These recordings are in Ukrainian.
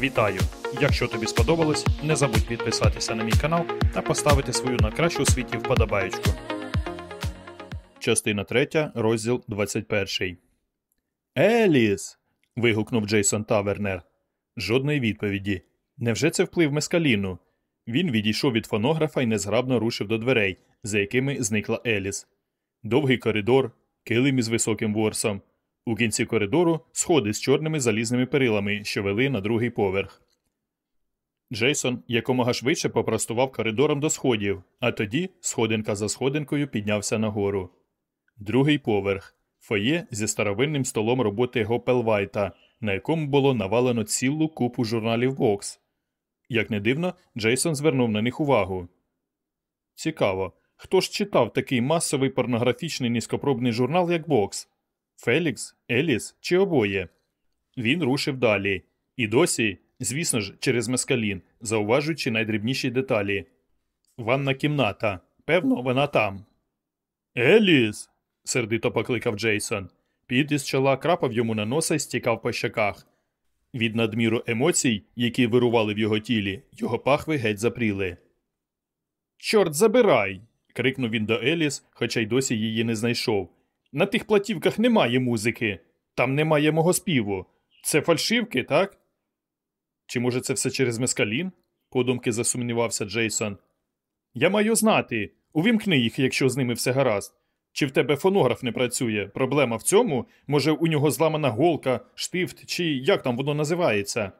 Вітаю! Якщо тобі сподобалось, не забудь підписатися на мій канал та поставити свою на кращу у світі вподобаєчку. Частина 3, розділ 21. Еліс. вигукнув Джейсон Тавернер. Жодної відповіді. Невже це вплив мескаліну? Він відійшов від фонографа і незграбно рушив до дверей, за якими зникла Еліс. Довгий коридор, килим із високим ворсом. У кінці коридору сходи з чорними залізними перилами, що вели на другий поверх. Джейсон якомога швидше попростував коридором до сходів, а тоді, сходинка за сходинкою, піднявся нагору. Другий поверх фоє зі старовинним столом роботи Гопелвайта, на якому було навалено цілу купу журналів бокс. Як не дивно, Джейсон звернув на них увагу. Цікаво, хто ж читав такий масовий порнографічний низькопробний журнал, як бокс? Фелікс, Еліс чи обоє? Він рушив далі. І досі, звісно ж, через мескалін, зауважуючи найдрібніші деталі. Ванна кімната. Певно, вона там. Еліс. сердито покликав Джейсон. Під із чола крапав йому на носа і стікав по щоках. Від надміру емоцій, які вирували в його тілі, його пахви геть запріли. Чорт забирай. крикнув він до Еліс, хоча й досі її не знайшов. На тих платівках немає музики, там немає мого співу. Це фальшивки, так? Чи може це все через мескалін? подумки засумнівався Джейсон. Я маю знати. Увімкни їх, якщо з ними все гаразд. Чи в тебе фонограф не працює? Проблема в цьому? Може, у нього зламана голка, штифт, чи як там воно називається?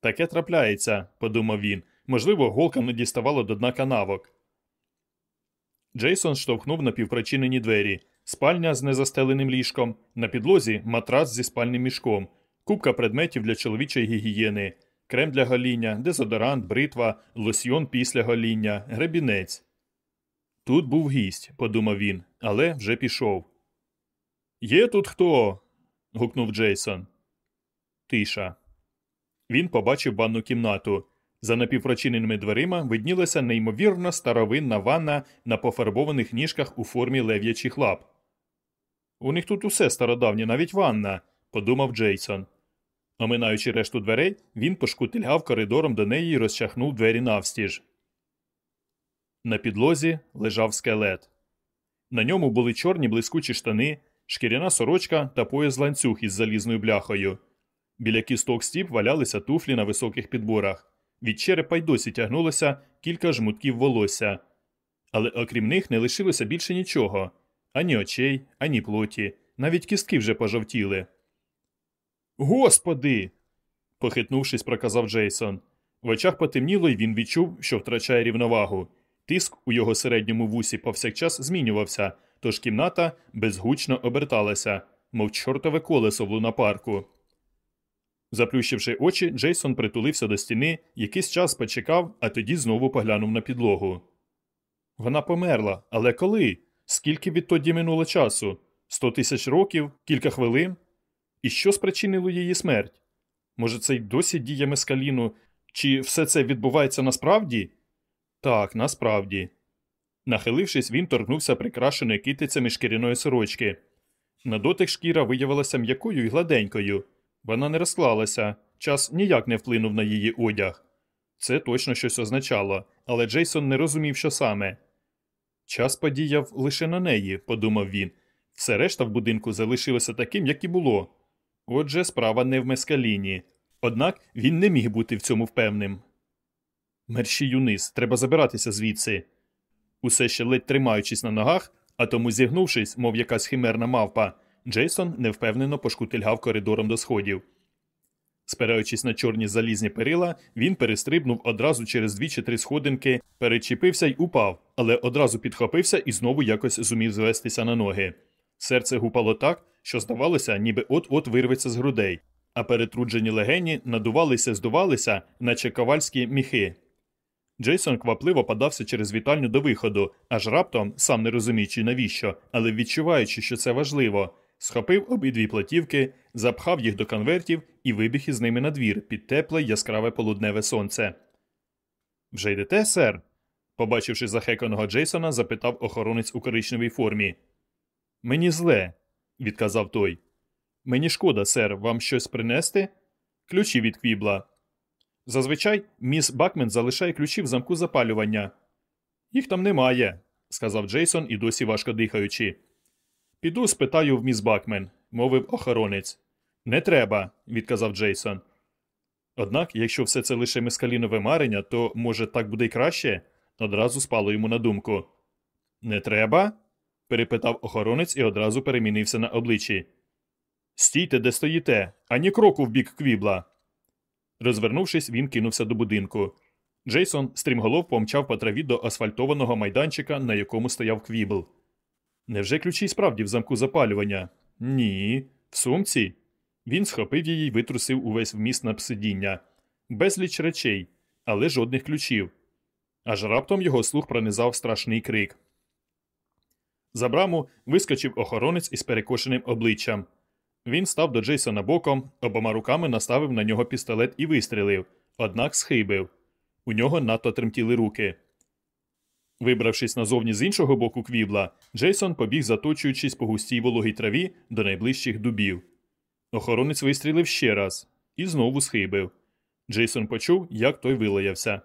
Таке трапляється, подумав він. Можливо, голка не діставала до дна канавок. Джейсон штовхнув напівпрочинені двері, спальня з незастеленим ліжком, на підлозі матрас зі спальним мішком, купка предметів для чоловічої гігієни, крем для гоління, дезодорант, бритва, лосьйон після гоління, гребінець. Тут був гість, подумав він, але вже пішов. Є тут хто? гукнув Джейсон. Тиша. Він побачив ванну кімнату. За напівпрочиненими дверима виднілася неймовірно старовинна ванна на пофарбованих ніжках у формі лев'ячих лап. У них тут усе стародавнє, навіть ванна, подумав Джейсон. Оминаючи решту дверей, він пошкутильгав коридором до неї і розчахнув двері навстіж. На підлозі лежав скелет. На ньому були чорні блискучі штани, шкіряна сорочка та пояс ланцюг із залізною бляхою. Біля кісток стіп валялися туфлі на високих підборах. Від черепа й досі тягнулося кілька жмутків волосся. Але окрім них не лишилося більше нічого ані очей, ані плоті, навіть кістки вже пожовтіли. Господи. похитнувшись, проказав Джейсон. В очах потемніло, і він відчув, що втрачає рівновагу. Тиск у його середньому вусі повсякчас змінювався, тож кімната безгучно оберталася, мов чортове колесо в лунапарку. Заплющивши очі, Джейсон притулився до стіни, якийсь час почекав, а тоді знову поглянув на підлогу. Вона померла, але коли? Скільки відтоді минуло часу? Сто тисяч років, кілька хвилин? І що спричинило її смерть? Може, це й досі діє мескаліну, чи все це відбувається насправді? Так, насправді. Нахилившись, він торкнувся прикрашеної китицями шкіряної сорочки. На дотик шкіра виявилася м'якою і гладенькою. Вона не розклалася, час ніяк не вплинув на її одяг. Це точно щось означало, але Джейсон не розумів, що саме. Час подіяв лише на неї, подумав він. Все решта в будинку залишилося таким, як і було. Отже, справа не в мескаліні. Однак він не міг бути в цьому впевненим. Мерщій юниз, треба забиратися звідси. Усе ще ледь тримаючись на ногах, а тому зігнувшись, мов якась химерна мавпа, Джейсон невпевнено пошкутильгав коридором до сходів. Спираючись на чорні залізні перила, він перестрибнув одразу через дві чи три сходинки, перечепився й упав, але одразу підхопився і знову якось зумів звестися на ноги. Серце гупало так, що здавалося, ніби от-от вирветься з грудей, а перетруджені легені надувалися, здувалися, наче ковальські міхи. Джейсон квапливо подався через вітальню до виходу, аж раптом, сам не розуміючи навіщо, але відчуваючи, що це важливо, схопив обидві платівки, запхав їх до конвертів і вибіг із ними на двір під тепле яскраве полудневе сонце. Вже йдете, сер? побачивши захеканого Джейсона, запитав охоронець у коричневій формі. Мені зле, відказав той. Мені шкода, сер, вам щось принести? ключі від квібла. Зазвичай міс Бакмен залишає ключі в замку запалювання. Їх там немає, сказав Джейсон і досі важко дихаючи. Піду спитаю в міс Бакмен, мовив охоронець. Не треба, відказав Джейсон. Однак, якщо все це лише мескалінове марення, то, може, так буде й краще? Одразу спало йому на думку. Не треба? перепитав охоронець і одразу перемінився на обличчі. Стійте, де стоїте, ані кроку в бік квібла. Розвернувшись, він кинувся до будинку. Джейсон стрімголов помчав по траві до асфальтованого майданчика, на якому стояв квібл. Невже ключі справді в замку запалювання? Ні, в сумці. Він схопив її й витрусив увесь вміст на сидіння. Безліч речей, але жодних ключів. Аж раптом його слух пронизав страшний крик. За браму вискочив охоронець із перекошеним обличчям. Він став до Джейсона боком, обома руками наставив на нього пістолет і вистрелив, однак схибив. У нього надто тремтіли руки. Вибравшись назовні з іншого боку квібла, Джейсон побіг, заточуючись по густій вологій траві до найближчих дубів. Охоронець вистрілив ще раз і знову схибив. Джейсон почув, як той вилаявся.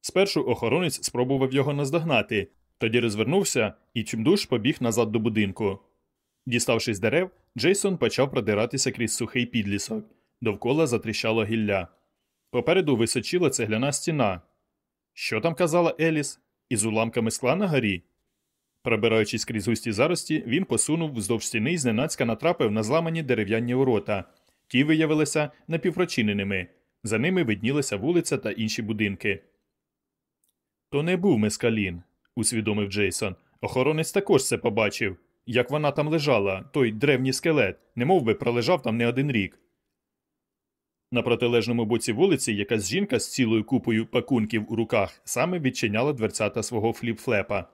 Спершу охоронець спробував його наздогнати, тоді розвернувся і чимдуж побіг назад до будинку. Діставшись дерев, Джейсон почав продиратися крізь сухий підлісок. Довкола затріщало гілля. Попереду височила цегляна стіна. Що там казала Еліс? Із уламками скла на горі? Пробираючись крізь густі зарості, він посунув вздовж стіни і зненацька натрапив на зламані дерев'яні ворота. Ті виявилися напівпрочиненими. За ними виднілася вулиця та інші будинки. То не був мескалін, усвідомив Джейсон. Охоронець також це побачив. Як вона там лежала, той древній скелет, немов би пролежав там не один рік. На протилежному боці вулиці якась жінка з цілою купою пакунків у руках саме відчиняла дверцята свого фліп-флепа.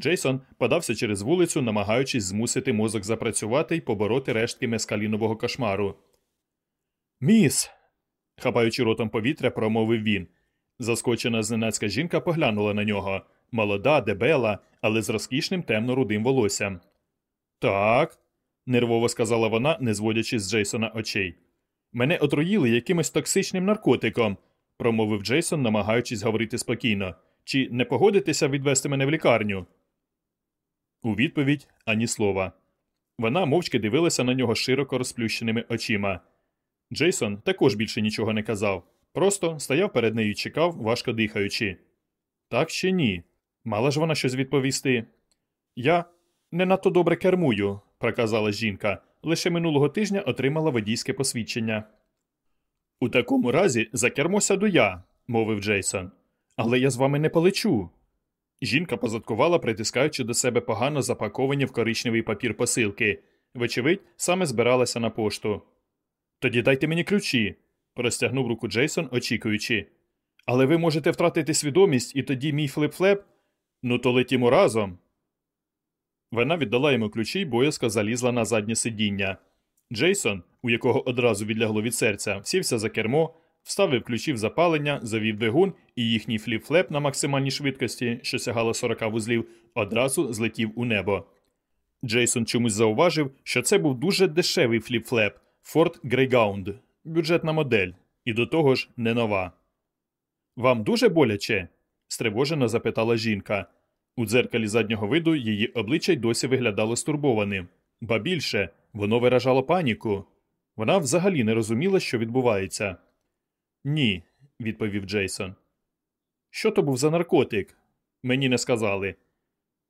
Джейсон подався через вулицю, намагаючись змусити мозок запрацювати й побороти рештки мескалінового кошмару. Міс. хапаючи ротом повітря, промовив він. Заскочена зненацька жінка поглянула на нього молода, дебела, але з розкішним темно-рудим волоссям. Так, нервово сказала вона, не зводячи з Джейсона очей. Мене отруїли якимось токсичним наркотиком, промовив Джейсон, намагаючись говорити спокійно. Чи не погодитеся відвести мене в лікарню? У відповідь ані слова. Вона мовчки дивилася на нього широко розплющеними очима. Джейсон також більше нічого не казав, просто стояв перед нею і чекав, важко дихаючи. Так чи ні? Мала ж вона щось відповісти. Я не надто добре кермую, проказала жінка. Лише минулого тижня отримала водійське посвідчення. У такому разі за кермо сяду я, мовив Джейсон. Але я з вами не полечу. Жінка позадкувала, притискаючи до себе погано запаковані в коричневий папір посилки. Вочевидь, саме збиралася на пошту. Тоді дайте мені ключі, простягнув руку Джейсон, очікуючи. Але ви можете втратити свідомість, і тоді мій фліп-флеп. Ну, то летімо разом. Вона віддала йому ключі й боязко залізла на заднє сидіння. Джейсон, у якого одразу відлягло від серця, сівся за кермо, вставив ключі в запалення, завів двигун, і їхній фліп-флеп на максимальній швидкості, що сягало 40 вузлів, одразу злетів у небо. Джейсон чомусь зауважив, що це був дуже дешевий фліп-флеп Ford Greyhound, бюджетна модель, і до того ж не нова. Вам дуже боляче? стривожено запитала жінка. У дзеркалі заднього виду її обличчя й досі виглядало стурбованим, ба більше воно виражало паніку. Вона взагалі не розуміла, що відбувається. Ні, відповів Джейсон. Що то був за наркотик? Мені не сказали.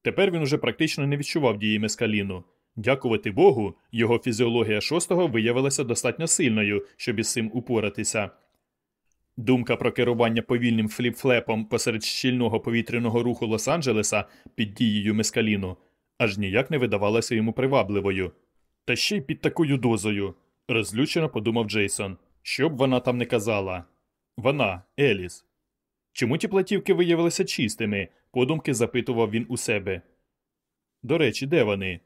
Тепер він уже практично не відчував дії мескаліну. Дякувати Богу, його фізіологія шостого виявилася достатньо сильною, щоб із цим упоратися. Думка про керування повільним фліп-флепом посеред щільного повітряного руху Лос-Анджелеса під дією мескаліну аж ніяк не видавалася йому привабливою. Та ще й під такою дозою, розлючено подумав Джейсон. Що б вона там не казала. Вона, Еліс. Чому ті платівки виявилися чистими? подумки запитував він у себе. До речі, де вони?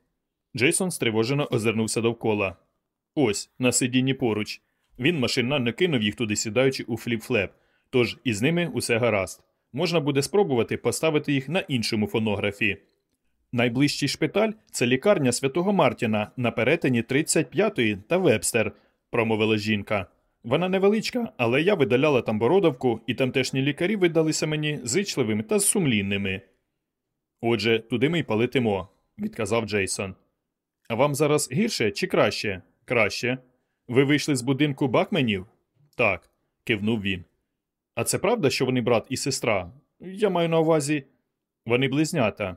Джейсон стривожено озирнувся довкола. Ось, на сидінні поруч. Він машинально кинув їх туди сідаючи у фліп-флеп, тож із ними усе гаразд. Можна буде спробувати поставити їх на іншому фонографі. Найближчий шпиталь це лікарня святого Мартіна на перетині 35-ї та Вебстер, промовила жінка. Вона невеличка, але я видаляла там бородавку, і тамтешні лікарі видалися мені зичливими та сумлінними. Отже, туди ми й полетимо, відказав Джейсон. А вам зараз гірше чи краще? Краще. Ви вийшли з будинку Бакменів? Так, кивнув він. А це правда, що вони брат і сестра? Я маю на увазі. Вони близнята.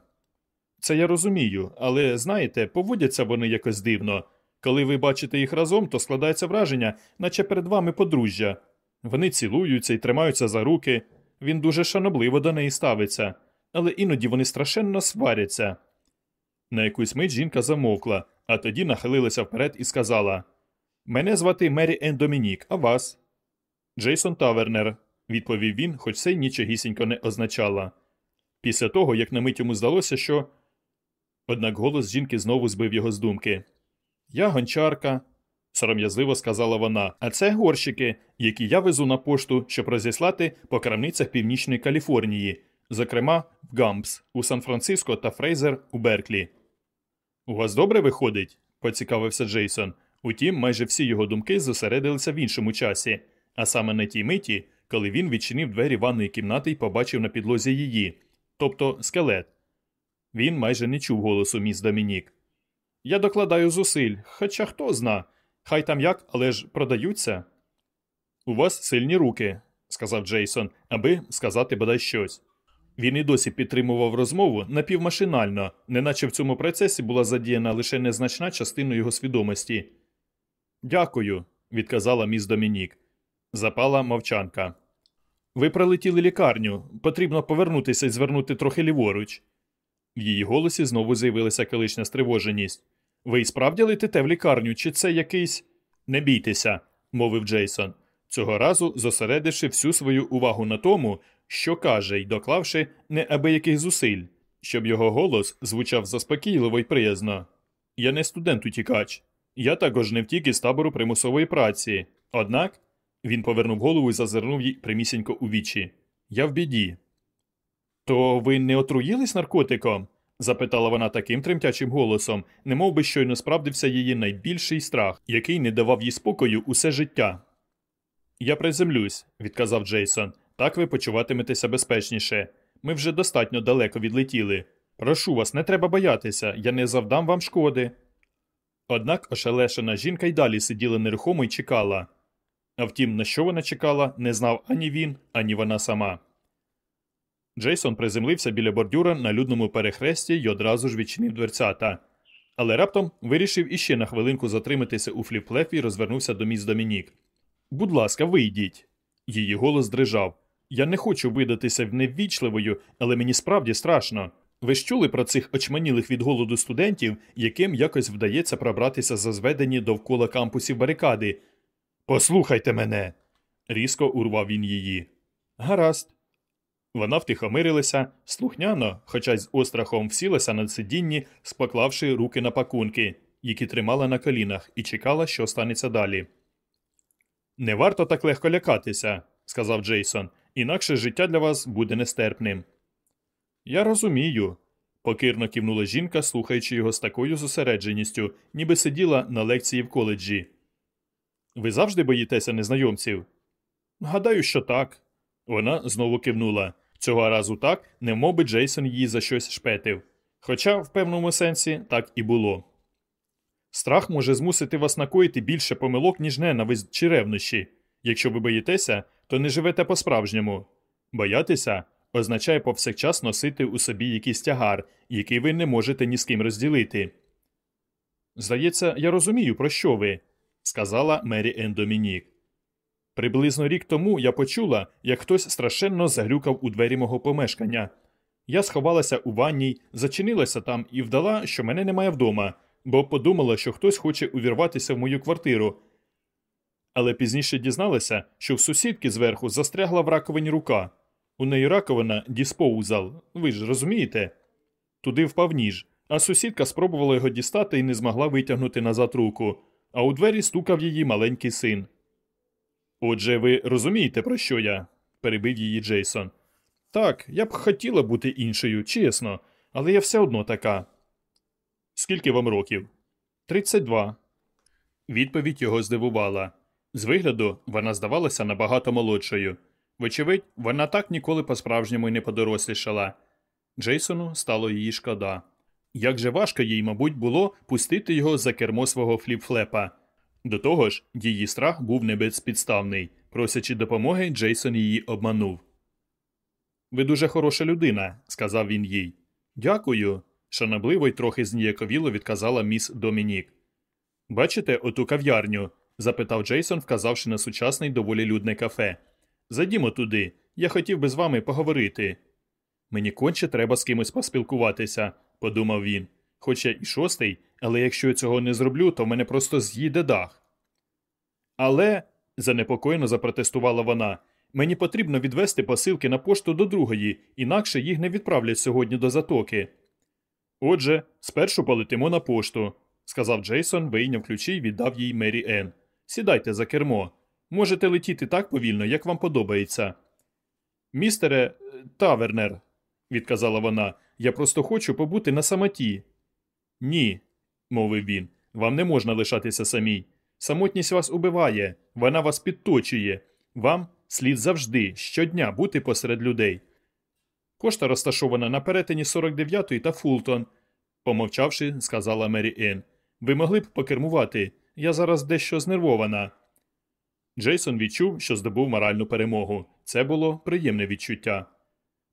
Це я розумію, але знаєте, поводяться вони якось дивно. Коли ви бачите їх разом, то складається враження, наче перед вами подружжя. Вони цілуються і тримаються за руки. Він дуже шанобливо до неї ставиться, але іноді вони страшенно сваряться. На якусь мить жінка замовкла, а тоді нахилилася вперед і сказала Мене звати Мері Ен Домінік, а вас? Джейсон Тавернер, відповів він, хоч це нічогісінько не означало. Після того, як на мить йому здалося, що. Однак голос жінки знову збив його з думки. Я гончарка, сором'язливо сказала вона, а це горщики, які я везу на пошту, щоб розіслати по крамницях Північної Каліфорнії, зокрема в Гампс, у Сан-Франциско та Фрейзер у Берклі. У вас добре виходить? поцікавився Джейсон. Утім, майже всі його думки зосередилися в іншому часі, а саме на тій миті, коли він відчинив двері ванної кімнати і побачив на підлозі її, тобто скелет. Він майже не чув голосу міс Домінік. Я докладаю зусиль, хоча хто зна. Хай там як, але ж продаються. У вас сильні руки, сказав Джейсон, аби сказати бодай щось. Він і досі підтримував розмову напівмашинально, неначе в цьому процесі була задіяна лише незначна частина його свідомості. Дякую, відказала міс Домінік. Запала мовчанка. Ви прилетіли лікарню. Потрібно повернутися і звернути трохи ліворуч. В її голосі знову з'явилася колишня стривоженість. Ви й справді летите в лікарню, чи це якийсь. Не бійтеся, мовив Джейсон, цього разу зосередивши всю свою увагу на тому, що каже й доклавши неабияких зусиль, щоб його голос звучав заспокійливо й приязно. Я не студент утікач. Я також не втік із табору примусової праці. Однак він повернув голову і зазирнув їй примісінько у вічі. Я в біді. То ви не отруїлись наркотиком? запитала вона таким тремтячим голосом, немов би щойно справдився її найбільший страх, який не давав їй спокою усе життя. Я приземлюсь, відказав Джейсон. Так ви почуватиметеся безпечніше. Ми вже достатньо далеко відлетіли. Прошу вас, не треба боятися, я не завдам вам шкоди. Однак ошелешена жінка й далі сиділа нерухомо й чекала. А втім, на що вона чекала, не знав ані він, ані вона сама. Джейсон приземлився біля бордюра на людному перехресті й одразу ж відчинив дверцята. Але раптом вирішив іще на хвилинку затриматися у фліп-флепі і розвернувся до міс Домінік. Будь ласка, вийдіть. Її голос дрижав. Я не хочу видатися неввічливою, але мені справді страшно. Ви ж чули про цих очманілих від голоду студентів, яким якось вдається пробратися за зведені довкола кампусів барикади. Послухайте мене. різко урвав він її. Гаразд. Вона втихомирилася, слухняно, хоча й з острахом всілася на сидінні, споклавши руки на пакунки, які тримала на колінах, і чекала, що станеться далі. Не варто так легко лякатися, сказав Джейсон, інакше життя для вас буде нестерпним. Я розумію, покірно кивнула жінка, слухаючи його з такою зосередженістю, ніби сиділа на лекції в коледжі. Ви завжди боїтеся незнайомців? Гадаю, що так. Вона знову кивнула. Цього разу так, немов би Джейсон її за щось шпетив. Хоча, в певному сенсі, так і було. Страх може змусити вас накоїти більше помилок, ніж ненависть чи ревнощі. Якщо ви боїтеся, то не живете по-справжньому. Боятися означає повсякчас носити у собі якийсь тягар, який ви не можете ні з ким розділити. Здається, я розумію, про що ви, сказала Мері Ен Домінік. Приблизно рік тому я почула, як хтось страшенно заглюкав у двері мого помешкання. Я сховалася у ванній, зачинилася там і вдала, що мене немає вдома, бо подумала, що хтось хоче увірватися в мою квартиру. Але пізніше дізналася, що в сусідки зверху застрягла в раковині рука. У неї раковина діспоузал, ви ж розумієте? Туди впав ніж, а сусідка спробувала його дістати і не змогла витягнути назад руку, а у двері стукав її маленький син. Отже, ви розумієте, про що я? перебив її Джейсон. Так, я б хотіла бути іншою, чесно, але я все одно така. Скільки вам років? Тридцять два. Відповідь його здивувала. З вигляду вона здавалася набагато молодшою. Вочевидь, вона так ніколи по-справжньому й не подорослішала. Джейсону стало її шкода. Як же важко їй, мабуть, було пустити його за кермо свого фліп-флепа. До того ж, її страх був не безпідставний. Просячи допомоги, Джейсон її обманув. Ви дуже хороша людина, сказав він їй. Дякую. шанобливо й трохи зніяковіло відказала міс Домінік. Бачите оту кав'ярню? запитав Джейсон, вказавши на сучасне й доволі людне кафе. Зайдімо туди, я хотів би з вами поговорити. Мені конче треба з кимось поспілкуватися, подумав він. Хоч я і шостий, але якщо я цього не зроблю, то в мене просто з'їде дах. Але, занепокоєно запротестувала вона, мені потрібно відвести посилки на пошту до другої, інакше їх не відправлять сьогодні до затоки. Отже, спершу полетимо на пошту, сказав Джейсон, вийняв ключі і віддав їй Мері Енн. Сідайте за кермо. Можете летіти так повільно, як вам подобається. Містере Тавернер, відказала вона, я просто хочу побути на самоті. Ні, мовив він, вам не можна лишатися самій. Самотність вас убиває, вона вас підточує. Вам слід завжди, щодня бути посеред людей. Пошта розташована на перетині 49-ї та Фултон, помовчавши, сказала Мері Енн. Ви могли б покермувати. Я зараз дещо знервована. Джейсон відчув, що здобув моральну перемогу. Це було приємне відчуття.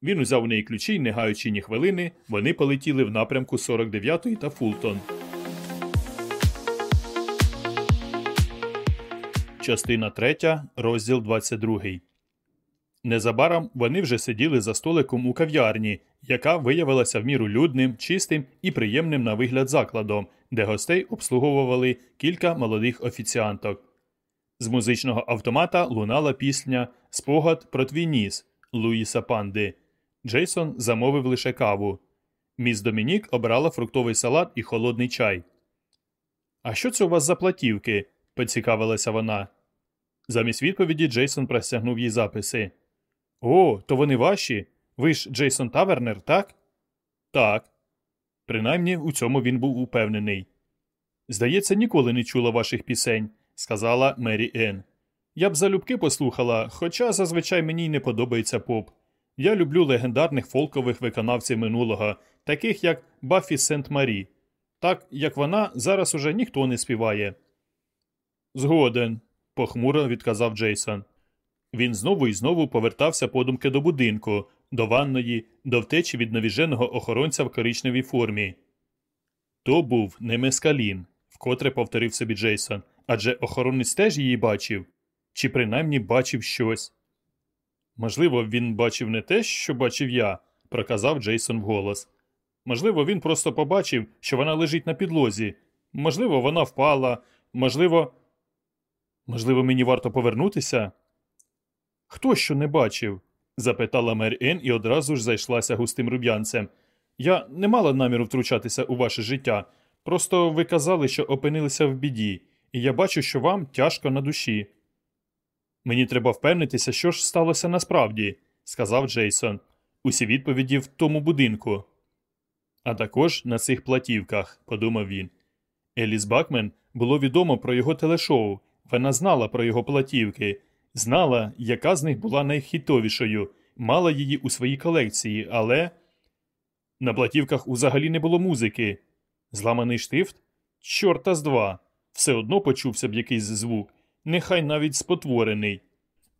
Він узяв у неї ключі і, не гаючи ні хвилини, вони полетіли в напрямку 49-ї та Фултон. Частина 3, розділ 22. Незабаром вони вже сиділи за столиком у кав'ярні, яка виявилася в міру людним, чистим і приємним на вигляд закладом, де гостей обслуговували кілька молодих офіціанток. З музичного автомата лунала пісня Спогад про твій ніс Луїса Панди. Джейсон замовив лише каву. Міс Домінік обрала фруктовий салат і холодний чай. А що це у вас за платівки? поцікавилася вона. Замість відповіді Джейсон простягнув їй записи. О, то вони ваші. Ви ж Джейсон Тавернер, так? Так. Принаймні у цьому він був упевнений. Здається, ніколи не чула ваших пісень, сказала Мері Енн. Я б залюбки послухала, хоча зазвичай мені й не подобається поп. Я люблю легендарних фолкових виконавців минулого, таких як Баффі Сент Марі. Так як вона зараз уже ніхто не співає. Згоден, похмуро відказав Джейсон. Він знову і знову повертався подумки до будинку, до ванної, до втечі від навіженого охоронця в коричневій формі. То був не мескалін, вкотре повторив собі Джейсон, адже охоронець теж її бачив, чи принаймні бачив щось. Можливо, він бачив не те, що бачив я, проказав Джейсон вголос. Можливо, він просто побачив, що вона лежить на підлозі. Можливо, вона впала, можливо. Можливо, мені варто повернутися? Хто що не бачив? запитала мер Ен і одразу ж зайшлася густим руб'янцем. Я не мала наміру втручатися у ваше життя. Просто ви казали, що опинилися в біді, і я бачу, що вам тяжко на душі. Мені треба впевнитися, що ж сталося насправді, сказав Джейсон. Усі відповіді в тому будинку. А також на цих платівках, подумав він. Еліс Бакмен було відомо про його телешоу. Вона знала про його платівки, знала, яка з них була найхітовішою, мала її у своїй колекції, але на платівках взагалі не було музики. Зламаний штифт? Чорта з два. Все одно почувся б якийсь звук, нехай навіть спотворений.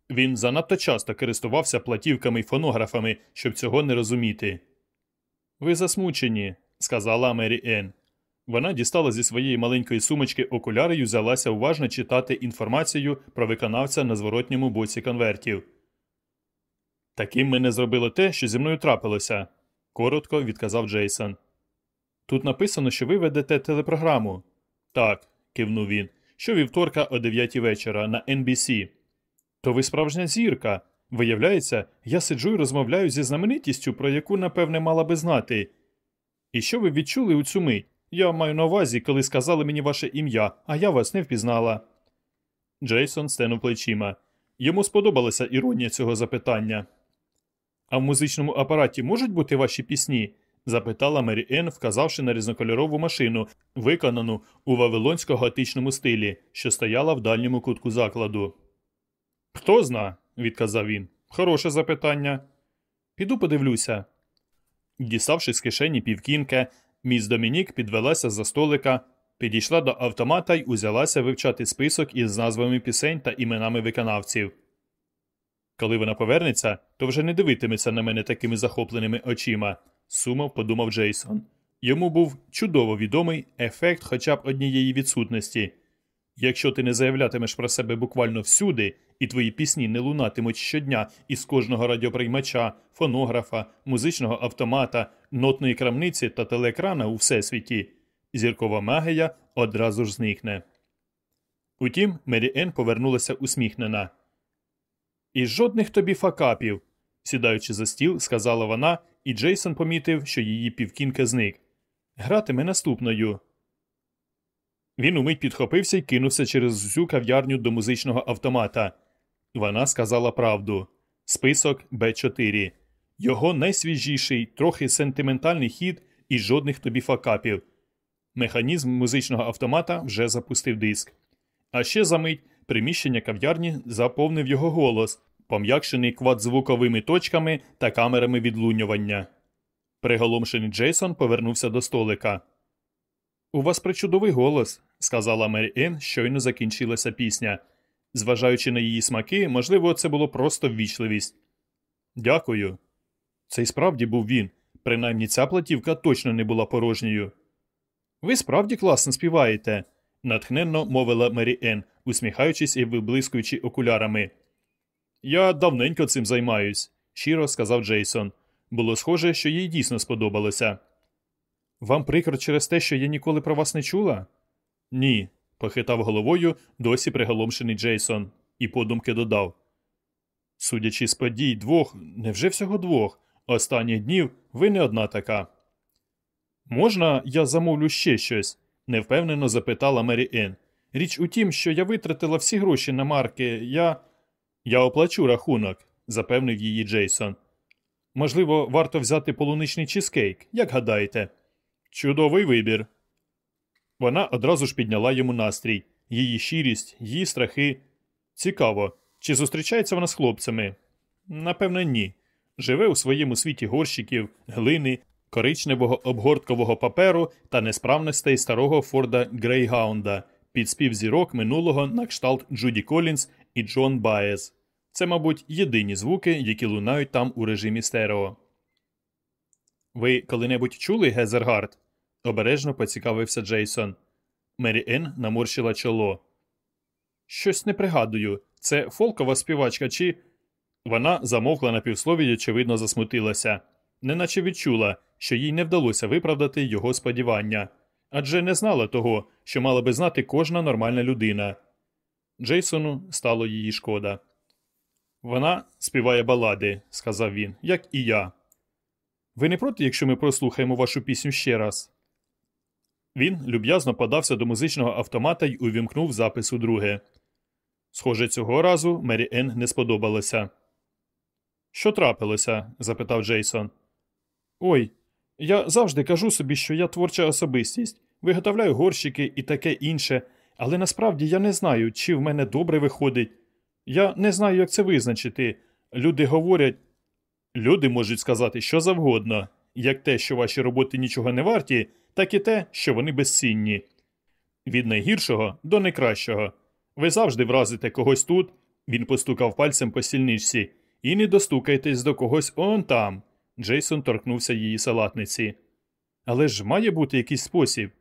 Він занадто часто користувався платівками й фонографами, щоб цього не розуміти. Ви засмучені, сказала Мері Енн. Вона дістала зі своєї маленької сумочки окуляри і взялася уважно читати інформацію про виконавця на зворотньому боці конвертів. Таким мене зробило те, що зі мною трапилося, коротко відказав Джейсон. Тут написано, що ви ведете телепрограму. Так, кивнув він. Що вівторка о 9 вечора на NBC. То ви справжня зірка. Виявляється, я сиджу і розмовляю зі знаменитістю, про яку, напевне, мала би знати. І що ви відчули у цю мить? Я маю на увазі, коли сказали мені ваше ім'я, а я вас не впізнала. Джейсон стенув плечима. Йому сподобалася іронія цього запитання. А в музичному апараті можуть бути ваші пісні? Запитала Мері Енн, вказавши на різнокольорову машину, виконану у вавилонсько-готичному стилі, що стояла в дальньому кутку закладу. Хто зна, відказав він. Хороше запитання. Піду подивлюся. Діставши з кишені півкінки, міс Домінік підвелася за столика, підійшла до автомата й узялася вивчати список із назвами пісень та іменами виконавців. Коли вона повернеться, то вже не дивитиметься на мене такими захопленими очима, сумов подумав Джейсон. Йому був чудово відомий ефект хоча б однієї відсутності. Якщо ти не заявлятимеш про себе буквально всюди, і твої пісні не лунатимуть щодня із кожного радіоприймача, фонографа, музичного автомата, нотної крамниці та телеекрана у всесвіті, зіркова магія одразу ж зникне. Утім, Мері Енн повернулася усміхнена. І жодних тобі факапів, сідаючи за стіл, сказала вона, і Джейсон помітив, що її півкінка зник. Гратиме наступною. Він умить підхопився і кинувся через всю кав'ярню до музичного автомата. Вона сказала правду список Б4. Його найсвіжіший, трохи сентиментальний хід і жодних тобі факапів. Механізм музичного автомата вже запустив диск. А ще за мить приміщення кав'ярні заповнив його голос, пом'якшений квадзвуковими точками та камерами відлунювання. Приголомшений Джейсон повернувся до столика. У вас причудовий голос, сказала Мері Енн, щойно закінчилася пісня. Зважаючи на її смаки, можливо, це було просто ввічливість. Дякую. Це й справді був він. Принаймні ця платівка точно не була порожньою. Ви справді класно співаєте, натхненно мовила Мері Енн, усміхаючись і виблискуючи окулярами. Я давненько цим займаюсь, щиро сказав Джейсон. Було схоже, що їй дійсно сподобалося. Вам прикро через те, що я ніколи про вас не чула? Ні, похитав головою досі приголомшений Джейсон, і подумки додав. Судячи з подій двох, невже всього двох, останніх днів ви не одна така. Можна, я замовлю ще щось? невпевнено запитала Мері Енн. Річ у тім, що я витратила всі гроші на марки, я. Я оплачу рахунок, запевнив її Джейсон. Можливо, варто взяти полуничний чизкейк, як гадаєте? Чудовий вибір. Вона одразу ж підняла йому настрій, її щирість, її страхи. Цікаво, чи зустрічається вона з хлопцями? Напевне, ні. Живе у своєму світі горщиків, глини, коричневого обгорткового паперу та несправностей старого Форда Грейгаунда, під спів зірок минулого на кшталт Джуді Колінс і Джон Баєз. Це, мабуть, єдині звуки, які лунають там у режимі стерео. Ви коли-небудь чули Гезергард? обережно поцікавився Джейсон. Мері Енн наморщила чоло. Щось не пригадую. Це фолкова співачка, чи. Вона замовкла на півслові й, очевидно, засмутилася, неначе відчула, що їй не вдалося виправдати його сподівання, адже не знала того, що мала би знати кожна нормальна людина. Джейсону стало її шкода. Вона співає балади, сказав він, як і я. Ви не проти, якщо ми прослухаємо вашу пісню ще раз? Він люб'язно подався до музичного автомата й увімкнув запис у друге. Схоже, цього разу Мері Енн не сподобалося. Що трапилося? запитав Джейсон. Ой, я завжди кажу собі, що я творча особистість, виготовляю горщики і таке інше, але насправді я не знаю, чи в мене добре виходить. Я не знаю, як це визначити. Люди говорять. Люди можуть сказати що завгодно, як те, що ваші роботи нічого не варті, так і те, що вони безцінні. Від найгіршого до найкращого. Ви завжди вразите когось тут, він постукав пальцем по стільничці, і не достукайтесь до когось он там. Джейсон торкнувся її салатниці. Але ж має бути якийсь спосіб.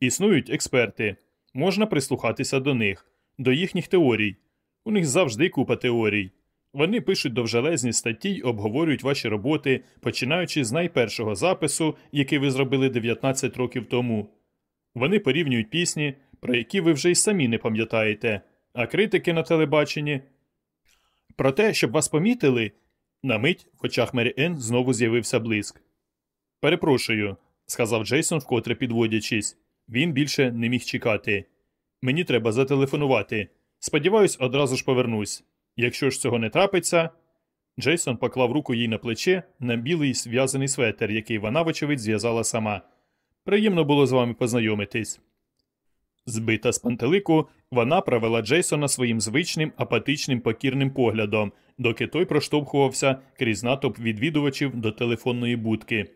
Існують експерти, можна прислухатися до них, до їхніх теорій. У них завжди купа теорій. Вони пишуть довжелезні статті й обговорюють ваші роботи, починаючи з найпершого запису, який ви зробили 19 років тому. Вони порівнюють пісні, про які ви вже й самі не пам'ятаєте, а критики на телебаченні. Про те, щоб вас помітили, на мить в очах Мері Енн знову з'явився блиск. Перепрошую, сказав Джейсон, вкотре підводячись. Він більше не міг чекати. Мені треба зателефонувати. Сподіваюсь, одразу ж повернусь. Якщо ж цього не трапиться. Джейсон поклав руку їй на плече на білий зв'язаний светер, який вона, вочевидь, зв'язала сама. Приємно було з вами познайомитись. Збита з пантелику, вона провела Джейсона своїм звичним апатичним покірним поглядом, доки той проштовхувався крізь натовп відвідувачів до телефонної будки.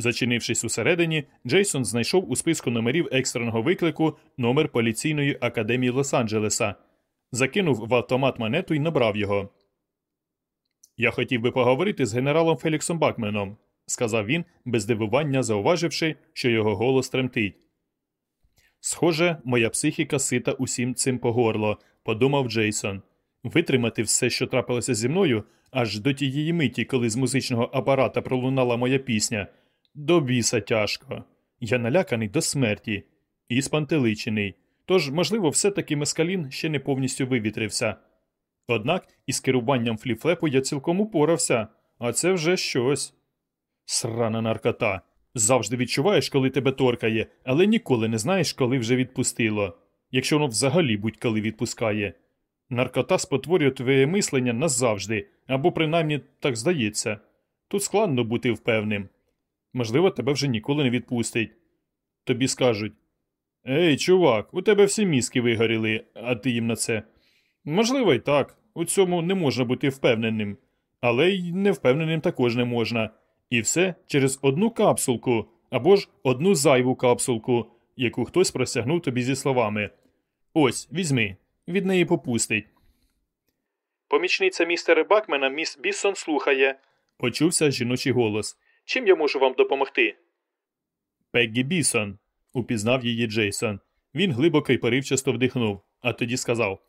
Зачинившись усередині, Джейсон знайшов у списку номерів екстреного виклику номер поліційної академії Лос-Анджелеса, закинув в автомат монету і набрав його. Я хотів би поговорити з генералом Феліксом Бакменом, сказав він, без дивування зауваживши, що його голос тремтить. Схоже, моя психіка сита усім цим по горло, подумав Джейсон. Витримати все, що трапилося зі мною, аж до тієї миті, коли з музичного апарата пролунала моя пісня. До біса тяжко. Я наляканий до смерті і спантеличений. Тож, можливо, все-таки мескалін ще не повністю вивітрився. Однак із керуванням фліфлепу я цілком упорався, а це вже щось. Срана наркота. Завжди відчуваєш, коли тебе торкає, але ніколи не знаєш, коли вже відпустило, якщо воно взагалі будь-коли відпускає. Наркота спотворює твоє мислення назавжди, або принаймні так здається. Тут складно бути впевним. Можливо, тебе вже ніколи не відпустить. Тобі скажуть Ей, чувак, у тебе всі мізки вигоріли, а ти їм на це. Можливо, й так. У цьому не можна бути впевненим, але й невпевненим також не можна. І все через одну капсулку або ж одну зайву капсулку, яку хтось просягнув тобі зі словами Ось, візьми, від неї попустить. Помічниця містера Бакмена міс Біссон слухає. Почувся жіночий голос. Чим я можу вам допомогти? Пеггі Бісон, упізнав її Джейсон. Він глибоко й поривчасто вдихнув, а тоді сказав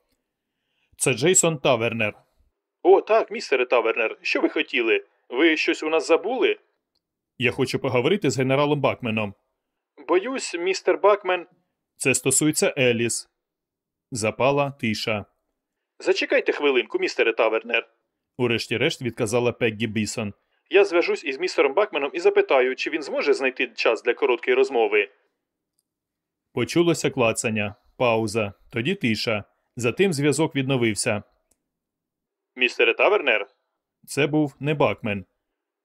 Це Джейсон Тавернер. О, так, містере Тавернер. Що ви хотіли? Ви щось у нас забули? Я хочу поговорити з генералом Бакменом. Боюсь, містер Бакмен. Це стосується Еліс. Запала тиша. Зачекайте хвилинку, містере Тавернер. Урешті-решт відказала Пеггі Бісон. Я зв'яжусь із містером Бакменом і запитаю, чи він зможе знайти час для короткої розмови. Почулося клацання, пауза, тоді тиша. Затим зв'язок відновився. Містере Тавернер? Це був не Бакмен.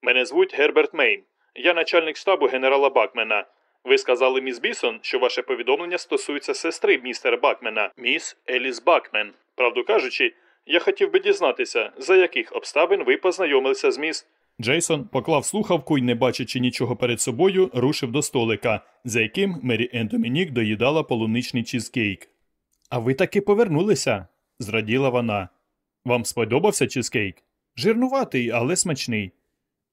Мене звуть Герберт Мейн. Я начальник штабу генерала Бакмена. Ви сказали міс Бісон, що ваше повідомлення стосується сестри містера Бакмена, міс Еліс Бакмен. Правду кажучи, я хотів би дізнатися, за яких обставин ви познайомилися з міс. Джейсон поклав слухавку і, не бачачи нічого перед собою, рушив до столика, за яким Мері Ен Домінік доїдала полуничний чізкейк. А ви таки повернулися, зраділа вона. Вам сподобався чизкейк? Жирнуватий, але смачний.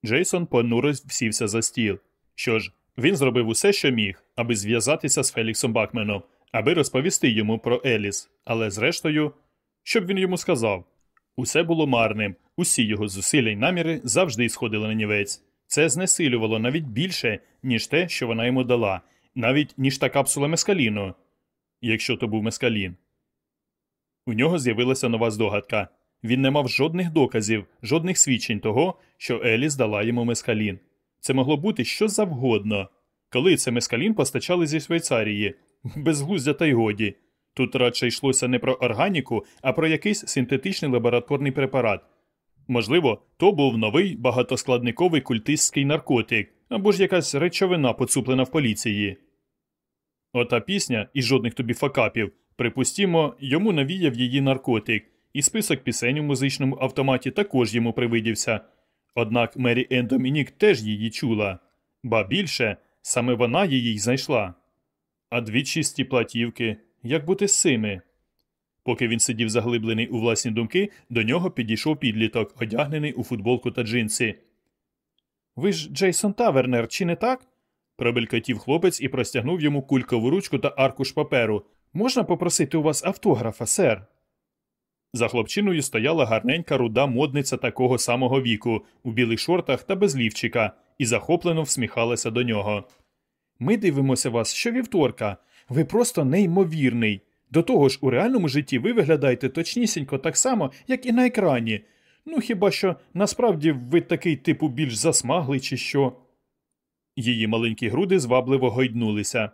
Джейсон понуро всівся за стіл. Що ж, він зробив усе, що міг, аби зв'язатися з Феліксом Бакменом, аби розповісти йому про Еліс, але зрештою, що б він йому сказав? Усе було марним, усі його зусилля й наміри завжди сходили на нівець. Це знесилювало навіть більше, ніж те, що вона йому дала, навіть ніж та капсула мескаліну, якщо то був мескалін. У нього з'явилася нова здогадка. Він не мав жодних доказів, жодних свідчень того, що Еліс дала йому мескалін. Це могло бути що завгодно. Коли це мескалін постачали зі Швейцарії, безглуздя та й годі. Тут радше йшлося не про органіку, а про якийсь синтетичний лабораторний препарат. Можливо, то був новий багатоскладниковий культистський наркотик або ж якась речовина, поцуплена в поліції. Ота пісня і жодних тобі факапів, припустімо, йому навіяв її наркотик, і список пісень у музичному автоматі також йому привидівся. Однак Мері Ен Домінік теж її чула, ба більше саме вона її й знайшла. А дві чисті платівки, як бути з цими? Поки він сидів заглиблений у власні думки, до нього підійшов підліток, одягнений у футболку та джинси. Ви ж Джейсон Тавернер, чи не так? пробелькотів хлопець і простягнув йому кулькову ручку та аркуш паперу. Можна попросити у вас автографа, сер? За хлопчиною стояла гарненька руда модниця такого самого віку, у білих шортах та без лівчика, і захоплено всміхалася до нього. Ми дивимося вас щовівторка. Ви просто неймовірний. До того ж, у реальному житті ви виглядаєте точнісінько так само, як і на екрані. Ну хіба що насправді ви такий типу більш засмаглий, чи що. Її маленькі груди звабливо гойднулися.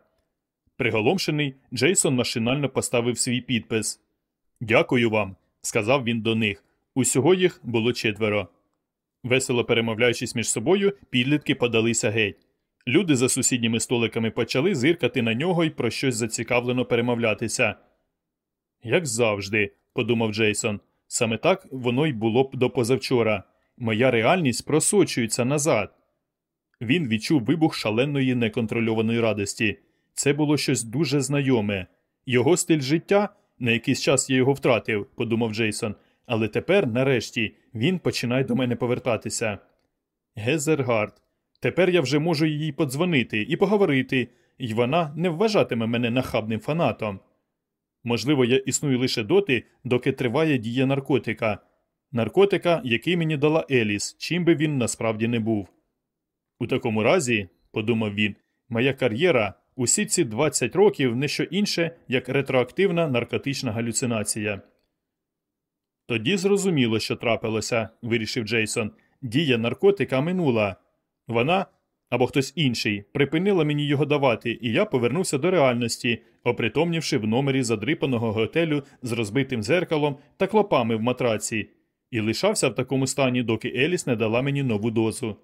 Приголомшений, Джейсон машинально поставив свій підпис. Дякую вам, сказав він до них. Усього їх було четверо. Весело перемовляючись між собою, підлітки подалися геть. Люди за сусідніми столиками почали зиркати на нього і про щось зацікавлено перемовлятися. Як завжди, подумав Джейсон, саме так воно й було б до позавчора. Моя реальність просочується назад. Він відчув вибух шаленої неконтрольованої радості. Це було щось дуже знайоме. Його стиль життя на якийсь час я його втратив, подумав Джейсон, але тепер, нарешті, він починає до мене повертатися. Гезергард. Тепер я вже можу їй подзвонити і поговорити, і вона не вважатиме мене нахабним фанатом. Можливо, я існую лише доти, доки триває дія наркотика, наркотика, який мені дала Еліс, чим би він насправді не був. У такому разі, подумав він, моя кар'єра усі ці 20 років не що інше, як ретроактивна наркотична галюцинація. Тоді зрозуміло, що трапилося, вирішив Джейсон. Дія наркотика минула. Вона або хтось інший припинила мені його давати, і я повернувся до реальності, опритомнівши в номері задрипаного готелю з розбитим зеркалом та клопами в матраці, і лишався в такому стані, доки Еліс не дала мені нову дозу.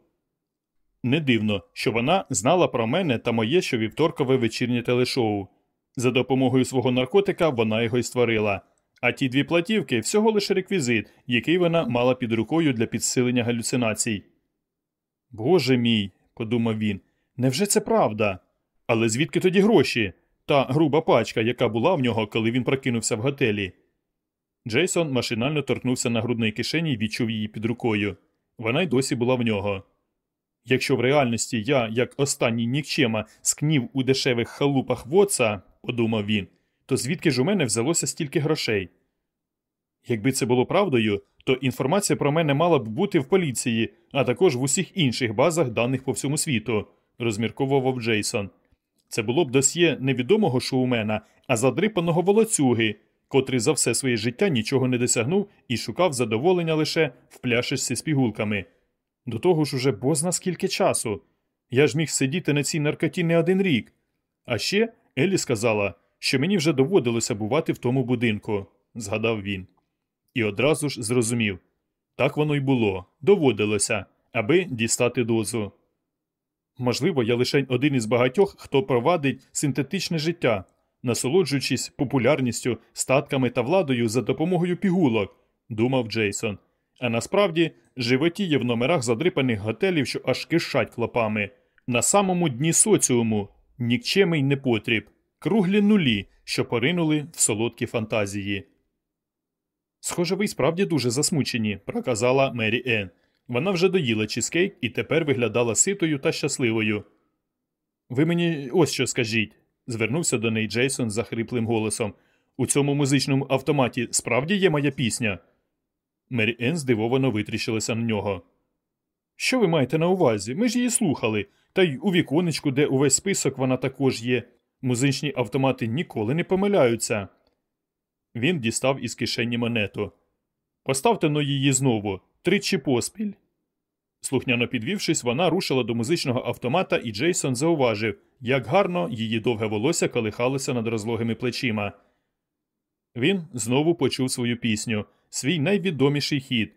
Не дивно, що вона знала про мене та моє щовівторкове вечірнє телешоу. За допомогою свого наркотика вона його й створила. А ті дві платівки всього лише реквізит, який вона мала під рукою для підсилення галюцинацій. Боже мій, подумав він, невже це правда? Але звідки тоді гроші? Та груба пачка, яка була в нього, коли він прокинувся в готелі. Джейсон машинально торкнувся на грудної кишені і відчув її під рукою. Вона й досі була в нього. Якщо в реальності я, як останній нікчема, скнів у дешевих халупах воца, подумав він, то звідки ж у мене взялося стільки грошей? Якби це було правдою, то інформація про мене мала б бути в поліції, а також в усіх інших базах даних по всьому світу, розмірковував Джейсон. Це було б досьє невідомого шоумена, а задрипаного волоцюги, котрий за все своє життя нічого не досягнув і шукав задоволення лише в пляшечці з пігулками. До того ж уже бозна скільки часу. Я ж міг сидіти на цій наркоті не один рік. А ще Елі сказала, що мені вже доводилося бувати в тому будинку, згадав він. І одразу ж зрозумів так воно й було, доводилося, аби дістати дозу. Можливо, я лише один із багатьох, хто провадить синтетичне життя, насолоджуючись популярністю, статками та владою за допомогою пігулок, думав Джейсон. А насправді животіє в номерах задрипаних готелів, що аж кишать клопами. На самому дні соціуму нікчемий непотріб, круглі нулі, що поринули в солодкі фантазії. Схоже, ви справді дуже засмучені, проказала Мері Енн. Вона вже доїла чизкейк і тепер виглядала ситою та щасливою. Ви мені ось що скажіть, звернувся до неї Джейсон захриплим голосом. У цьому музичному автоматі справді є моя пісня. Мері Енн здивовано витріщилася на нього. Що ви маєте на увазі? Ми ж її слухали, та й у віконечку, де увесь список вона також є. Музичні автомати ніколи не помиляються. Він дістав із кишені монету. Поставте но її знову, тричі поспіль. Слухняно підвівшись, вона рушила до музичного автомата, і Джейсон зауважив, як гарно її довге волосся колихалося над розлогими плечима. Він знову почув свою пісню, свій найвідоміший хід.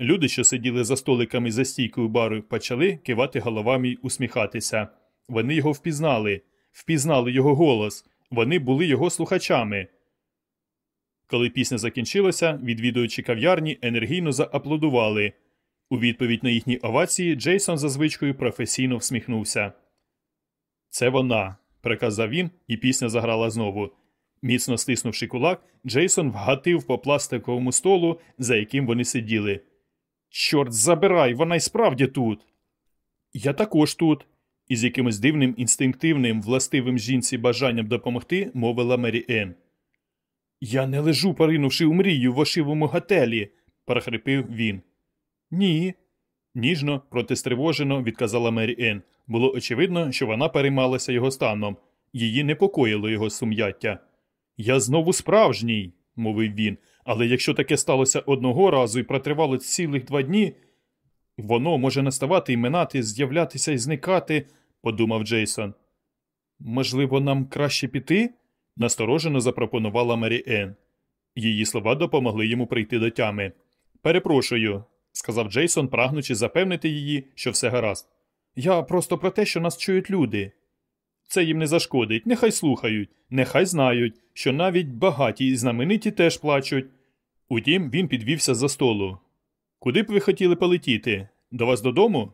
Люди, що сиділи за столиками за стійкою бару, почали кивати головами й усміхатися. Вони його впізнали, впізнали його голос, вони були його слухачами. Коли пісня закінчилася, відвідуючи кав'ярні, енергійно зааплодували. У відповідь на їхні овації Джейсон за звичкою професійно всміхнувся. Це вона, приказав він, і пісня заграла знову. Міцно стиснувши кулак, Джейсон вгатив по пластиковому столу, за яким вони сиділи. Чорт забирай, вона й справді тут. Я також тут. Із якимось дивним інстинктивним, властивим жінці бажанням допомогти, мовила Мері Енн. Я не лежу, поринувши у мрію в ошивому готелі, прохрипив він. Ні. Ніжно, проте стривожено, відказала Мері Енн. Було очевидно, що вона переймалася його станом. Її непокоїло його сум'яття. Я знову справжній, мовив він, але якщо таке сталося одного разу і протривало цілих два дні, воно може наставати і минати, з'являтися і зникати, подумав Джейсон. Можливо, нам краще піти? Насторожено запропонувала Мері Енн. Її слова допомогли йому прийти до тями. Перепрошую, сказав Джейсон, прагнучи запевнити її, що все гаразд. Я просто про те, що нас чують люди. Це їм не зашкодить, нехай слухають, нехай знають, що навіть багаті і знамениті теж плачуть. Утім, він підвівся за столу. Куди б ви хотіли полетіти? До вас додому?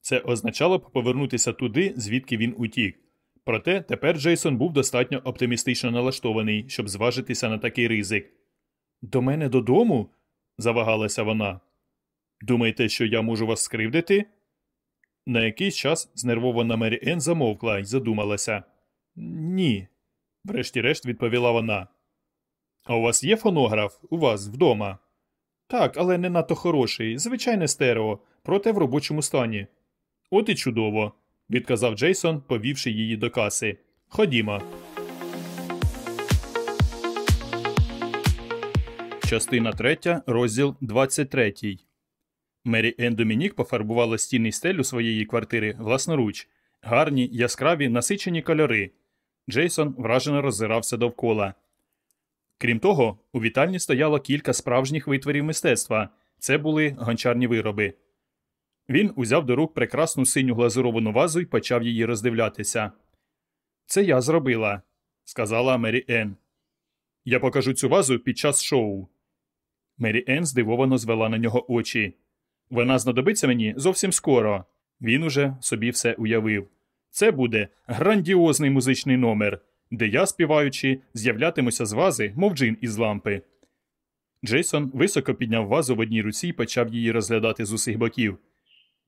Це означало б повернутися туди, звідки він утік. Проте тепер Джейсон був достатньо оптимістично налаштований, щоб зважитися на такий ризик. До мене додому? завагалася вона. Думаєте, що я можу вас скривдити? На якийсь час знервована Мері Енн замовкла і задумалася. Ні, врешті-решт відповіла вона. А у вас є фонограф? У вас вдома? Так, але не надто хороший, звичайне стерео, проте в робочому стані. От і чудово, відказав Джейсон, повівши її до каси. Ходімо. Частина 3, розділ 23. Мері Ен Домінік пофарбувала стіни стелю своєї квартири власноруч, гарні, яскраві, насичені кольори. Джейсон вражено роззирався довкола. Крім того, у вітальні стояло кілька справжніх витворів мистецтва це були гончарні вироби. Він узяв до рук прекрасну синю глазуровану вазу і почав її роздивлятися. Це я зробила, сказала Мері Ен. Я покажу цю вазу під час шоу. Мері Ен здивовано звела на нього очі. Вона знадобиться мені зовсім скоро. Він уже собі все уявив. Це буде грандіозний музичний номер, де я, співаючи, з'являтимуся з вази, мов джин із лампи. Джейсон високо підняв вазу в одній руці і почав її розглядати з усіх боків.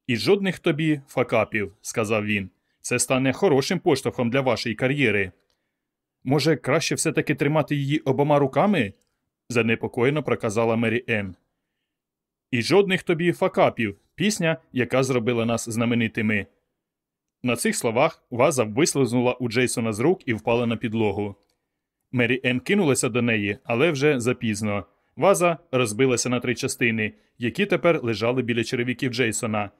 І жодних тобі факапів, сказав він. Це стане хорошим поштовхом для вашої кар'єри. Може, краще все таки тримати її обома руками? занепокоєно проказала Мері Енн. І жодних тобі факапів, пісня, яка зробила нас знаменитими. На цих словах ваза вислизнула у Джейсона з рук і впала на підлогу. Мері Енн кинулася до неї, але вже запізно. Ваза розбилася на три частини, які тепер лежали біля черевиків Джейсона.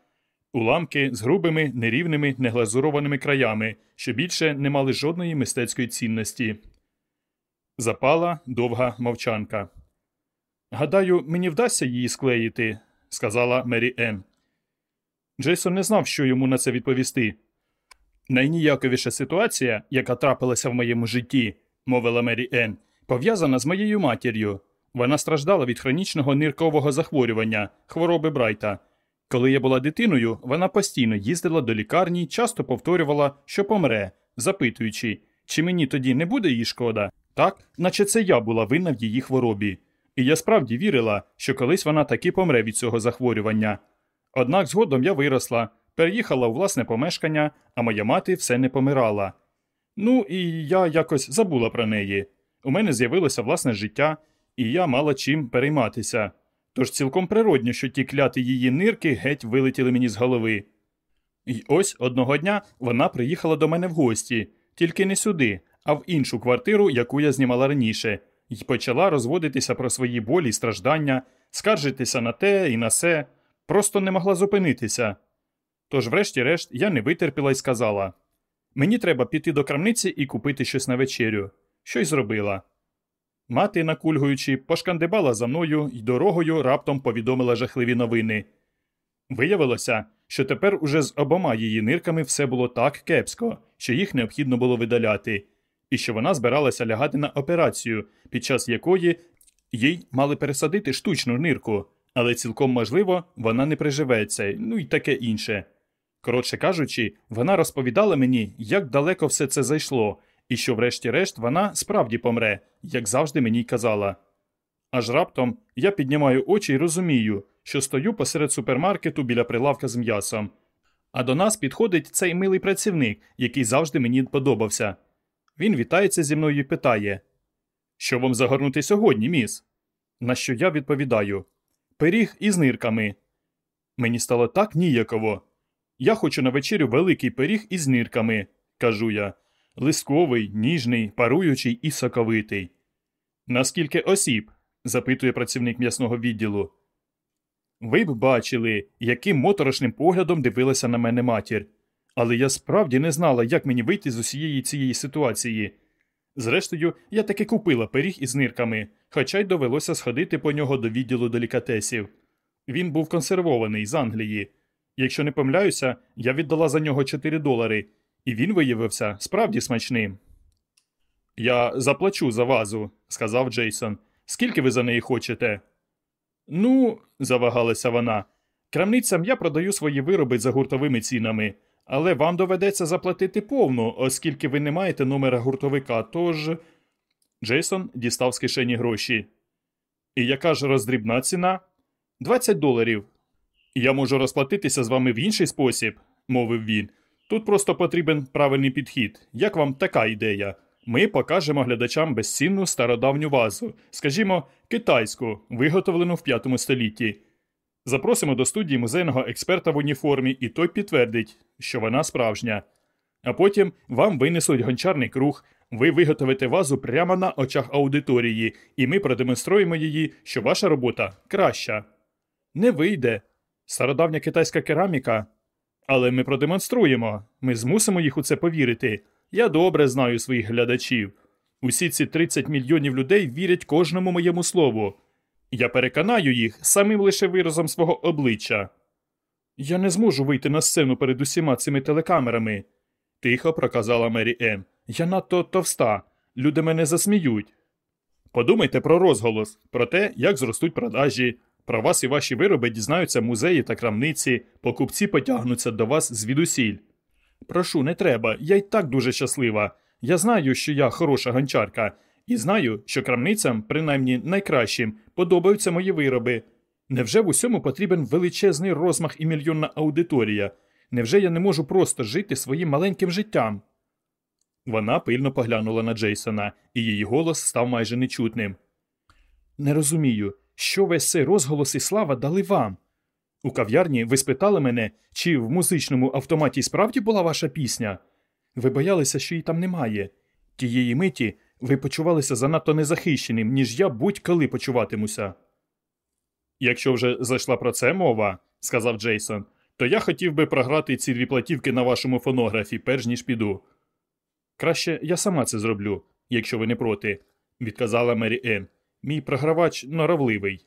Уламки з грубими, нерівними, неглазурованими краями, що більше не мали жодної мистецької цінності. Запала довга мовчанка. Гадаю, мені вдасться її склеїти, сказала Мері Енн. Джейсон не знав, що йому на це відповісти. Найніяковіша ситуація, яка трапилася в моєму житті, мовила Мері Енн, пов'язана з моєю матір'ю. Вона страждала від хронічного ниркового захворювання, хвороби Брайта. Коли я була дитиною, вона постійно їздила до лікарні, часто повторювала, що помре, запитуючи, чи мені тоді не буде її шкода, так, наче це я була винна в її хворобі. І я справді вірила, що колись вона таки помре від цього захворювання. Однак згодом я виросла, переїхала у власне помешкання, а моя мати все не помирала. Ну і я якось забула про неї. У мене з'явилося власне життя, і я мала чим перейматися. Тож цілком природньо, що ті кляті її нирки геть вилетіли мені з голови. І ось одного дня вона приїхала до мене в гості, тільки не сюди, а в іншу квартиру, яку я знімала раніше, і почала розводитися про свої болі й страждання, скаржитися на те і на се, просто не могла зупинитися. Тож, врешті-решт, я не витерпіла і сказала мені треба піти до крамниці і купити щось на вечерю. Що й зробила. Мати, накульгуючи, пошкандибала за мною і дорогою раптом повідомила жахливі новини. Виявилося, що тепер уже з обома її нирками все було так кепсько, що їх необхідно було видаляти, і що вона збиралася лягати на операцію, під час якої їй мали пересадити штучну нирку, але цілком можливо вона не приживеться, ну і таке інше. Коротше кажучи, вона розповідала мені, як далеко все це зайшло, і що, врешті-решт, вона справді помре, як завжди мені й казала. Аж раптом я піднімаю очі і розумію, що стою посеред супермаркету біля прилавка з м'ясом. А до нас підходить цей милий працівник, який завжди мені подобався. Він вітається зі мною і питає Що вам загорнути сьогодні, міс? На що я відповідаю Пиріг із нирками. Мені стало так ніяково. Я хочу на вечерю великий пиріг із нирками, кажу я. Лисковий, ніжний, паруючий і соковитий. Наскільки осіб? запитує працівник м'ясного відділу. Ви б бачили, яким моторошним поглядом дивилася на мене матір. Але я справді не знала, як мені вийти з усієї цієї ситуації. Зрештою, я таки купила пиріг із нирками, хоча й довелося сходити по нього до відділу делікатесів. Він був консервований з Англії. Якщо не помиляюся, я віддала за нього 4 долари, і він виявився справді смачним. Я заплачу за вазу, сказав Джейсон. Скільки ви за неї хочете? Ну, завагалася вона. Крамницям я продаю свої вироби за гуртовими цінами, але вам доведеться заплатити повну, оскільки ви не маєте номера гуртовика, тож. Джейсон дістав з кишені гроші. І яка ж роздрібна ціна? 20 доларів. Я можу розплатитися з вами в інший спосіб, мовив він. Тут просто потрібен правильний підхід. Як вам така ідея? Ми покажемо глядачам безцінну стародавню вазу, скажімо, китайську, виготовлену в п'ятому столітті. Запросимо до студії музейного експерта в уніформі, і той підтвердить, що вона справжня. А потім вам винесуть гончарний круг, ви виготовите вазу прямо на очах аудиторії, і ми продемонструємо її, що ваша робота краща. Не вийде. Стародавня китайська кераміка. Але ми продемонструємо, ми змусимо їх у це повірити. Я добре знаю своїх глядачів. Усі ці 30 мільйонів людей вірять кожному моєму слову. Я переконаю їх самим лише виразом свого обличчя. Я не зможу вийти на сцену перед усіма цими телекамерами, тихо проказала Мері Ен. Я надто товста. Люди мене засміють. Подумайте про розголос, про те, як зростуть продажі. Про вас і ваші вироби дізнаються музеї та крамниці, покупці потягнуться до вас звідусіль. Прошу, не треба, я й так дуже щаслива. Я знаю, що я хороша гончарка, і знаю, що крамницям, принаймні найкращим, подобаються мої вироби. Невже в усьому потрібен величезний розмах і мільйонна аудиторія? Невже я не можу просто жити своїм маленьким життям? Вона пильно поглянула на Джейсона, і її голос став майже нечутним. Не розумію, що цей розголос і слава дали вам. У кав'ярні ви спитали мене, чи в музичному автоматі справді була ваша пісня? Ви боялися, що її там немає. Тієї миті ви почувалися занадто незахищеним, ніж я будь-коли почуватимуся. Якщо вже зайшла про це мова, сказав Джейсон, то я хотів би програти ці дві платівки на вашому фонографі, перш ніж піду. Краще я сама це зроблю, якщо ви не проти, відказала Мері Ен. Мій програвач норовливий.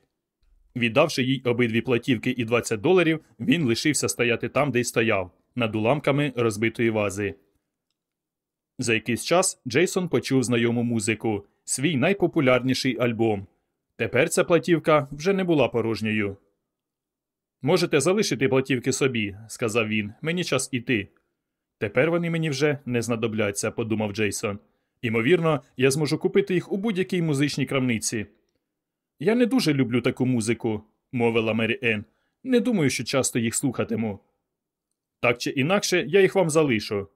Віддавши їй обидві платівки і 20 доларів, він лишився стояти там, де й стояв, над уламками розбитої вази. За якийсь час Джейсон почув знайому музику, свій найпопулярніший альбом. Тепер ця платівка вже не була порожньою. Можете залишити платівки собі, сказав він. Мені час іти. Тепер вони мені вже не знадобляться, подумав Джейсон. Імовірно, я зможу купити їх у будь-якій музичній крамниці. Я не дуже люблю таку музику, мовила Мері Ен. Не думаю, що часто їх слухатиму. Так чи інакше, я їх вам залишу.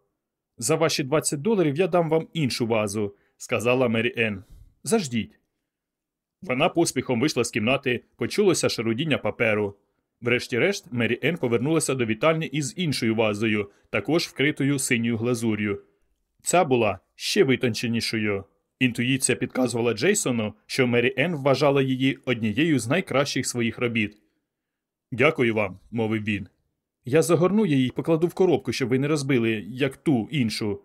За ваші 20 доларів я дам вам іншу вазу, сказала Мері Ен. Заждіть. Вона поспіхом вийшла з кімнати, почулося шарудіння паперу. Врешті-решт, Мері Ен повернулася до вітальні із іншою вазою, також вкритою синьою глазур'ю. Ця була ще витонченішою. Інтуїція підказувала Джейсону, що Мері Ен вважала її однією з найкращих своїх робіт. Дякую вам, мовив він. Я загорну її і покладу в коробку, щоб ви не розбили, як ту іншу.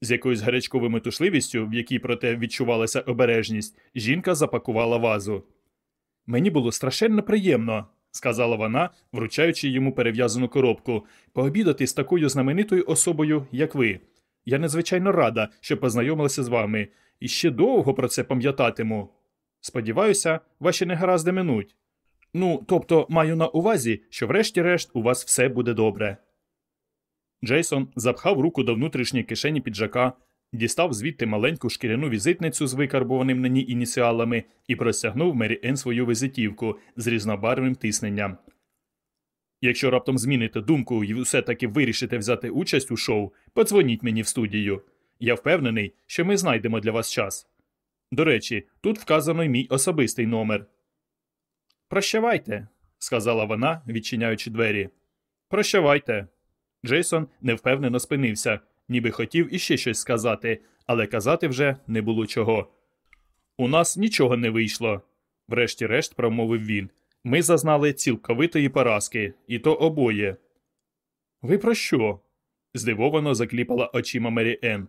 З якоюсь гарячковою метушливістю, в якій проте відчувалася обережність, жінка запакувала вазу. Мені було страшенно приємно, сказала вона, вручаючи йому перев'язану коробку, пообідати з такою знаменитою особою, як ви. Я надзвичайно рада, що познайомилася з вами, і ще довго про це пам'ятатиму. Сподіваюся, ваші негаразди минуть. Ну, тобто маю на увазі, що врешті-решт у вас все буде добре. Джейсон запхав руку до внутрішньої кишені піджака, дістав звідти маленьку шкіряну візитницю з викарбованим на ній ініціалами і простягнув Мері Ен свою візитівку з різнобарвним тисненням. Якщо раптом зміните думку і все таки вирішите взяти участь у шоу, подзвоніть мені в студію. Я впевнений, що ми знайдемо для вас час. До речі, тут вказано й мій особистий номер. Прощавайте, сказала вона, відчиняючи двері. Прощавайте. Джейсон невпевнено спинився, ніби хотів іще щось сказати, але казати вже не було чого. У нас нічого не вийшло, врешті-решт промовив він. Ми зазнали цілковитої поразки, і то обоє. Ви про що? здивовано закліпала очима Мері Ен.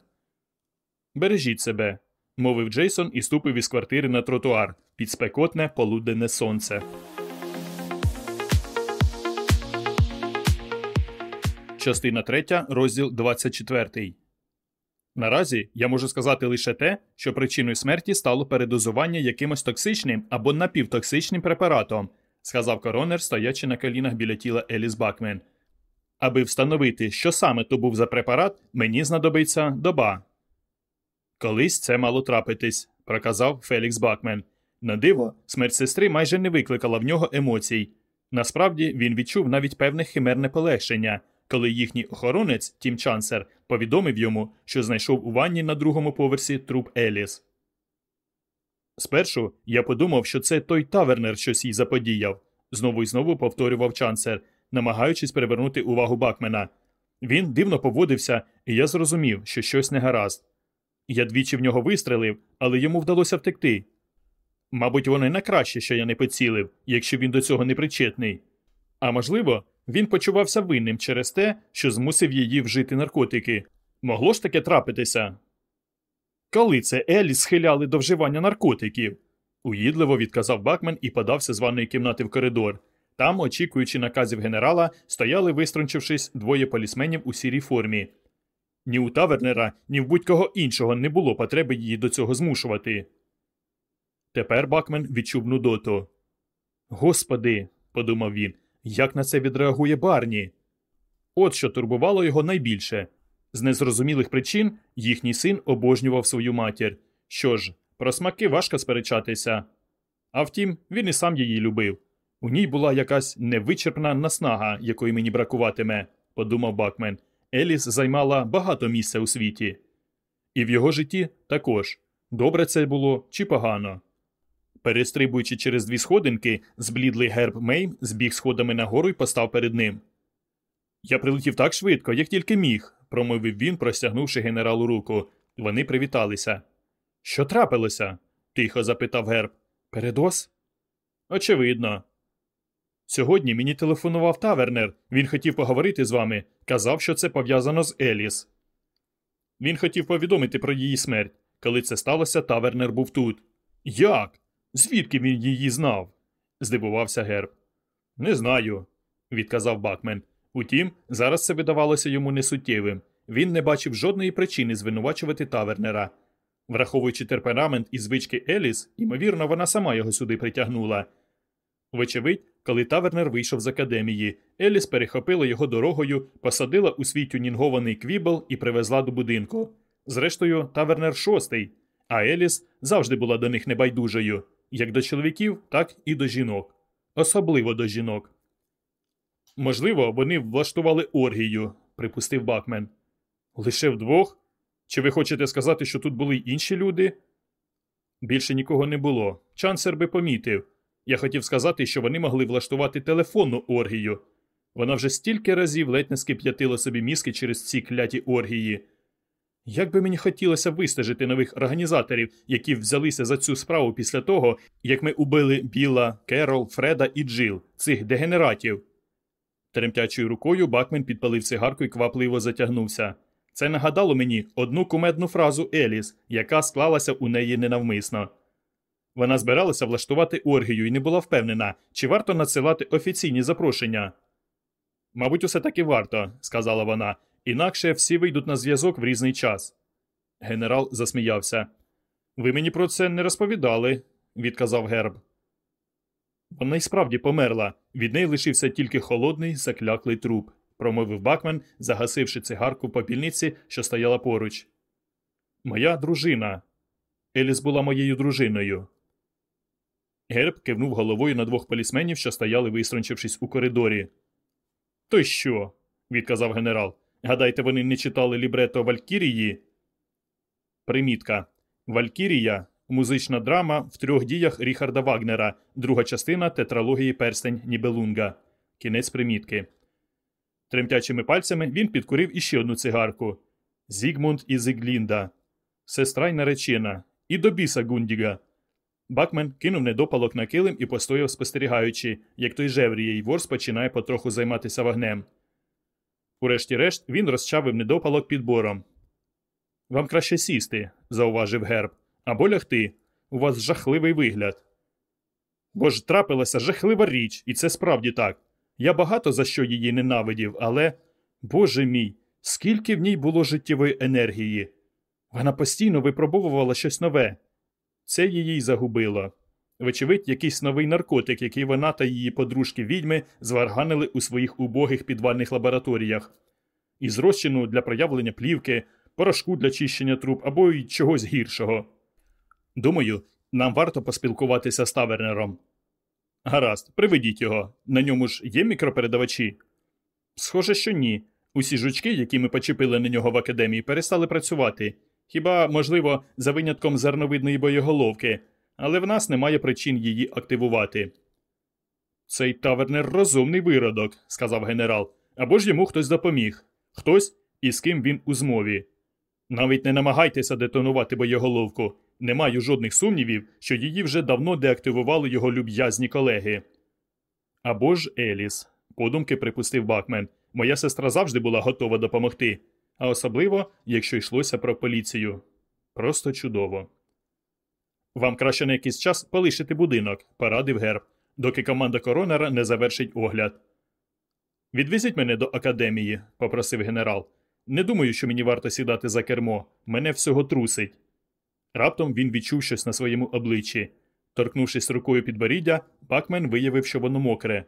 Бережіть себе, мовив Джейсон і ступив із квартири на тротуар під спекотне полуденне сонце. Частина 3, розділ 24. Наразі я можу сказати лише те, що причиною смерті стало передозування якимось токсичним або напівтоксичним препаратом, сказав коронер, стоячи на колінах біля тіла Еліс Бакмен. Аби встановити, що саме то був за препарат, мені знадобиться доба. Колись це мало трапитись, проказав Фелікс Бакмен. На диво, смерть сестри майже не викликала в нього емоцій. Насправді він відчув навіть певне химерне полегшення, коли їхній охоронець Тім Чансер повідомив йому, що знайшов у ванні на другому поверсі труп Еліс. Спершу я подумав, що це той тавернер щось їй заподіяв, знову і знову повторював Чансер, намагаючись привернути увагу Бакмена. Він дивно поводився, і я зрозумів, що щось не гаразд. Я двічі в нього вистрелив, але йому вдалося втекти. Мабуть, воно й на краще, що я не поцілив, якщо він до цього не причетний. А можливо, він почувався винним через те, що змусив її вжити наркотики. Могло ж таке трапитися? Коли це Елі схиляли до вживання наркотиків? уїдливо відказав Бакмен і подався з ванної кімнати в коридор. Там, очікуючи наказів генерала, стояли, виструнчившись, двоє полісменів у сірій формі. Ні у тавернера, ні в будь-кого іншого не було потреби її до цього змушувати. Тепер Бакмен відчув нудоту. Господи, подумав він, як на це відреагує Барні? От що турбувало його найбільше. З незрозумілих причин їхній син обожнював свою матір. Що ж, про смаки важко сперечатися. А втім, він і сам її любив. У ній була якась невичерпна наснага, якої мені бракуватиме, подумав Бакмен. Еліс займала багато місця у світі. І в його житті також добре це було чи погано. Перестрибуючи через дві сходинки, зблідлий герб Мейм збіг сходами нагору і постав перед ним. Я прилетів так швидко, як тільки міг, промовив він, простягнувши генералу руку. Вони привіталися. Що трапилося? тихо запитав герб. Передос? Очевидно. Сьогодні мені телефонував тавернер. Він хотів поговорити з вами. Казав, що це пов'язано з Еліс. Він хотів повідомити про її смерть. Коли це сталося, тавернер був тут. Як? Звідки він її знав? здивувався герб. Не знаю, відказав Бакмен. Утім, зараз це видавалося йому несуттєвим. Він не бачив жодної причини звинувачувати тавернера. Враховуючи темперамент і звички Еліс, ймовірно, вона сама його сюди притягнула. Вочевидь, коли тавернер вийшов з академії, Еліс перехопила його дорогою, посадила у свій тюнінгований квібл і привезла до будинку. Зрештою, тавернер шостий, а Еліс завжди була до них небайдужою як до чоловіків, так і до жінок, особливо до жінок. Можливо, вони влаштували оргію, припустив Бакмен. Лише вдвох? Чи ви хочете сказати, що тут були й інші люди? Більше нікого не було. Чансер би помітив. Я хотів сказати, що вони могли влаштувати телефонну оргію. Вона вже стільки разів ледь не скип'ятила собі мізки через ці кляті оргії. Як би мені хотілося вистежити нових організаторів, які взялися за цю справу після того, як ми убили Біла, Керол, Фреда і Джил, цих дегенератів. Тремтячою рукою Бакмен підпалив цигарку і квапливо затягнувся. Це нагадало мені одну кумедну фразу Еліс, яка склалася у неї ненавмисно. Вона збиралася влаштувати оргію і не була впевнена, чи варто надсилати офіційні запрошення. Мабуть, усе таки варто, сказала вона, інакше всі вийдуть на зв'язок в різний час. Генерал засміявся. Ви мені про це не розповідали, відказав герб. Вона й справді померла. Від неї лишився тільки холодний, закляклий труп, промовив Бакмен, загасивши цигарку в попільниці, що стояла поруч. Моя дружина. Еліс була моєю дружиною. Герб кивнув головою на двох полісменів, що стояли, виструнчившись у коридорі. То що? відказав генерал. Гадайте, вони не читали лібрето Валькірії? Примітка. Валькірія музична драма в трьох діях Ріхарда Вагнера, друга частина тетралогії перстень Нібелунга. Кінець примітки. Тремтячими пальцями він підкурив іще одну цигарку. Зігмунд і Зіглінда. Сестра й наречена. І до біса Гундіга. Бакмен кинув недопалок на килим і постояв, спостерігаючи, як той жевріє ворс починає потроху займатися вогнем. Урешті-решт він розчавив недопалок підбором. Вам краще сісти, зауважив герб, або лягти. У вас жахливий вигляд. Бо ж трапилася жахлива річ, і це справді так. Я багато за що її ненавидів, але, Боже мій, скільки в ній було життєвої енергії. Вона постійно випробовувала щось нове. Це її й загубило. Вочевидь, якийсь новий наркотик, який вона та її подружки відьми зварганили у своїх убогих підвальних лабораторіях, із розчину для проявлення плівки, порошку для чищення труб або й чогось гіршого. Думаю, нам варто поспілкуватися з тавернером. Гаразд, приведіть його. На ньому ж є мікропередавачі? Схоже, що ні. Усі жучки, які ми почепили на нього в академії, перестали працювати. Хіба, можливо, за винятком зерновидної боєголовки, але в нас немає причин її активувати. Цей тавернер розумний виродок, сказав генерал, або ж йому хтось допоміг. Хтось, із ким він у змові. Навіть не намагайтеся детонувати боєголовку. Не маю жодних сумнівів, що її вже давно деактивували його люб'язні колеги. Або ж Еліс, подумки припустив Бакмен. Моя сестра завжди була готова допомогти, а особливо, якщо йшлося про поліцію. Просто чудово. Вам краще на якийсь час полишити будинок, порадив герб, доки команда коронера не завершить огляд. Відвезіть мене до академії, попросив генерал. Не думаю, що мені варто сідати за кермо. Мене всього трусить. Раптом він відчув щось на своєму обличчі. Торкнувшись рукою підборіддя, Бакмен виявив, що воно мокре.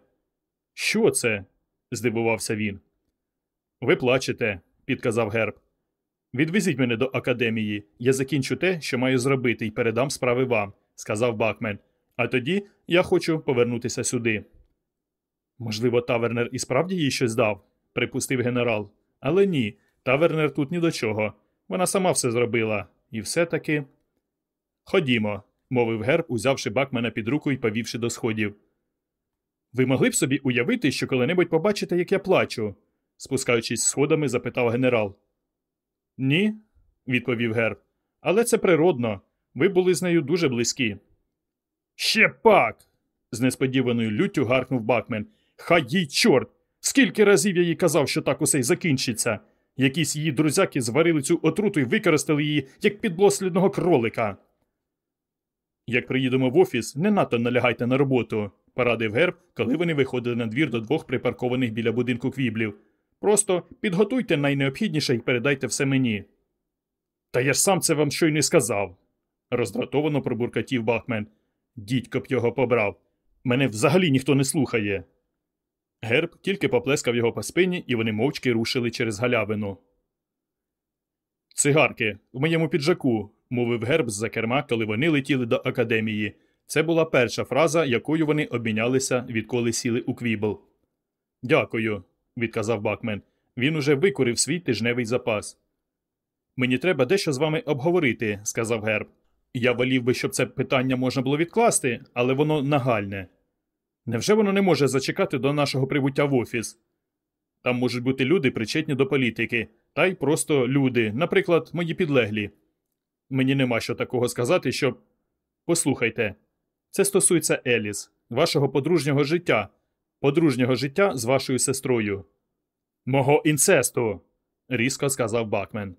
Що це? здивувався він. Ви плачете, підказав герб. Відвезіть мене до академії. Я закінчу те, що маю зробити, і передам справи вам, сказав Бакмен. А тоді я хочу повернутися сюди. Можливо, тавернер і справді їй щось дав, припустив генерал. Але ні, тавернер тут ні до чого. Вона сама все зробила. І все таки. Ходімо, мовив герб, узявши Бакмена під руку і повівши до сходів. Ви могли б собі уявити, що коли-небудь побачите, як я плачу? спускаючись сходами, запитав генерал. Ні, відповів герб. Але це природно. Ви були з нею дуже близькі. Ще пак. з несподіваною люттю гаркнув Бакмен. Хай їй чорт! Скільки разів я їй казав, що так усе й закінчиться. Якісь її друзяки зварили цю отруту і використали її як підлослідного кролика. Як приїдемо в офіс, не надто налягайте на роботу, порадив герб, коли вони виходили на двір до двох припаркованих біля будинку квіблів. Просто підготуйте найнеобхідніше і передайте все мені. Та я ж сам це вам щойно сказав, роздратовано пробуркатів Бахмен. Дідько б його побрав. Мене взагалі ніхто не слухає. Герб тільки поплескав його по спині, і вони мовчки рушили через галявину. Цигарки в моєму піджаку, мовив герб з за керма, коли вони летіли до академії. Це була перша фраза, якою вони обмінялися, відколи сіли у квібл. Дякую, відказав Бакмен. Він уже викурив свій тижневий запас. Мені треба дещо з вами обговорити, сказав герб. Я волів би, щоб це питання можна було відкласти, але воно нагальне. Невже воно не може зачекати до нашого прибуття в офіс? Там можуть бути люди, причетні до політики, та й просто люди, наприклад, мої підлеглі. Мені нема що такого сказати, щоб. Послухайте, це стосується Еліс, вашого подружнього життя, подружнього життя з вашою сестрою. Мого інцесту, різко сказав Бакмен.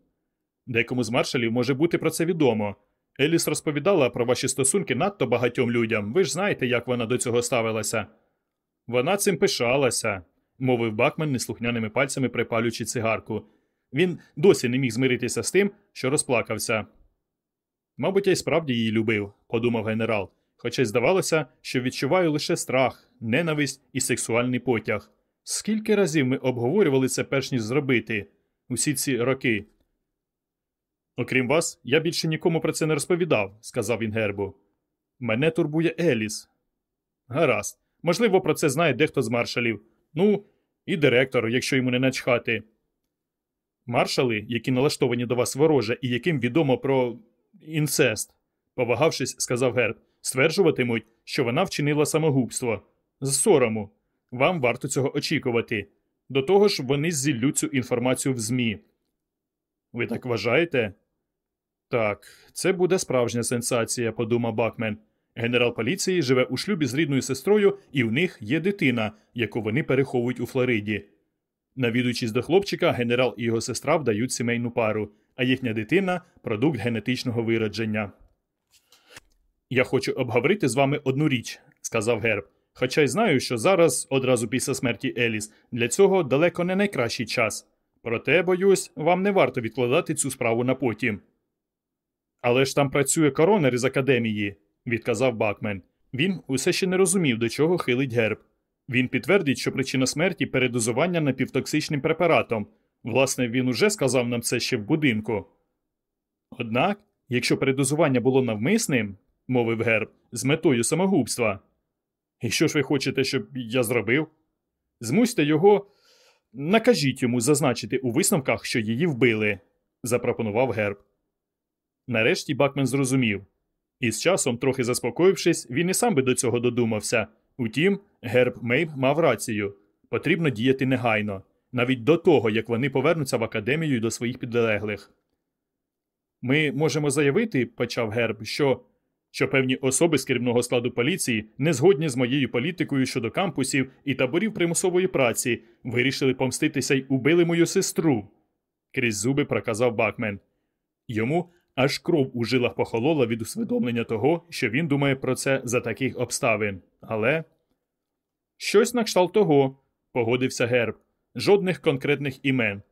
Декому з маршалів може бути про це відомо. Еліс розповідала про ваші стосунки надто багатьом людям. Ви ж знаєте, як вона до цього ставилася. Вона цим пишалася, мовив Бакмен неслухняними пальцями припалюючи цигарку. Він досі не міг змиритися з тим, що розплакався. Мабуть, я й справді її любив, подумав генерал, хоча й здавалося, що відчуваю лише страх, ненависть і сексуальний потяг. Скільки разів ми обговорювали це перш ніж зробити усі ці роки. Окрім вас, я більше нікому про це не розповідав, сказав він гербу. Мене турбує Еліс. Гаразд. Можливо, про це знає дехто з маршалів. Ну, і директор, якщо йому не начхати. Маршали, які налаштовані до вас вороже і яким відомо про інцест, повагавшись, сказав герб, стверджуватимуть, що вона вчинила самогубство. З сорому. Вам варто цього очікувати. До того ж, вони зіллють цю інформацію в ЗМІ. Ви так вважаєте? Так, це буде справжня сенсація, подумав Бакмен. Генерал поліції живе у шлюбі з рідною сестрою, і в них є дитина, яку вони переховують у Флориді. Навідуючись до хлопчика, генерал і його сестра вдають сімейну пару. а їхня дитина продукт генетичного виродження. Я хочу обговорити з вами одну річ, сказав Герб. Хоча й знаю, що зараз, одразу після смерті Еліс, для цього далеко не найкращий час. Проте, боюсь, вам не варто відкладати цю справу на потім. Але ж там працює коронер із академії, відказав Бакмен. Він усе ще не розумів, до чого хилить герб. Він підтвердить, що причина смерті передозування напівтоксичним препаратом. Власне, він уже сказав нам це ще в будинку. Однак, якщо передозування було навмисним, мовив герб, з метою самогубства. І що ж ви хочете, щоб я зробив? Змусьте його, накажіть йому зазначити у висновках, що її вбили, запропонував герб. Нарешті Бакмен зрозумів. І з часом, трохи заспокоївшись, він і сам би до цього додумався. Утім, герб Мейб мав рацію потрібно діяти негайно, навіть до того, як вони повернуться в академію до своїх підлеглих. Ми можемо заявити, почав герб, що що певні особи з керівного складу поліції, не згодні з моєю політикою щодо кампусів і таборів примусової праці, вирішили помститися й убили мою сестру. Крізь зуби проказав Бакмен. Йому аж кров у жилах похолола від усвідомлення того, що він думає про це за таких обставин. Але. Щось на кшталт того, погодився герб, жодних конкретних імен.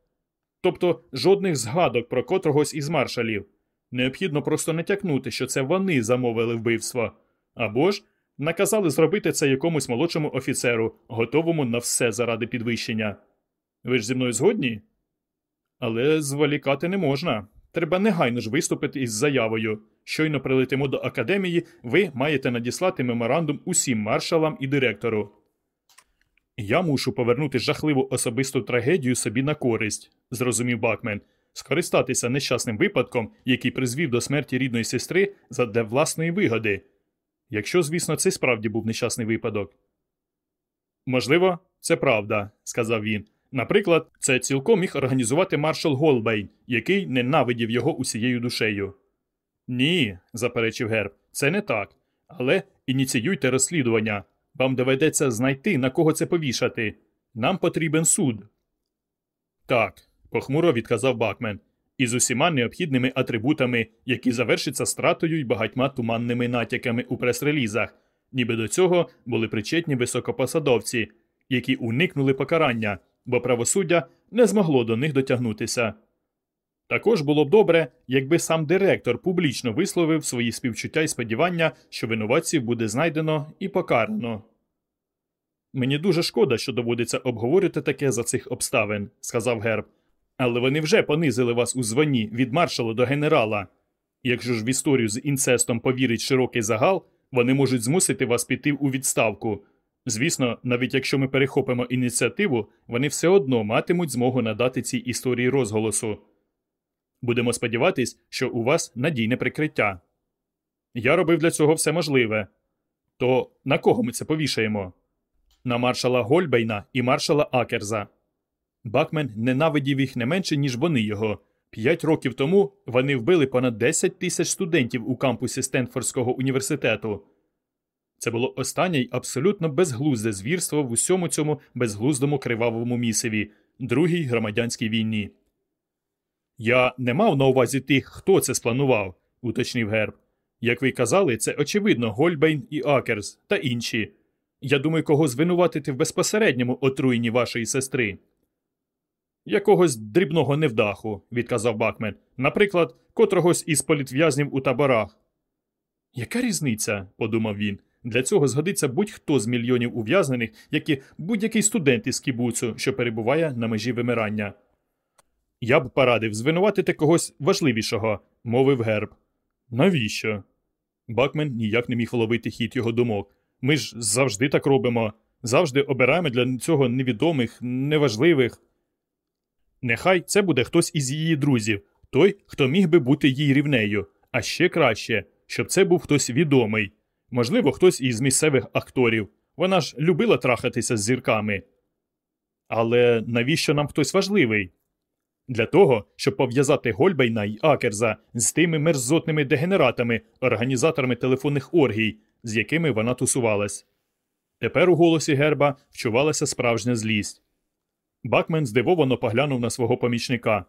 Тобто жодних згадок про котрогось із маршалів. Необхідно просто натякнути, що це вони замовили вбивство, або ж наказали зробити це якомусь молодшому офіцеру, готовому на все заради підвищення. Ви ж зі мною згодні? Але зволікати не можна. Треба негайно ж виступити із заявою. Щойно прилетимо до академії, ви маєте надіслати меморандум усім маршалам і директору. Я мушу повернути жахливу особисту трагедію собі на користь, зрозумів Бакмен скористатися нещасним випадком, який призвів до смерті рідної сестри задля власної вигоди. Якщо, звісно, це справді був нещасний випадок. Можливо, це правда, сказав він. Наприклад, це цілком міг організувати маршал Голбейн, який ненавидів його усією душею. Ні, заперечив Герб, це не так. Але ініціюйте розслідування. Вам доведеться знайти, на кого це повішати. Нам потрібен суд. Так, похмуро відказав Бакмен, із усіма необхідними атрибутами, які завершаться стратою й багатьма туманними натяками у прес-релізах, ніби до цього були причетні високопосадовці, які уникнули покарання, бо правосуддя не змогло до них дотягнутися. Також було б добре, якби сам директор публічно висловив свої співчуття і сподівання, що винуватців буде знайдено і покарано. Мені дуже шкода, що доводиться обговорити таке за цих обставин, сказав Герб. Але вони вже понизили вас у званні від маршала до генерала. Якщо ж в історію з інцестом повірить широкий загал, вони можуть змусити вас піти у відставку. Звісно, навіть якщо ми перехопимо ініціативу, вони все одно матимуть змогу надати цій історії розголосу. Будемо сподіватись, що у вас надійне прикриття. Я робив для цього все можливе. То на кого ми це повішаємо? На маршала Гольбейна і маршала Акерза. Бакмен ненавидів їх не менше, ніж вони його. П'ять років тому вони вбили понад 10 тисяч студентів у кампусі Стенфордського університету. Це було останнє й абсолютно безглузде звірство в усьому цьому безглуздому кривавому місиві, другій громадянській війні. Я не мав на увазі тих, хто це спланував, уточнив Герб. Як ви казали, це очевидно Гольбейн і Акерс та інші. Я думаю, кого звинуватити в безпосередньому отруєнні вашої сестри. Якогось дрібного невдаху, відказав Бакмен, наприклад, котрогось із політв'язнів у таборах. Яка різниця? подумав він. Для цього згодиться будь-хто з мільйонів ув'язнених, як і будь-який студент із кібуцу, що перебуває на межі вимирання. Я б порадив звинуватити когось важливішого, мовив герб. Навіщо? Бакмен ніяк не міг ловити хід його думок. Ми ж завжди так робимо, завжди обираємо для цього невідомих, неважливих. Нехай це буде хтось із її друзів, той, хто міг би бути їй рівнею, а ще краще, щоб це був хтось відомий, можливо, хтось із місцевих акторів. Вона ж любила трахатися з зірками. Але навіщо нам хтось важливий? Для того, щоб пов'язати Гольбейна й Акерза з тими мерзотними дегенератами, організаторами телефонних оргій, з якими вона тусувалась. Тепер у голосі герба вчувалася справжня злість. Бакмен здивовано поглянув на свого помічника.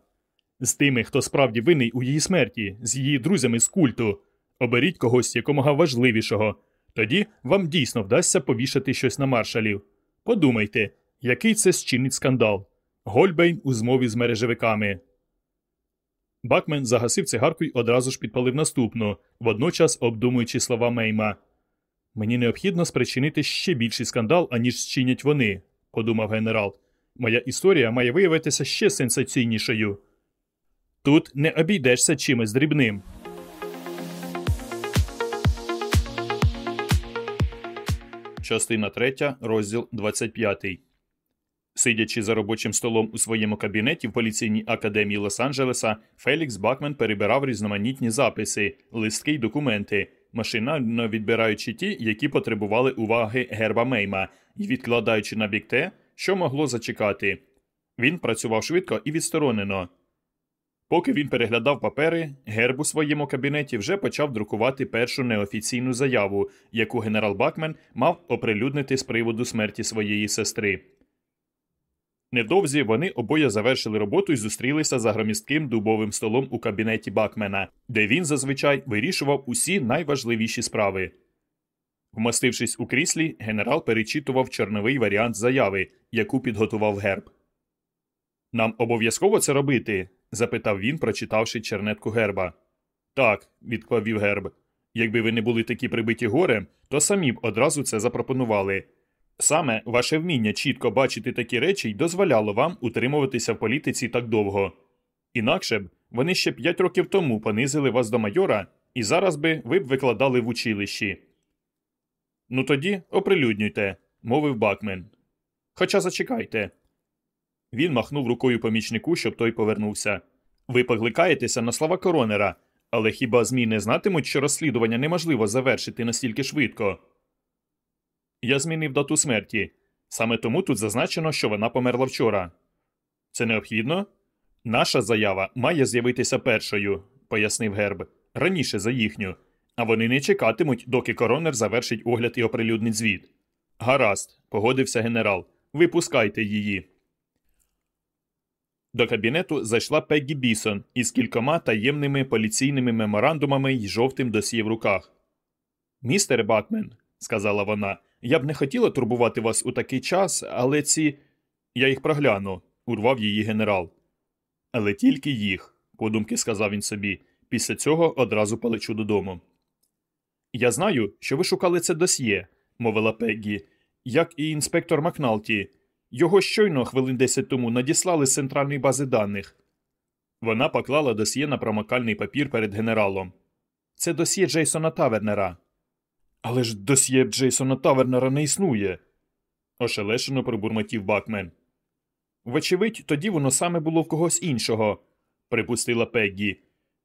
З тими, хто справді винний у її смерті, з її друзями з культу. Оберіть когось якомога важливішого. Тоді вам дійсно вдасться повішати щось на маршалів. Подумайте, який це зчинить скандал. Гольбейн у змові з мережевиками. Бакмен загасив цигарку й одразу ж підпалив наступну, водночас обдумуючи слова Мейма. Мені необхідно спричинити ще більший скандал, аніж зчинять вони, подумав генерал. Моя історія має виявитися ще сенсаційнішою. Тут не обійдешся чимось дрібним. Частина 3, розділ 25. Сидячи за робочим столом у своєму кабінеті в поліційній академії Лос-Анджелеса, Фелікс Бакмен перебирав різноманітні записи, листки й документи, машинально відбираючи ті, які потребували уваги герба Мейма, і відкладаючи на бік те, що могло зачекати. Він працював швидко і відсторонено. Поки він переглядав папери, герб у своєму кабінеті вже почав друкувати першу неофіційну заяву, яку генерал Бакмен мав оприлюднити з приводу смерті своєї сестри. Невдовзі вони обоє завершили роботу і зустрілися за громістким дубовим столом у кабінеті Бакмена, де він зазвичай вирішував усі найважливіші справи. Вмостившись у кріслі, генерал перечитував чорновий варіант заяви, яку підготував герб. Нам обов'язково це робити? запитав він, прочитавши чернетку герба. Так, відповів герб. Якби ви не були такі прибиті горем, то самі б одразу це запропонували. Саме ваше вміння чітко бачити такі речі й дозволяло вам утримуватися в політиці так довго. Інакше б вони ще п'ять років тому понизили вас до майора, і зараз би ви б викладали в училищі. Ну тоді оприлюднюйте, мовив Бакмен. Хоча зачекайте. Він махнув рукою помічнику, щоб той повернувся. Ви покликаєтеся на слова коронера, але хіба ЗМІ не знатимуть, що розслідування неможливо завершити настільки швидко? Я змінив дату смерті. Саме тому тут зазначено, що вона померла вчора. Це необхідно? Наша заява має з'явитися першою, пояснив Герб, раніше за їхню. А вони не чекатимуть, доки коронер завершить огляд і оприлюднить звіт. Гаразд, погодився генерал. Випускайте її. До кабінету зайшла Пеггі Бісон із кількома таємними поліційними меморандумами й жовтим досьє в руках. Містер Бакмен, сказала вона, я б не хотіла турбувати вас у такий час, але ці. Я їх прогляну, урвав її генерал. Але тільки їх, подумки сказав він собі. Після цього одразу полечу додому. Я знаю, що ви шукали це досьє, мовила Пеггі, як і інспектор Макналті. Його щойно хвилин десять тому надіслали з центральної бази даних. Вона поклала досьє на промокальний папір перед генералом. Це досьє Джейсона Тавернера. Але ж досьє Джейсона Тавернера не існує. ошелешено пробурмотів Бакмен. Вочевидь, тоді воно саме було в когось іншого, припустила Пеггі.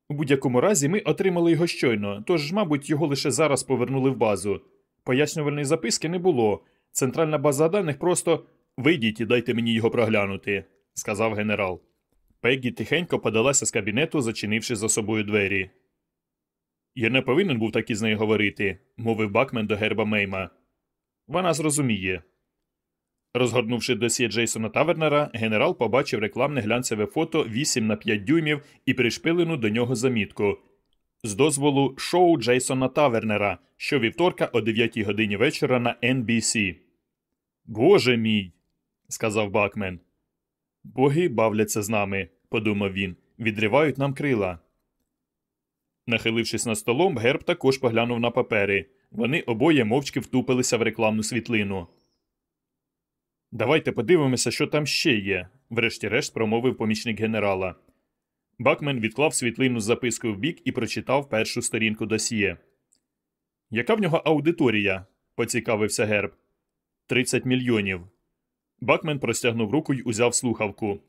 У будь-якому разі ми отримали його щойно, тож, мабуть, його лише зараз повернули в базу. Пояснювальної записки не було. Центральна база даних просто вийдіть і дайте мені його проглянути, сказав генерал. Пеггі тихенько подалася з кабінету, зачинивши за собою двері. Я не повинен був так із нею говорити, мовив Бакмен до герба Мейма. Вона зрозуміє. Розгорнувши досьє Джейсона Тавернера, генерал побачив рекламне глянцеве фото 8 на 5 дюймів і пришпилену до нього замітку з дозволу шоу Джейсона Тавернера щовівторка о 9 годині вечора на NBC. Боже мій, сказав Бакмен. Боги бавляться з нами, подумав він, відривають нам крила. Нахилившись над столом, герб також поглянув на папери. Вони обоє мовчки втупилися в рекламну світлину. Давайте подивимося, що там ще є, врешті-решт промовив помічник генерала. Бакмен відклав світлину з запискою в бік і прочитав першу сторінку досьє. Яка в нього аудиторія? поцікавився герб. Тридцять мільйонів. Бакмен простягнув руку й узяв слухавку.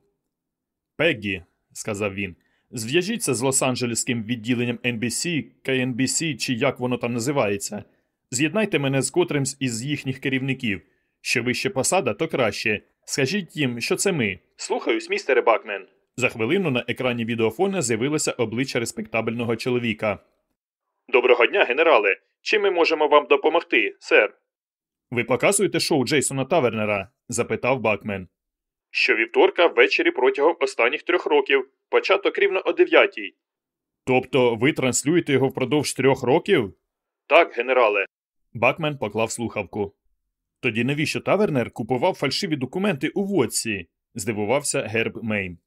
Пеггі, сказав він, зв'яжіться з Лос-Анджелеським відділенням NBC, KNBC чи як воно там називається. З'єднайте мене з котримсь із їхніх керівників. Що вище посада, то краще. Скажіть їм, що це ми. Слухаюсь, містере Бакмен. За хвилину на екрані відеофона з'явилося обличчя респектабельного чоловіка. Доброго дня, генерале. Чим ми можемо вам допомогти, сер? Ви показуєте шоу Джейсона Тавернера? запитав Бакмен. Щовівторка ввечері протягом останніх трьох років, Початок рівно о дев'ятій. Тобто ви транслюєте його впродовж трьох років? Так, генерале. Бакмен поклав слухавку. Тоді навіщо Тавернер купував фальшиві документи у Вотсі? здивувався Герб Мейн.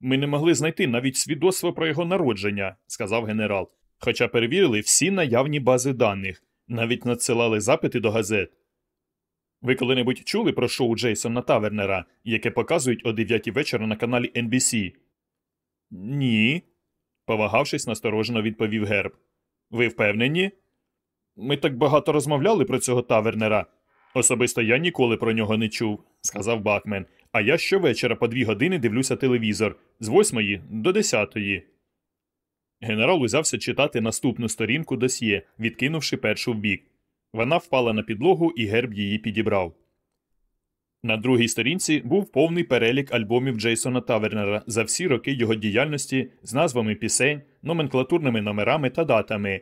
Ми не могли знайти навіть свідоцтво про його народження, сказав генерал, хоча перевірили всі наявні бази даних, навіть надсилали запити до газет. Ви коли-небудь чули про шоу Джейсона Тавернера, яке показують о 9 вечора на каналі NBC? Ні. Повагавшись, насторожено відповів Герб. Ви впевнені? Ми так багато розмовляли про цього тавернера. Особисто я ніколи про нього не чув, сказав Бакмен. А я щовечора по дві години дивлюся телевізор з восьмої до десятої. Генерал узявся читати наступну сторінку досьє, відкинувши першу вбік. Вона впала на підлогу, і герб її підібрав. На другій сторінці був повний перелік альбомів Джейсона Тавернера за всі роки його діяльності з назвами пісень, номенклатурними номерами та датами.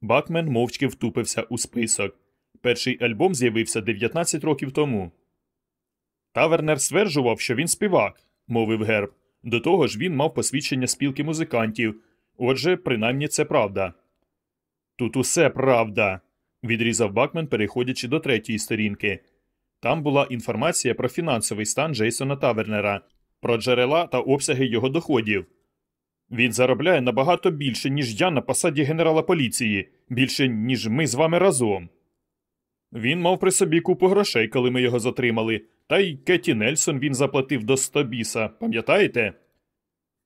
Бакмен мовчки втупився у список. Перший альбом з'явився 19 років тому. Тавернер стверджував, що він співак, мовив герб. До того ж, він мав посвідчення спілки музикантів. Отже, принаймні це правда. Тут усе правда, відрізав Бакмен, переходячи до третьої сторінки. Там була інформація про фінансовий стан Джейсона Тавернера, про джерела та обсяги його доходів. Він заробляє набагато більше, ніж я на посаді генерала поліції, більше, ніж ми з вами разом. Він мав при собі купу грошей, коли ми його затримали, та й Кеті Нельсон він заплатив до 100 біса, пам'ятаєте?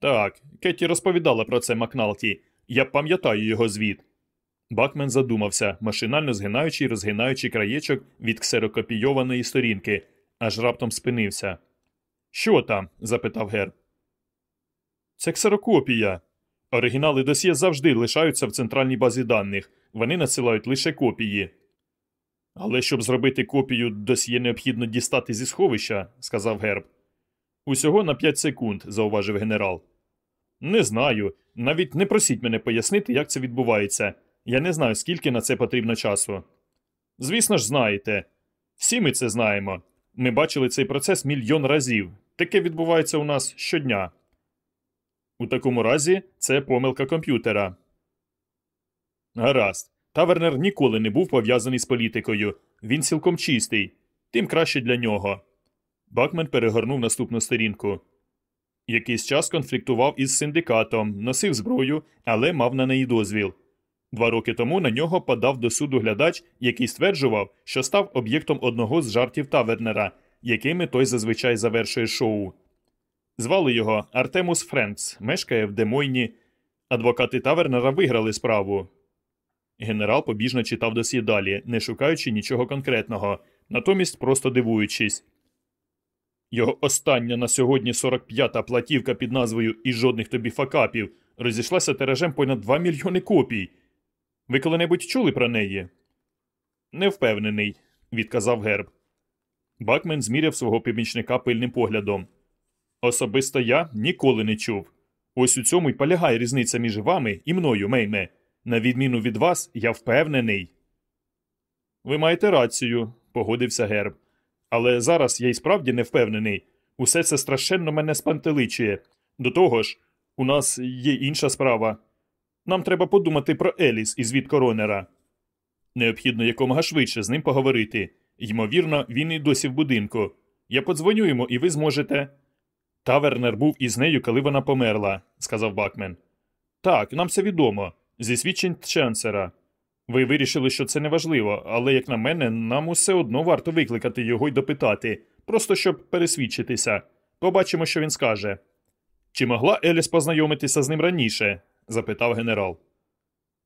Так, Кеті розповідала про це Макналті. Я пам'ятаю його звіт. Бакмен задумався, машинально згинаючи і розгинаючи краєчок від ксерокопійованої сторінки, аж раптом спинився. Що там? запитав Герб. Це ксерокопія. Оригінали досьє завжди лишаються в центральній базі даних, вони надсилають лише копії. Але щоб зробити копію досьє необхідно дістати зі сховища, сказав Герб. Усього на 5 секунд, зауважив генерал. Не знаю. Навіть не просіть мене пояснити, як це відбувається. Я не знаю, скільки на це потрібно часу. Звісно ж, знаєте. Всі ми це знаємо. Ми бачили цей процес мільйон разів. Таке відбувається у нас щодня. У такому разі це помилка комп'ютера. Гаразд. Тавернер ніколи не був пов'язаний з політикою. Він цілком чистий, тим краще для нього. Бакмен перегорнув наступну сторінку. Якийсь час конфліктував із синдикатом, носив зброю, але мав на неї дозвіл. Два роки тому на нього подав до суду глядач, який стверджував, що став об'єктом одного з жартів Тавернера, якими той зазвичай завершує шоу. Звали його Артемус Френкс, мешкає в Демойні. Адвокати Тавернера виграли справу. Генерал побіжно читав досі далі, не шукаючи нічого конкретного, натомість просто дивуючись. Його остання на сьогодні 45-та платівка під назвою І жодних тобі факапів розійшлася тиражем понад 2 мільйони копій. Ви коли-небудь чули про неї? Не впевнений, відказав Герб. Бакмен зміряв свого помічника пильним поглядом. Особисто я ніколи не чув. Ось у цьому й полягає різниця між вами і мною, Мейме. На відміну від вас, я впевнений. Ви маєте рацію, погодився Герб. Але зараз я й справді не впевнений. Усе це страшенно мене спантеличує. До того ж, у нас є інша справа. Нам треба подумати про Еліс із від коронера. Необхідно якомога швидше з ним поговорити. Ймовірно, він і досі в будинку. Я подзвоню йому, і ви зможете. Тавернер був із нею, коли вона померла, сказав Бакмен. Так, нам це відомо. Зі свідчень Ченсера. Ви вирішили, що це неважливо, але, як на мене, нам усе одно варто викликати його й допитати, просто щоб пересвідчитися. Побачимо, що він скаже. Чи могла Еліс познайомитися з ним раніше? запитав генерал.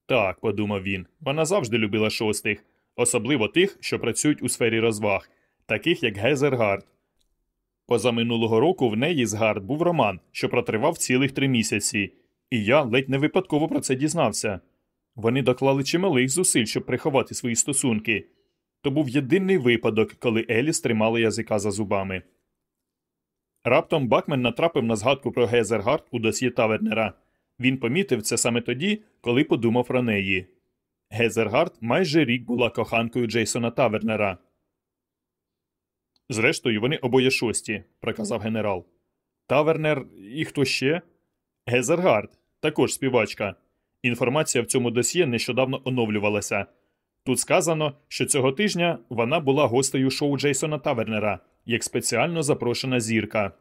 Так, подумав він, вона завжди любила шостих, особливо тих, що працюють у сфері розваг, таких як Гезергард. Позаминулого року в неї з Гард був роман, що протривав цілих три місяці, і я ледь не випадково про це дізнався. Вони доклали чималих зусиль, щоб приховати свої стосунки. То був єдиний випадок, коли Еліс тримала язика за зубами. Раптом Бакмен натрапив на згадку про Гезергард у досьє Тавернера. Він помітив це саме тоді, коли подумав про неї. Гезергард майже рік була коханкою Джейсона Тавернера. Зрештою, вони обоє шості, проказав генерал. Тавернер і хто ще? Гезергард, також співачка. Інформація в цьому досьє нещодавно оновлювалася. Тут сказано, що цього тижня вона була гостею шоу Джейсона Тавернера як спеціально запрошена зірка.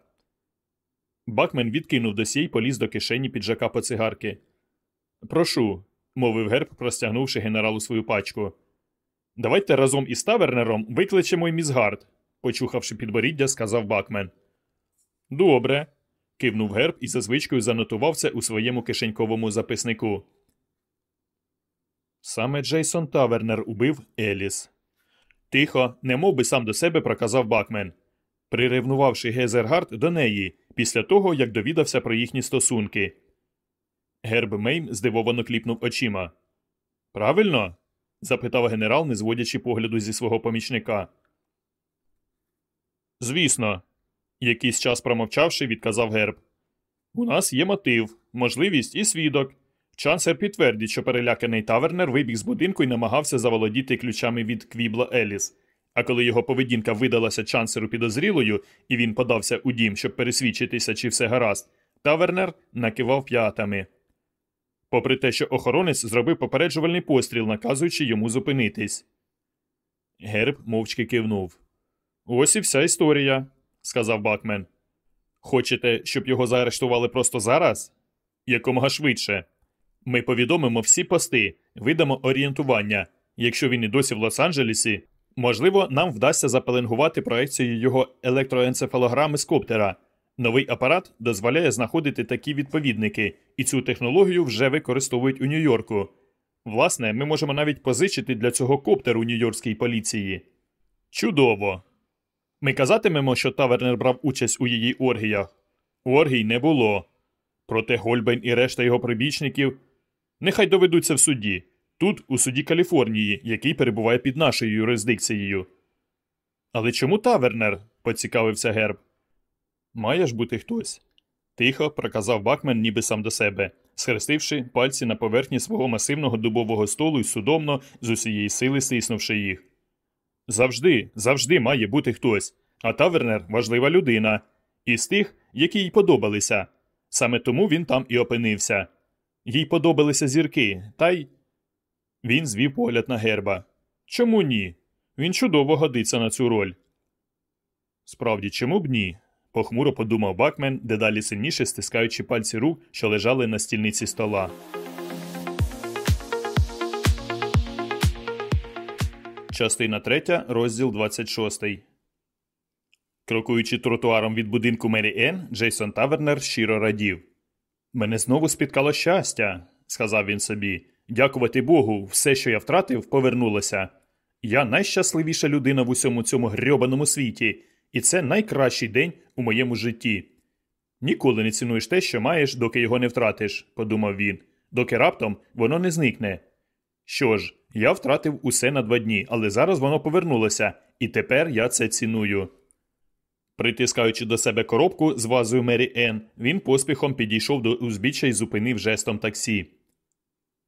Бакмен відкинув досьє й поліз до кишені піджака по цигарки. Прошу, мовив герб, простягнувши генералу свою пачку. Давайте разом із тавернером викличемо й мізгард, почухавши підборіддя, сказав Бакмен. Добре. Кивнув герб і за звичкою занотував це у своєму кишеньковому записнику. Саме Джейсон Тавернер убив Еліс. Тихо, немов би сам до себе проказав Бакмен, приревнувавши Гезер Гарт до неї після того, як довідався про їхні стосунки. Герб Мейм здивовано кліпнув очима. Правильно? запитав генерал, не зводячи погляду зі свого помічника. Звісно, якийсь час промовчавши, відказав Герб. У нас є мотив, можливість і свідок. Чансер підтвердить, що переляканий Тавернер вибіг з будинку і намагався заволодіти ключами від Квібла Еліс. А коли його поведінка видалася чансеру підозрілою, і він подався у дім, щоб пересвідчитися, чи все гаразд, тавернер накивав п'ятами. Попри те, що охоронець зробив попереджувальний постріл, наказуючи йому зупинитись. Герб мовчки кивнув. Ось і вся історія, сказав Бакмен. Хочете, щоб його заарештували просто зараз? Якомога швидше. Ми повідомимо всі пости, видамо орієнтування. Якщо він і досі в Лос-Анджелесі, можливо, нам вдасться запеленгувати проекцію його електроенцефалограми з коптера. Новий апарат дозволяє знаходити такі відповідники, і цю технологію вже використовують у Нью-Йорку. Власне, ми можемо навіть позичити для цього коптеру Нью-Йоркській поліції. Чудово! Ми казатимемо, що Тавернер брав участь у її оргіях. Оргій не було. Проте Гольбейн і решта його прибічників нехай доведуться в суді, тут, у суді Каліфорнії, який перебуває під нашою юрисдикцією. Але чому Тавернер? поцікавився герб. Має ж бути хтось. Тихо проказав Бакмен, ніби сам до себе, схрестивши пальці на поверхні свого масивного дубового столу і судомно з усієї сили стиснувши їх. Завжди, завжди має бути хтось, а тавернер важлива людина, із тих, які їй подобалися. Саме тому він там і опинився. Їй подобалися зірки, та й. Він звів погляд на герба. Чому ні? Він чудово годиться на цю роль. Справді, чому б ні? похмуро подумав Бакмен, дедалі сильніше стискаючи пальці рук, що лежали на стільниці стола. Частина 3, розділ 26. Крокуючи тротуаром від будинку Мері Ен, Джейсон Тавернер щиро радів. Мене знову спіткало щастя, сказав він собі. Дякувати Богу, все, що я втратив, повернулося. Я найщасливіша людина в усьому цьому грьобаному світі, і це найкращий день у моєму житті. Ніколи не цінуєш те, що маєш, доки його не втратиш, подумав він, доки раптом воно не зникне. Що ж, я втратив усе на два дні, але зараз воно повернулося, і тепер я це ціную. Притискаючи до себе коробку з вазою Мері Ен, він поспіхом підійшов до узбіччя і зупинив жестом таксі.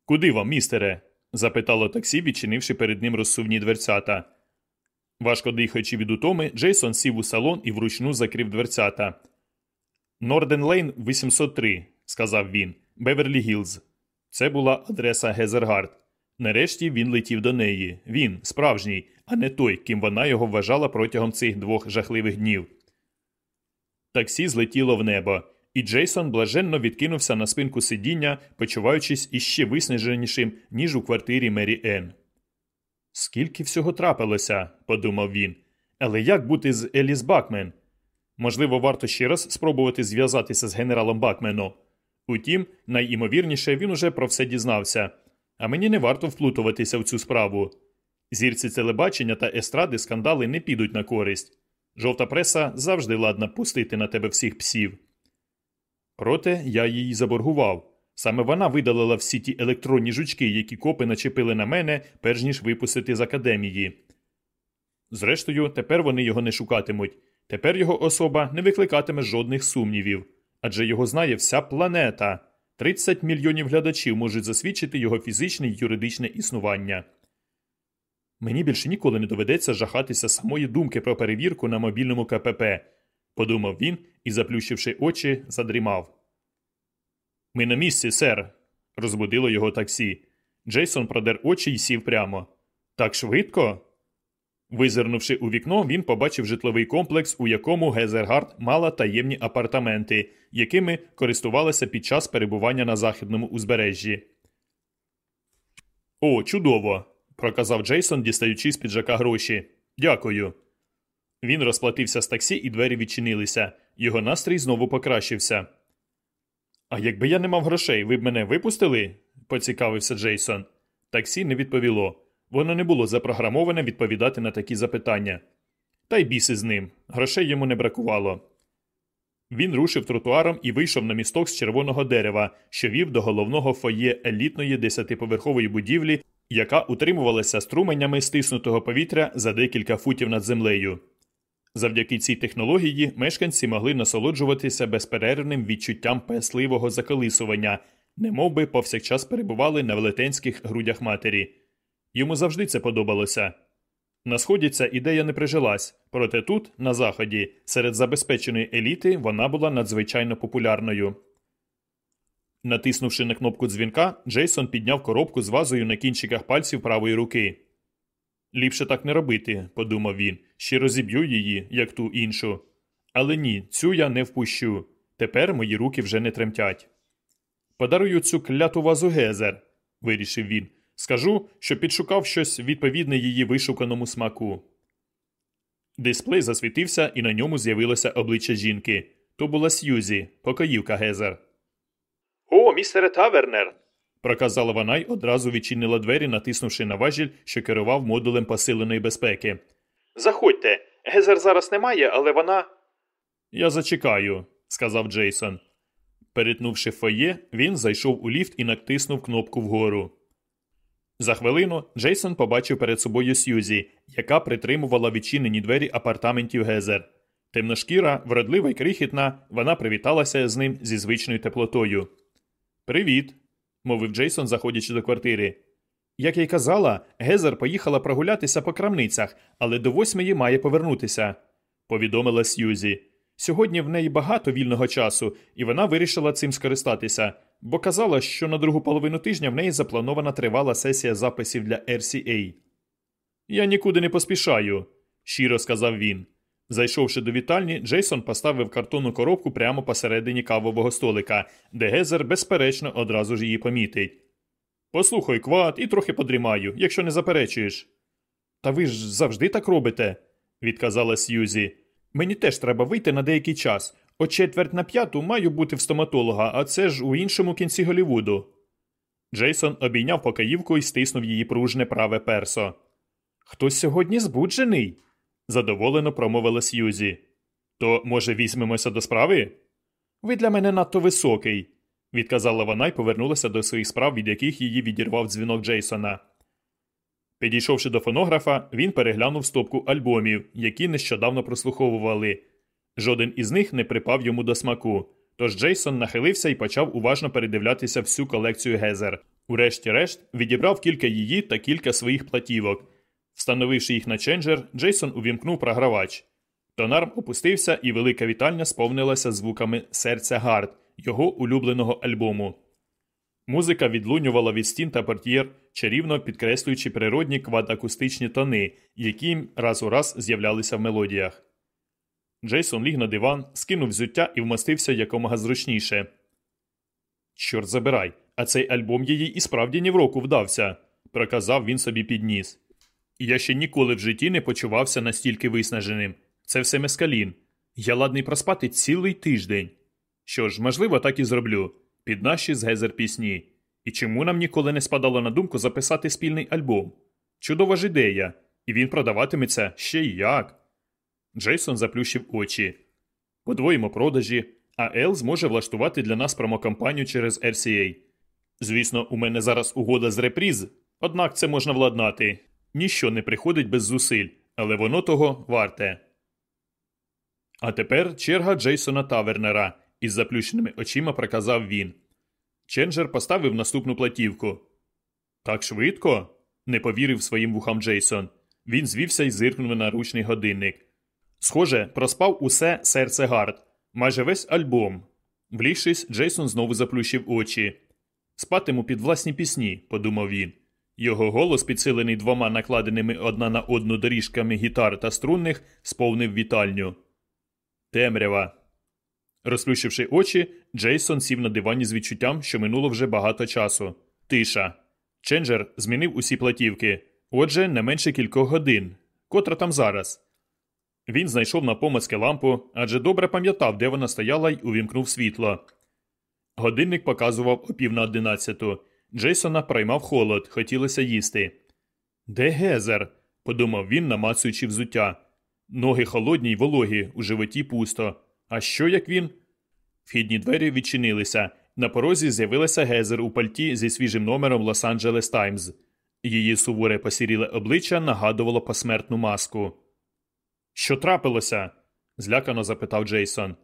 Куди вам, містере? запитало таксі, відчинивши перед ним розсувні дверцята. Важко дихаючи від утоми, Джейсон сів у салон і вручну закрив дверцята. Норден Лейн 803, сказав він, Беверлі Гілз. Це була адреса Гезер Гарт. Нарешті він летів до неї. Він, справжній, а не той, ким вона його вважала протягом цих двох жахливих днів. Таксі злетіло в небо, і Джейсон блаженно відкинувся на спинку сидіння, почуваючись іще виснаженішим, ніж у квартирі Мері Енн. Скільки всього трапилося, подумав він. Але як бути з Еліс Бакмен? Можливо, варто ще раз спробувати зв'язатися з генералом Бакменом. Утім, найімовірніше він уже про все дізнався, а мені не варто вплутуватися в цю справу. Зірці телебачення та естради скандали не підуть на користь. Жовта преса завжди ладна пустити на тебе всіх псів. Проте я їй заборгував. Саме вона видалила всі ті електронні жучки, які копи начепили на мене, перш ніж випустити з академії. Зрештою, тепер вони його не шукатимуть. Тепер його особа не викликатиме жодних сумнівів. Адже його знає вся планета. 30 мільйонів глядачів можуть засвідчити його фізичне й юридичне існування. Мені більше ніколи не доведеться жахатися самої думки про перевірку на мобільному КПП, подумав він і, заплющивши очі, задрімав. Ми на місці, сер, розбудило його таксі. Джейсон продер очі й сів прямо. Так швидко? Визирнувши у вікно, він побачив житловий комплекс, у якому Гезергард мала таємні апартаменти, якими користувалася під час перебування на західному узбережжі. О, чудово! проказав Джейсон, дістаючи з піджака гроші. Дякую. Він розплатився з таксі, і двері відчинилися. Його настрій знову покращився. А якби я не мав грошей, ви б мене випустили? поцікавився Джейсон. Таксі не відповіло. Воно не було запрограмоване відповідати на такі запитання. Та й біси з ним. Грошей йому не бракувало. Він рушив тротуаром і вийшов на місток з червоного дерева, що вів до головного фоє елітної десятиповерхової будівлі, яка утримувалася струменями стиснутого повітря за декілька футів над землею. Завдяки цій технології мешканці могли насолоджуватися безперервним відчуттям песливого заколисування, немовби повсякчас перебували на велетенських грудях матері. Йому завжди це подобалося. На сході ця ідея не прижилась, проте тут, на заході, серед забезпеченої еліти, вона була надзвичайно популярною. Натиснувши на кнопку дзвінка, Джейсон підняв коробку з вазою на кінчиках пальців правої руки. Ліпше так не робити, подумав він, ще розіб'ю її, як ту іншу. Але ні, цю я не впущу. Тепер мої руки вже не тремтять. Подарую цю кляту вазу Гезер, вирішив він. Скажу, що підшукав щось відповідне її вишуканому смаку. Дисплей засвітився, і на ньому з'явилося обличчя жінки. То була Сьюзі, покоївка Гезер. О, містере Тавернер. проказала вона й одразу відчинила двері, натиснувши на важіль, що керував модулем посиленої безпеки. Заходьте. Гезер зараз немає, але вона. Я зачекаю, сказав Джейсон. Перетнувши фоє, він зайшов у ліфт і натиснув кнопку вгору. За хвилину Джейсон побачив перед собою Сьюзі, яка притримувала відчинені двері апартаментів Гезер. Темношкіра, вродлива й крихітна, вона привіталася з ним зі звичною теплотою. Привіт, мовив Джейсон, заходячи до квартири. Як я й казала, Гезер поїхала прогулятися по крамницях, але до восьмої має повернутися, повідомила Сьюзі. Сьогодні в неї багато вільного часу, і вона вирішила цим скористатися, бо казала, що на другу половину тижня в неї запланована тривала сесія записів для RCA. Я нікуди не поспішаю, щиро сказав він. Зайшовши до вітальні, Джейсон поставив картонну коробку прямо посередині кавового столика, де Гезер, безперечно, одразу ж її помітить. Послухай, кват, і трохи подрімаю, якщо не заперечуєш. Та ви ж завжди так робите, відказала Сьюзі. Мені теж треба вийти на деякий час. О четверть на п'яту маю бути в стоматолога, а це ж у іншому кінці Голівуду. Джейсон обійняв покаївку і стиснув її пружне праве персо. Хтось сьогодні збуджений? задоволено промовила Сьюзі. То, може, візьмемося до справи? Ви для мене надто високий, відказала вона і повернулася до своїх справ, від яких її відірвав дзвінок Джейсона. Підійшовши до фонографа, він переглянув стопку альбомів, які нещодавно прослуховували. Жоден із них не припав йому до смаку. Тож Джейсон нахилився і почав уважно передивлятися всю колекцію Гезер. Урешті-решт відібрав кілька її та кілька своїх платівок. Встановивши їх на ченджер, Джейсон увімкнув програвач. Тонарм опустився, і велика вітальня сповнилася звуками серця Гард, його улюбленого альбому. Музика відлунювала від стін та портьєр, чарівно підкреслюючи природні квадакустичні тони, які раз у раз з'являлися в мелодіях. Джейсон ліг на диван, скинув взуття і вмостився якомога зручніше. Чорт забирай, а цей альбом її і справді ні в року вдався, проказав він собі підніс. Я ще ніколи в житті не почувався настільки виснаженим. Це все мескалін. Я ладний проспати цілий тиждень. Що ж, можливо, так і зроблю під наші з Гезер пісні. І чому нам ніколи не спадало на думку записати спільний альбом? Чудова ж ідея, і він продаватиметься ще й як. Джейсон заплющив очі. Подвоїмо продажі, а Ел зможе влаштувати для нас промокампанію через RCA. Звісно, у мене зараз угода з репріз, однак це можна владнати. Ніщо не приходить без зусиль, але воно того варте. А тепер черга Джейсона Тавернера, із заплющеними очима проказав він. Ченджер поставив наступну платівку. Так швидко? не повірив своїм вухам Джейсон. Він звівся і зиркнув на ручний годинник. Схоже, проспав усе серце Гард, майже весь альбом. Влігшись, Джейсон знову заплющив очі. Спатиму під власні пісні, подумав він. Його голос, підсилений двома накладеними одна на одну доріжками гітар та струнних, сповнив вітальню. Темрява. Розплющивши очі, Джейсон сів на дивані з відчуттям, що минуло вже багато часу. Тиша. Ченджер змінив усі платівки. Отже, не менше кількох годин. Котра там зараз. Він знайшов на помацьки лампу, адже добре пам'ятав, де вона стояла, й увімкнув світло. Годинник показував о пів на одинадцяту. Джейсона приймав холод, хотілося їсти. Де Гезер? подумав він, намацуючи взуття. Ноги холодні й вологі, у животі пусто. А що як він? Вхідні двері відчинилися. На порозі з'явилася Гезер у пальті зі свіжим номером Лос-Анджелес Таймс. Її суворе посіріле обличчя нагадувало посмертну маску. Що трапилося? злякано запитав Джейсон.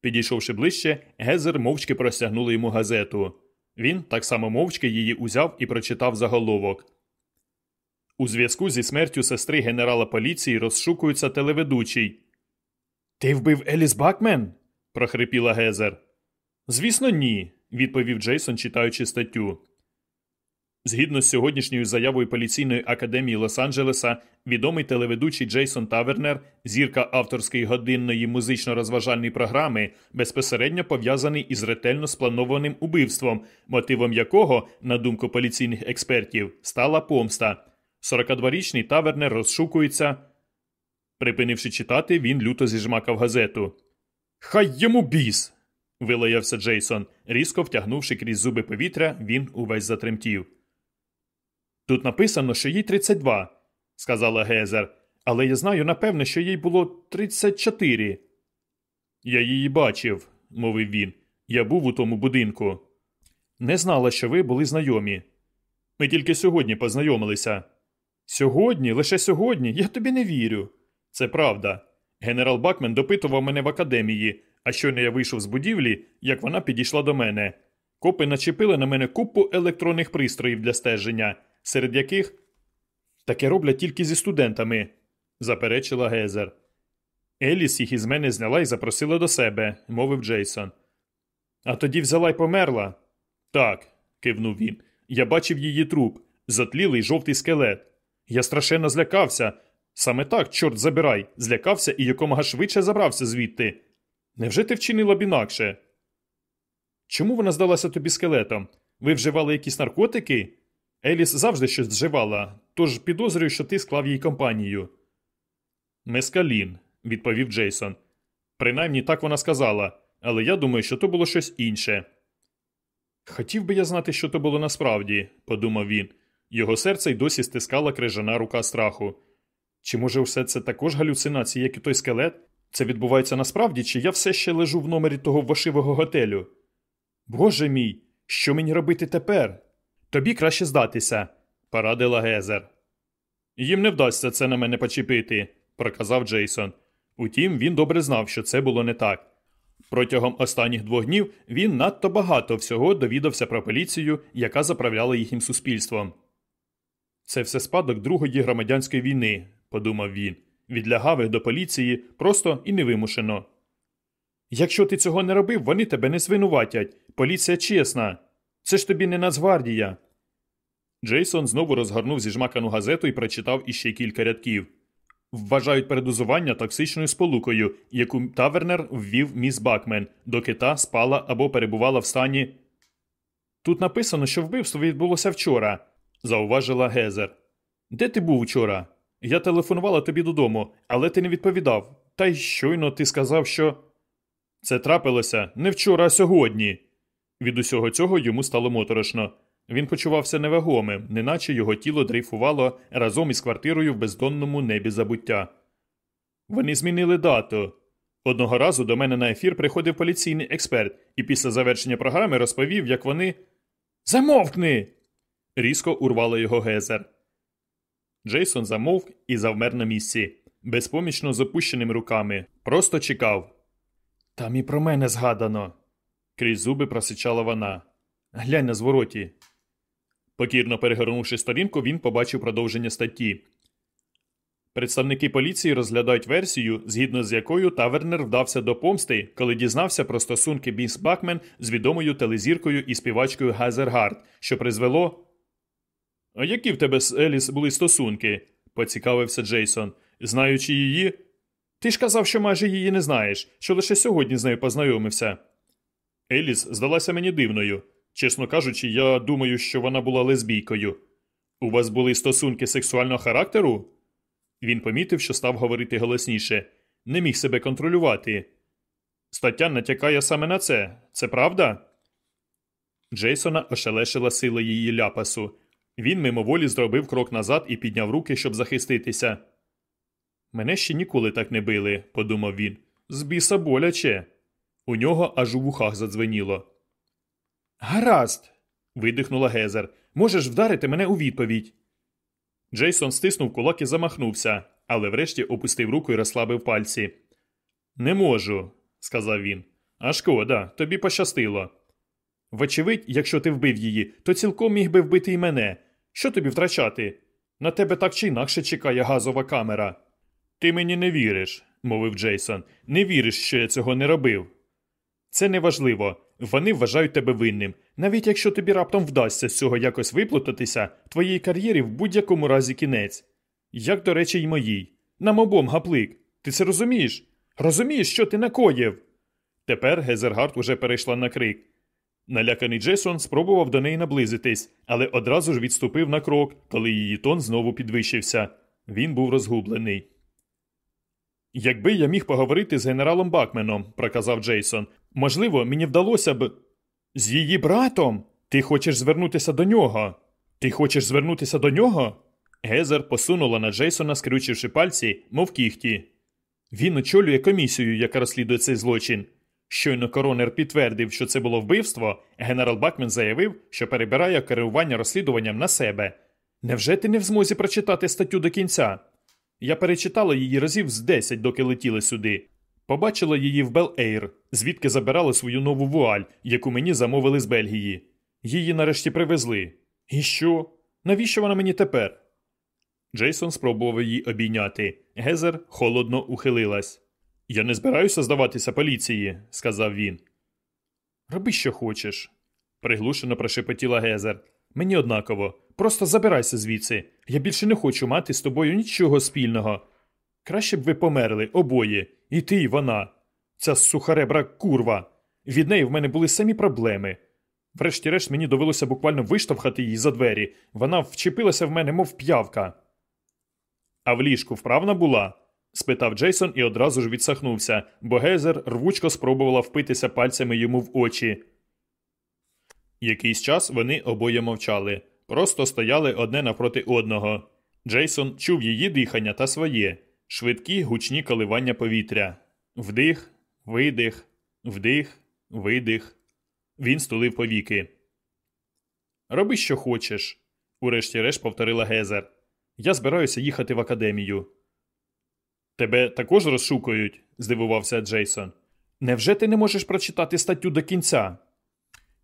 Підійшовши ближче, Гезер мовчки простягнула йому газету. Він так само мовчки її узяв і прочитав заголовок. У зв'язку зі смертю сестри генерала поліції розшукується телеведучий. Ти вбив Еліс Бакмен? прохрипіла Гезер. Звісно, ні, відповів Джейсон, читаючи статтю. Згідно з сьогоднішньою заявою поліційної академії Лос-Анджелеса, відомий телеведучий Джейсон Тавернер, зірка авторської годинної музично-розважальної програми, безпосередньо пов'язаний із ретельно спланованим убивством, мотивом якого, на думку поліційних експертів, стала помста. 42-річний Тавернер розшукується. Припинивши читати, він люто зіжмакав газету. Хай йому біс. вилаявся Джейсон. Різко втягнувши крізь зуби повітря, він увесь затремтів. Тут написано, що їй 32, сказала Гезер, але я знаю, напевне, що їй було 34. Я її бачив, мовив він. Я був у тому будинку. Не знала, що ви були знайомі. Ми тільки сьогодні познайомилися. Сьогодні, лише сьогодні, я тобі не вірю. Це правда. Генерал Бакмен допитував мене в академії, а щойно я вийшов з будівлі, як вона підійшла до мене. Копи начепили на мене купу електронних пристроїв для стеження серед яких таке роблять тільки зі студентами, заперечила Гезер. Еліс їх із мене зняла і запросила до себе, мовив Джейсон. А тоді взяла й померла. Так, кивнув він. Я бачив її труп, затлілий жовтий скелет. Я страшенно злякався. Саме так, чорт забирай, злякався і якомога швидше забрався звідти. Невже ти вчинила б інакше? Чому вона здалася тобі скелетом? Ви вживали якісь наркотики? Еліс завжди щось вживала, тож підозрюю, що ти склав їй компанію. Мескалін, відповів Джейсон. Принаймні так вона сказала, але я думаю, що то було щось інше. Хотів би я знати, що то було насправді, подумав він. Його серце й досі стискала крижана рука страху. Чи може все це також галюцинації, як і той скелет? Це відбувається насправді, чи я все ще лежу в номері того вошивого готелю? Боже мій, що мені робити тепер? Тобі краще здатися, порадила Гезер. Їм не вдасться це на мене почепити, проказав Джейсон. Утім, він добре знав, що це було не так. Протягом останніх двох днів він надто багато всього довідався про поліцію, яка заправляла їхнім суспільством. Це все спадок Другої громадянської війни, подумав він, від лягавих до поліції просто і невимушено. Якщо ти цього не робив, вони тебе не звинуватять. Поліція чесна. Це ж тобі не Нацгвардія. Джейсон знову розгорнув зіжмакану газету і прочитав іще кілька рядків. Вважають передозування токсичною сполукою, яку Тавернер ввів міс Бакмен, доки та спала або перебувала в стані. Тут написано, що вбивство відбулося вчора, зауважила Гезер. Де ти був вчора? Я телефонувала тобі додому, але ти не відповідав. Та й щойно ти сказав, що. Це трапилося не вчора, а сьогодні. Від усього цього йому стало моторошно. Він почувався невагомим, неначе його тіло дрейфувало разом із квартирою в бездонному небі забуття. Вони змінили дату. Одного разу до мене на ефір приходив поліційний експерт і після завершення програми розповів, як вони. Замовкни! різко урвало його гезер. Джейсон замовк і завмер на місці, безпомічно з опущеними руками. Просто чекав. Там і про мене згадано. Крізь зуби просичала вона. Глянь на звороті. Покірно перегорнувши сторінку, він побачив продовження статті. Представники поліції розглядають версію, згідно з якою Тавернер вдався до помсти, коли дізнався про стосунки Біс Бакмен з відомою телезіркою і співачкою Газергард, що призвело. А які в тебе з Еліс були стосунки? поцікавився Джейсон. Знаючи її. Ти ж казав, що майже її не знаєш, що лише сьогодні з нею познайомився. Еліс здалася мені дивною. Чесно кажучи, я думаю, що вона була лесбійкою. У вас були стосунки сексуального характеру? Він помітив, що став говорити голосніше, не міг себе контролювати. Стаття натякає саме на це. Це правда? Джейсона ошелешила сила її ляпасу. Він мимоволі зробив крок назад і підняв руки, щоб захиститися. Мене ще ніколи так не били, подумав він. З біса боляче. У нього аж у вухах задзвеніло. Гаразд. видихнула Гезер. Можеш вдарити мене у відповідь. Джейсон стиснув кулак і замахнувся, але врешті опустив руку і розслабив пальці. Не можу, сказав він. А шкода, тобі пощастило. Вочевидь, якщо ти вбив її, то цілком міг би вбити і мене. Що тобі втрачати? На тебе так чи інакше чекає газова камера. Ти мені не віриш, мовив Джейсон. Не віриш, що я цього не робив. Це неважливо. Вони вважають тебе винним. Навіть якщо тобі раптом вдасться з цього якось виплутатися, твоїй кар'єрі в будь-якому разі кінець. Як, до речі, й моїй. Нам обом гаплик. Ти це розумієш? Розумієш, що ти накоїв? Тепер Гезергард уже перейшла на крик. Наляканий Джейсон спробував до неї наблизитись, але одразу ж відступив на крок, коли її тон знову підвищився. Він був розгублений. Якби я міг поговорити з генералом Бакменом, проказав Джейсон, можливо, мені вдалося б. З її братом? Ти хочеш звернутися до нього? Ти хочеш звернутися до нього? Гезер посунула на Джейсона, скрючивши пальці, мов кіхті. Він очолює комісію, яка розслідує цей злочин. Щойно коронер підтвердив, що це було вбивство, генерал Бакмен заявив, що перебирає керування розслідуванням на себе. Невже ти не в змозі прочитати статтю до кінця? Я перечитала її разів з десять, доки летіли сюди. Побачила її в Бел-Ейр, звідки забирали свою нову вуаль, яку мені замовили з Бельгії. Її нарешті привезли. І що? Навіщо вона мені тепер? Джейсон спробував її обійняти. Гезер холодно ухилилась. Я не збираюся здаватися поліції, сказав він. Роби, що хочеш, приглушено прошепотіла Гезер. Мені однаково. Просто забирайся звідси. Я більше не хочу мати з тобою нічого спільного. Краще б ви померли обоє, і ти, і вона. Ця сухаребра курва. Від неї в мене були самі проблеми. Врешті-решт мені довелося буквально виштовхати її за двері. Вона вчепилася в мене, мов п'явка. А в ліжку вправна була? Спитав Джейсон і одразу ж відсахнувся, бо Гезер рвучко спробувала впитися пальцями йому в очі. Якийсь час вони обоє мовчали, просто стояли одне навпроти одного. Джейсон чув її дихання та своє, швидкі гучні коливання повітря. Вдих, видих, вдих, видих. Він стулив повіки. Роби, що хочеш, урешті-решт повторила Гезер. Я збираюся їхати в академію. Тебе також розшукують? здивувався Джейсон. Невже ти не можеш прочитати статтю до кінця?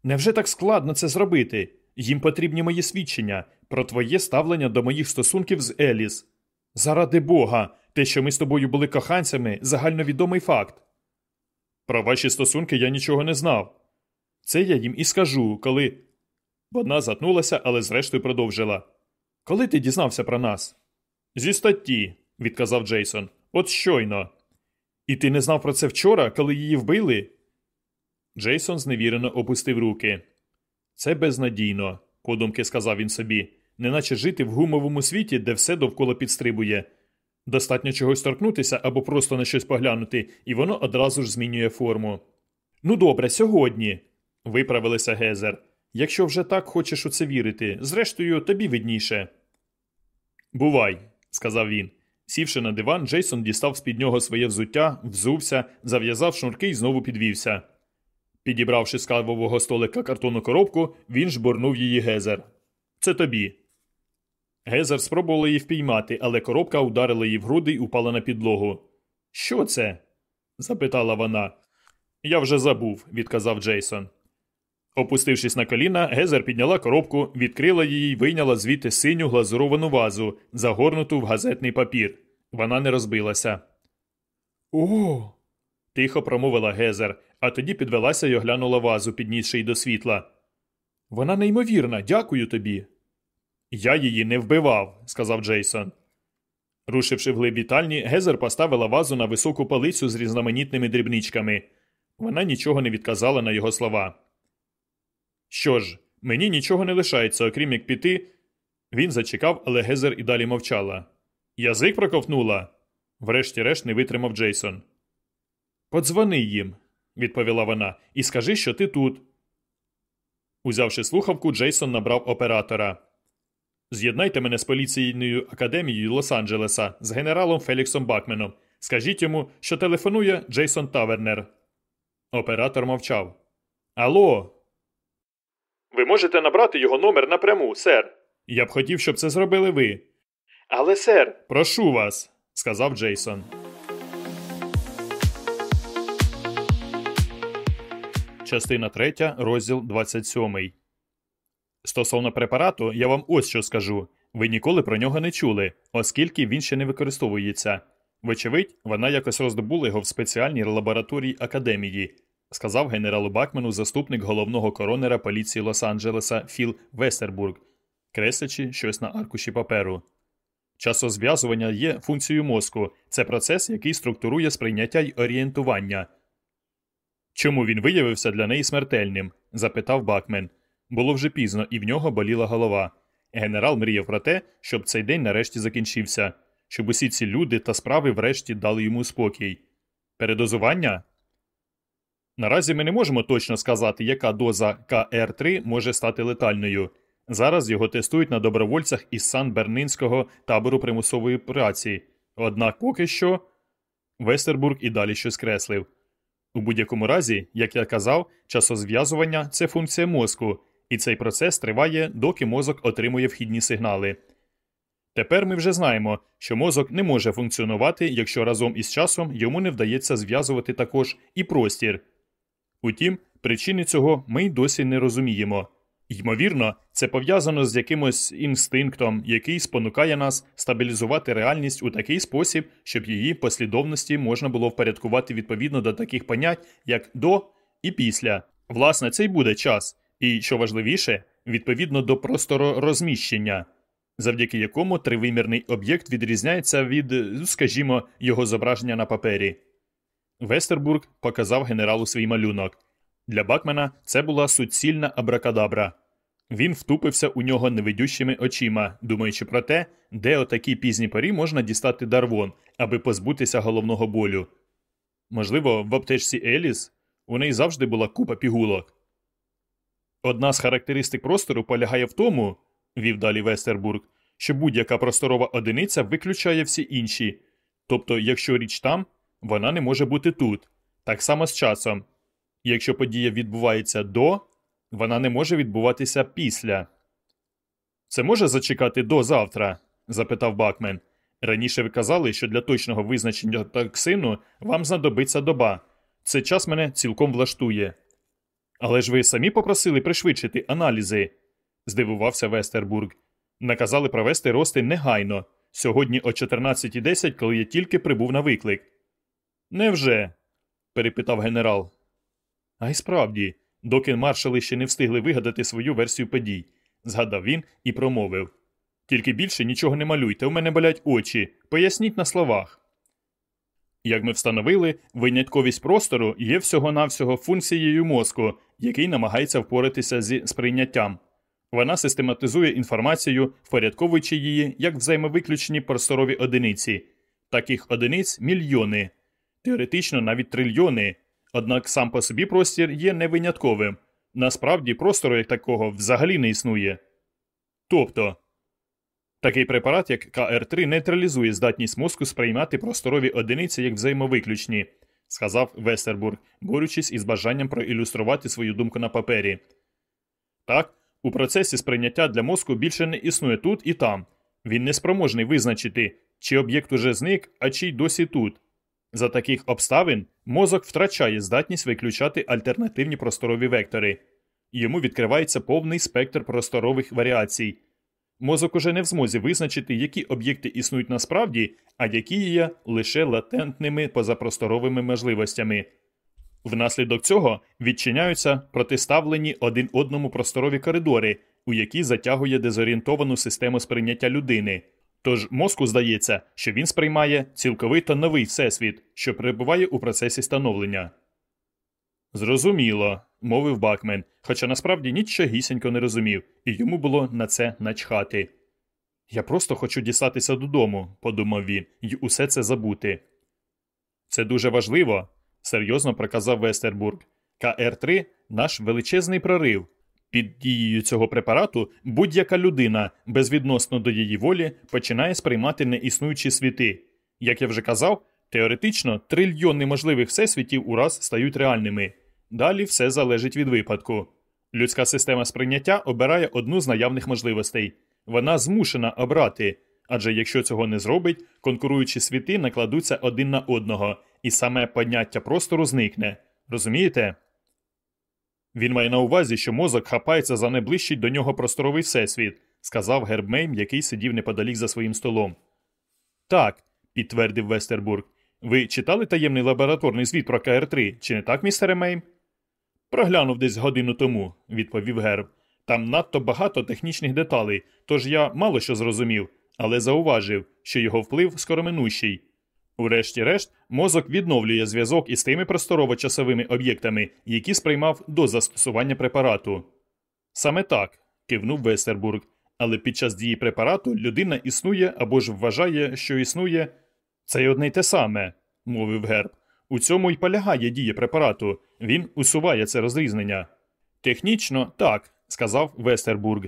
Невже так складно це зробити? Їм потрібні мої свідчення про твоє ставлення до моїх стосунків з Еліс. Заради Бога, те, що ми з тобою були коханцями, загальновідомий факт. Про ваші стосунки я нічого не знав. Це я їм і скажу, коли. Вона затнулася, але зрештою продовжила. Коли ти дізнався про нас? Зі статті, відказав Джейсон. От щойно. І ти не знав про це вчора, коли її вбили? Джейсон зневірено опустив руки. Це безнадійно, подумки сказав він собі, неначе жити в гумовому світі, де все довкола підстрибує. Достатньо чогось торкнутися або просто на щось поглянути, і воно одразу ж змінює форму. Ну добре, сьогодні, виправилася Гезер. Якщо вже так хочеш у це вірити, зрештою, тобі видніше. Бувай, сказав він. Сівши на диван, Джейсон дістав з під нього своє взуття, взувся, зав'язав шнурки і знову підвівся. Підібравши з кавового столика картонну коробку, він жбурнув її Гезер. Це тобі. Гезер спробувала її впіймати, але коробка ударила її в груди і упала на підлогу. Що це? запитала вона. Я вже забув, відказав Джейсон. Опустившись на коліна, Гезер підняла коробку, відкрила її й вийняла звідти синю глазуровану вазу, загорнуту в газетний папір. Вона не розбилася. О. тихо промовила Гезер, а тоді підвелася й оглянула вазу, піднісши й до світла. Вона неймовірна, дякую тобі. Я її не вбивав, сказав Джейсон. Рушивши вглиб вітальні, Гезер поставила вазу на високу полицю з різноманітними дрібничками. Вона нічого не відказала на його слова. Що ж, мені нічого не лишається, окрім як піти. Він зачекав, але Гезер і далі мовчала. Язик проковтнула. Врешті-решт не витримав Джейсон. Подзвони їм, відповіла вона, і скажи, що ти тут. Узявши слухавку, Джейсон набрав оператора. З'єднайте мене з поліційною академією Лос-Анджелеса з генералом Феліксом Бакменом. Скажіть йому, що телефонує Джейсон Тавернер. Оператор мовчав. Алло. Ви можете набрати його номер напряму, сер. Я б хотів, щоб це зробили ви. Але, сер, прошу вас, сказав Джейсон. Частина 3, розділ 27. Стосовно препарату, я вам ось що скажу. Ви ніколи про нього не чули, оскільки він ще не використовується. Вочевидь, вона якось роздобула його в спеціальній лабораторії академії, сказав генералу Бакмену заступник головного коронера поліції Лос-Анджелеса Філ Вестербург, креслячи щось на аркуші паперу. Часозв'язування є функцією мозку, це процес, який структурує сприйняття й орієнтування. Чому він виявився для неї смертельним? запитав Бакмен. Було вже пізно, і в нього боліла голова. Генерал мріяв про те, щоб цей день нарешті закінчився, щоб усі ці люди та справи врешті дали йому спокій. Передозування? Наразі ми не можемо точно сказати, яка доза КР3 може стати летальною. Зараз його тестують на добровольцях із Сан Бернинського табору примусової праці. Однак поки що. Вестербург і далі щось креслив. У будь-якому разі, як я казав, часозв'язування це функція мозку, і цей процес триває, доки мозок отримує вхідні сигнали. Тепер ми вже знаємо, що мозок не може функціонувати, якщо разом із часом йому не вдається зв'язувати також і простір. Утім, причини цього ми й досі не розуміємо. Ймовірно, це пов'язано з якимось інстинктом, який спонукає нас стабілізувати реальність у такий спосіб, щоб її послідовності можна було впорядкувати відповідно до таких понять, як до і після. Власне, це й буде час, і, що важливіше, відповідно до просторорозміщення, завдяки якому тривимірний об'єкт відрізняється від, скажімо, його зображення на папері. Вестербург показав генералу свій малюнок. Для Бакмена це була суцільна абракадабра. Він втупився у нього невидющими очима, думаючи про те, де о такій пізній порі можна дістати дарвон, аби позбутися головного болю. Можливо, в аптечці Еліс у неї завжди була купа пігулок. Одна з характеристик простору полягає в тому, вів далі Вестербург, що будь-яка просторова одиниця виключає всі інші. Тобто, якщо річ там, вона не може бути тут. Так само з часом. Якщо подія відбувається до, вона не може відбуватися після. Це може зачекати до завтра? запитав Бакмен. Раніше ви казали, що для точного визначення токсину вам знадобиться доба. Цей час мене цілком влаштує. Але ж ви самі попросили пришвидшити аналізи, здивувався Вестербург. Наказали провести рости негайно, сьогодні о 14.10, коли я тільки прибув на виклик. Невже? перепитав генерал. А й справді, доки маршали ще не встигли вигадати свою версію подій, згадав він і промовив. Тільки більше нічого не малюйте, у мене болять очі. Поясніть на словах. Як ми встановили, винятковість простору є всього-навсього функцією мозку, який намагається впоратися зі сприйняттям. Вона систематизує інформацію, впорядковуючи її як взаємовиключені просторові одиниці. Таких одиниць мільйони, теоретично навіть трильйони. Однак сам по собі простір є не винятковим. Насправді простору як такого взагалі не існує. Тобто такий препарат, як КР3, нейтралізує здатність мозку сприймати просторові одиниці як взаємовиключні, сказав Вестербург, борючись із бажанням проілюструвати свою думку на папері. Так, у процесі сприйняття для мозку більше не існує тут і там. Він не спроможний визначити, чи об'єкт уже зник, а чи й досі тут. За таких обставин мозок втрачає здатність виключати альтернативні просторові вектори, йому відкривається повний спектр просторових варіацій. Мозок уже не в змозі визначити, які об'єкти існують насправді, а які є лише латентними позапросторовими можливостями. Внаслідок цього відчиняються протиставлені один одному просторові коридори, у які затягує дезорієнтовану систему сприйняття людини. Тож мозку здається, що він сприймає цілковито новий всесвіт, що перебуває у процесі становлення. Зрозуміло, мовив Бакмен, хоча насправді нічогісінько не розумів, і йому було на це начхати. Я просто хочу дістатися додому, подумав він, і усе це забути. Це дуже важливо, серйозно проказав Вестербург. КР3 наш величезний прорив. Під дією цього препарату будь-яка людина, безвідносно до її волі, починає сприймати неіснуючі світи. Як я вже казав, теоретично трильйони можливих всесвітів ураз стають реальними. Далі все залежить від випадку. Людська система сприйняття обирає одну з наявних можливостей. Вона змушена обрати, адже якщо цього не зробить, конкуруючі світи накладуться один на одного, і саме поняття простору зникне. Розумієте? Він має на увазі, що мозок хапається за найближчий до нього просторовий всесвіт, сказав Гербмейм, який сидів неподалік за своїм столом. Так, підтвердив Вестербург. Ви читали таємний лабораторний звіт про КР3, чи не так, містере Мейм? Проглянув десь годину тому, відповів Герб. Там надто багато технічних деталей, тож я мало що зрозумів, але зауважив, що його вплив скороминущий. Урешті-решт, мозок відновлює зв'язок із тими просторово-часовими об'єктами, які сприймав до застосування препарату. Саме так, кивнув Вестербург, але під час дії препарату людина існує або ж вважає, що існує. Це й одне й те саме, мовив Герб. У цьому й полягає дія препарату, він усуває це розрізнення. Технічно так, сказав Вестербург.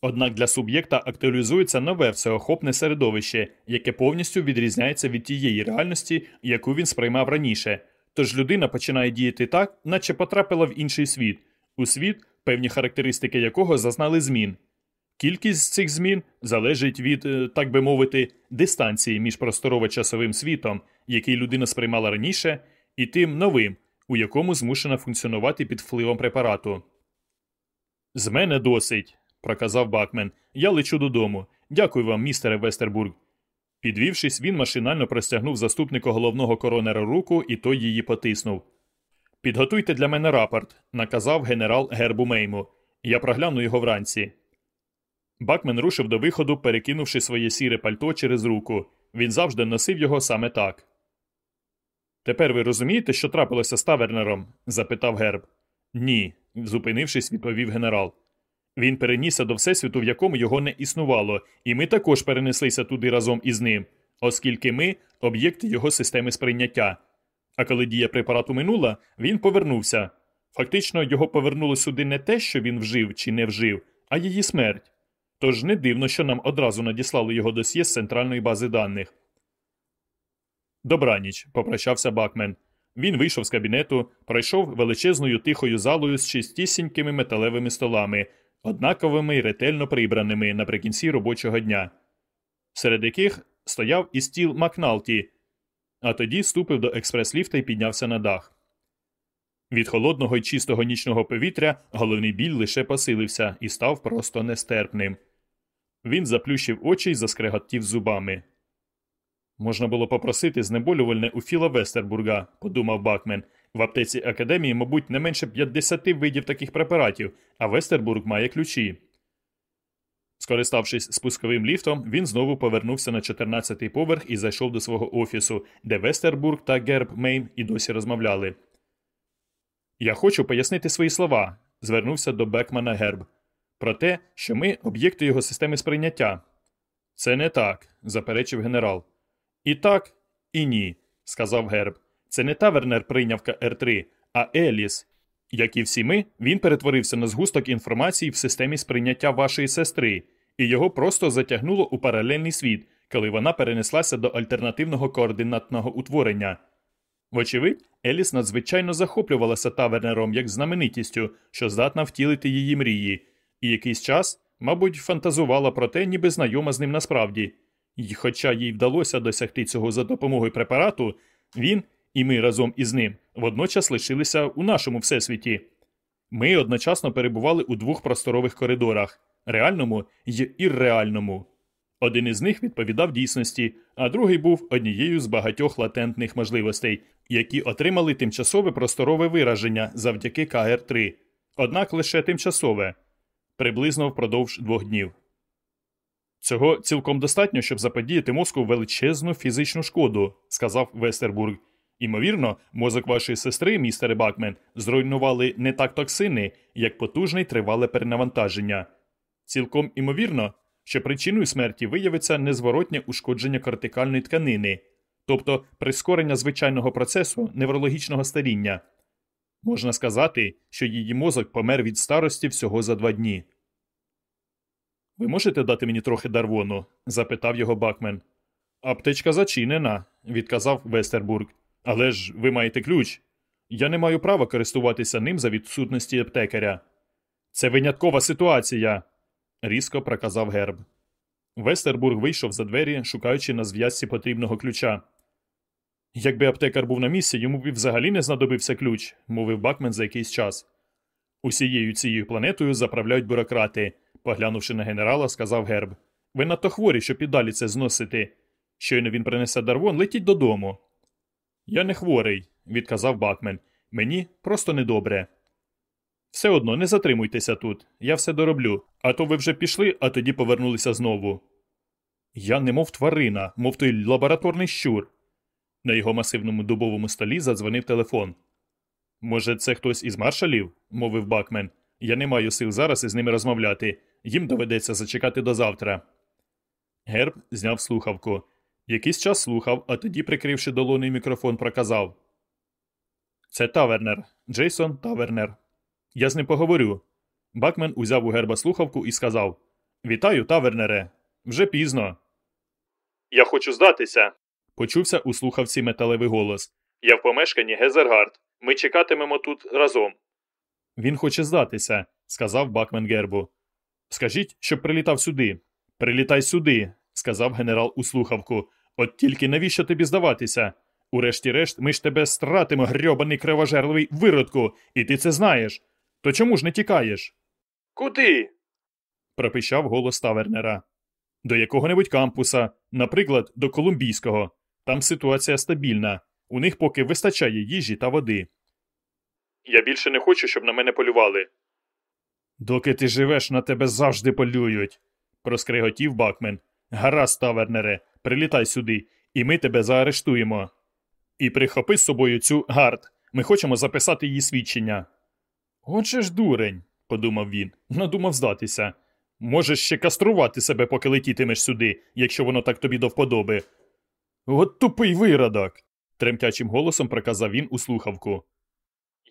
Однак для суб'єкта актуалізується нове всеохопне середовище, яке повністю відрізняється від тієї реальності, яку він сприймав раніше. Тож людина починає діяти так, наче потрапила в інший світ, у світ, певні характеристики якого зазнали змін. Кількість цих змін залежить від, е, так би мовити, дистанції між просторово-часовим світом, який людина сприймала раніше, і тим новим, у якому змушена функціонувати під впливом препарату. З мене досить, проказав Бакмен. Я лечу додому. Дякую вам, містере Вестербург. Підвівшись, він машинально простягнув заступнику головного коронера руку, і той її потиснув. Підготуйте для мене рапорт, наказав генерал Гербу Мейму. Я прогляну його вранці. Бакмен рушив до виходу, перекинувши своє сіре пальто через руку. Він завжди носив його саме так. Тепер ви розумієте, що трапилося з тавернером? запитав Герб. Ні, зупинившись, відповів генерал. Він перенісся до всесвіту, в якому його не існувало, і ми також перенеслися туди разом із ним, оскільки ми об'єкти його системи сприйняття. А коли дія препарату минула, він повернувся. Фактично, його повернуло сюди не те, що він вжив чи не вжив, а її смерть. Тож не дивно, що нам одразу надіслали його досьє з центральної бази даних. Добраніч, попрощався Бакмен. Він вийшов з кабінету, пройшов величезною тихою залою з чистісінькими металевими столами, однаковими й ретельно прибраними наприкінці робочого дня, серед яких стояв і стіл Макналті, а тоді ступив до експрес-ліфта і піднявся на дах. Від холодного й чистого нічного повітря головний біль лише посилився і став просто нестерпним. Він заплющив очі й заскреготів зубами. Можна було попросити знеболювальне у Філа Вестербурга, подумав Бакмен. В аптеці академії, мабуть, не менше 50 видів таких препаратів, а Вестербург має ключі. Скориставшись спусковим ліфтом, він знову повернувся на 14-й поверх і зайшов до свого офісу, де Вестербург та Герб Мейн і досі розмовляли. Я хочу пояснити свої слова, звернувся до Бекмана Герб. Про те, що ми об'єкти його системи сприйняття. Це не так, заперечив генерал. І так, і ні, сказав Герб. Це не Тавернер прийняв КР3, а Еліс. Як і всі ми, він перетворився на згусток інформації в системі сприйняття вашої сестри, і його просто затягнуло у паралельний світ, коли вона перенеслася до альтернативного координатного утворення. Вочевидь, Еліс надзвичайно захоплювалася тавернером як знаменитістю, що здатна втілити її мрії, і якийсь час, мабуть, фантазувала про те, ніби знайома з ним насправді. І хоча їй вдалося досягти цього за допомогою препарату, він і ми разом із ним водночас лишилися у нашому всесвіті. Ми одночасно перебували у двох просторових коридорах. реальному й ірреальному. Один із них відповідав дійсності, а другий був однією з багатьох латентних можливостей, які отримали тимчасове просторове вираження завдяки КР-3, однак лише тимчасове, приблизно впродовж двох днів. Цього цілком достатньо, щоб заподіяти мозку величезну фізичну шкоду, сказав Вестербург. Імовірно, мозок вашої сестри, містере Бакмен, зруйнували не так токсини, як потужне тривале перенавантаження. Цілком імовірно, що причиною смерті виявиться незворотнє ушкодження кортикальної тканини, тобто прискорення звичайного процесу неврологічного старіння. Можна сказати, що її мозок помер від старості всього за два дні. Ви можете дати мені трохи дарвону? запитав його Бакмен. Аптечка зачинена, відказав Вестербург. Але ж ви маєте ключ. Я не маю права користуватися ним за відсутності аптекаря. Це виняткова ситуація, різко проказав герб. Вестербург вийшов за двері, шукаючи на зв'язці потрібного ключа. Якби аптекар був на місці, йому б взагалі не знадобився ключ, мовив Бакмен за якийсь час. Усією цією планетою заправляють бюрократи, поглянувши на генерала, сказав герб. Ви надто хворі, щоб і далі це зносити. Щойно він принесе дарвон, летіть додому. Я не хворий, відказав Бакмен. Мені просто недобре. Все одно не затримуйтеся тут, я все дороблю, а то ви вже пішли, а тоді повернулися знову. Я не мов тварина, мов той лабораторний щур. На його масивному дубовому столі задзвонив телефон. Може, це хтось із маршалів? мовив Бакмен. Я не маю сил зараз із ними розмовляти. Їм доведеться зачекати до завтра. Герб зняв слухавку. Якийсь час слухав, а тоді, прикривши долоною мікрофон, проказав Це Тавернер, Джейсон Тавернер. Я з ним поговорю. Бакмен узяв у герба слухавку і сказав Вітаю, тавернере. Вже пізно. Я хочу здатися. Почувся у слухавці металевий голос. Я в помешканні Гезергард. Ми чекатимемо тут разом. Він хоче здатися, сказав Бакмен гербу. Скажіть, щоб прилітав сюди. Прилітай сюди, сказав генерал у слухавку. От тільки навіщо тобі здаватися? Урешті-решт, ми ж тебе стратимо, грьобаний кривожерливий виродку, і ти це знаєш. То чому ж не тікаєш? Куди? пропищав голос тавернера. До якого-небудь кампуса, наприклад, до Колумбійського. Там ситуація стабільна. У них поки вистачає їжі та води. Я більше не хочу, щоб на мене полювали. Доки ти живеш, на тебе завжди полюють, проскриготів Бакмен. Гаразд, тавернере, прилітай сюди, і ми тебе заарештуємо. І прихопи з собою цю гард. Ми хочемо записати її свідчення. Отже ж, дурень, подумав він, надумав здатися. Можеш ще каструвати себе, поки летітимеш сюди, якщо воно так тобі до вподоби. От тупий виродок, тремтячим голосом проказав він у слухавку.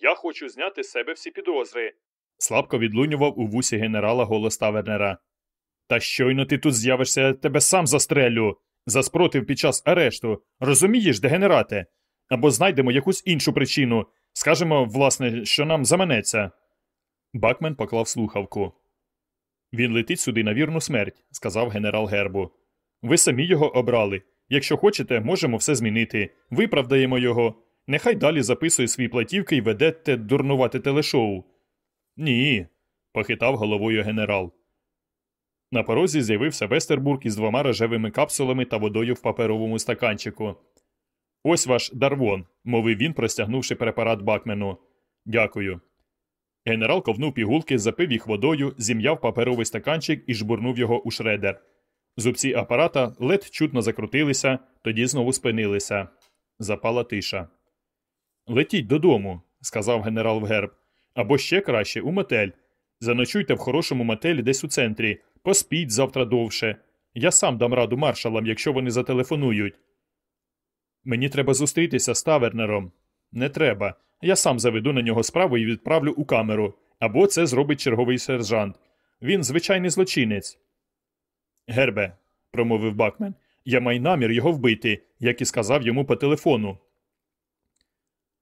Я хочу зняти з себе всі підозри. Слабко відлунював у вусі генерала голос тавернера. Та щойно ти тут з'явишся, тебе сам застрелю. За спротив під час арешту. Розумієш, дегенерате? Або знайдемо якусь іншу причину. Скажемо, власне, що нам заманеться. Бакмен поклав слухавку. Він летить сюди на вірну смерть, сказав генерал Гербу. Ви самі його обрали. Якщо хочете, можемо все змінити. Виправдаємо його. Нехай далі записує свої платівки і веде те дурнувати телешоу. Ні, похитав головою генерал. На порозі з'явився Вестербург із двома рожевими капсулами та водою в паперовому стаканчику. Ось ваш дарвон, мовив він, простягнувши препарат Бакмену. Дякую. Генерал ковнув пігулки, запив їх водою, зім'яв паперовий стаканчик і жбурнув його у шредер. Зубці апарата ледь чутно закрутилися, тоді знову спинилися. Запала тиша. Летіть додому, сказав генерал Вгерб. Або ще краще у мотель. Заночуйте в хорошому мотелі десь у центрі, поспіть завтра довше. Я сам дам раду маршалам, якщо вони зателефонують. Мені треба зустрітися з тавернером. Не треба. Я сам заведу на нього справу і відправлю у камеру. Або це зробить черговий сержант. Він звичайний злочинець. Гербе, промовив Бакмен, я маю намір його вбити, як і сказав йому по телефону.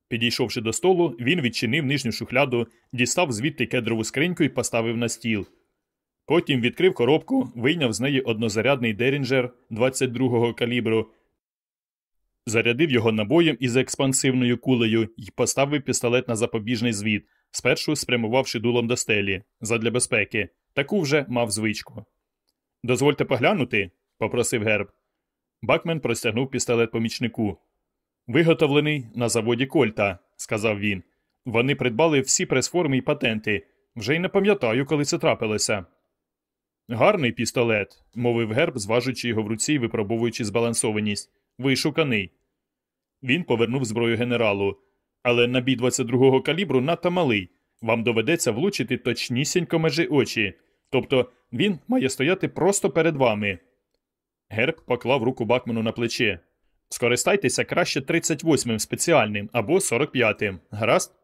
Підійшовши до столу, він відчинив нижню шухляду, дістав звідти кедрову скриньку і поставив на стіл. Потім відкрив коробку, вийняв з неї однозарядний Дерінджер 22-го калібру, зарядив його набоєм із експансивною кулею і поставив пістолет на запобіжний звіт, спершу спрямувавши дулом до стелі задля безпеки, Таку вже мав звичку. Дозвольте поглянути, попросив герб. Бакмен простягнув пістолет помічнику. Виготовлений на заводі Кольта, сказав він. Вони придбали всі пресформи і патенти. Вже й не пам'ятаю, коли це трапилося. Гарний пістолет, мовив герб, зважуючи його в руці і випробовуючи збалансованість. Вишуканий. Він повернув зброю генералу. Але набій 22-го калібру надто малий. Вам доведеться влучити точнісінько межі очі. Тобто він має стояти просто перед вами. Герб поклав руку Бакмену на плече. Скористайтеся краще 38-м спеціальним або 45-м. Гаразд?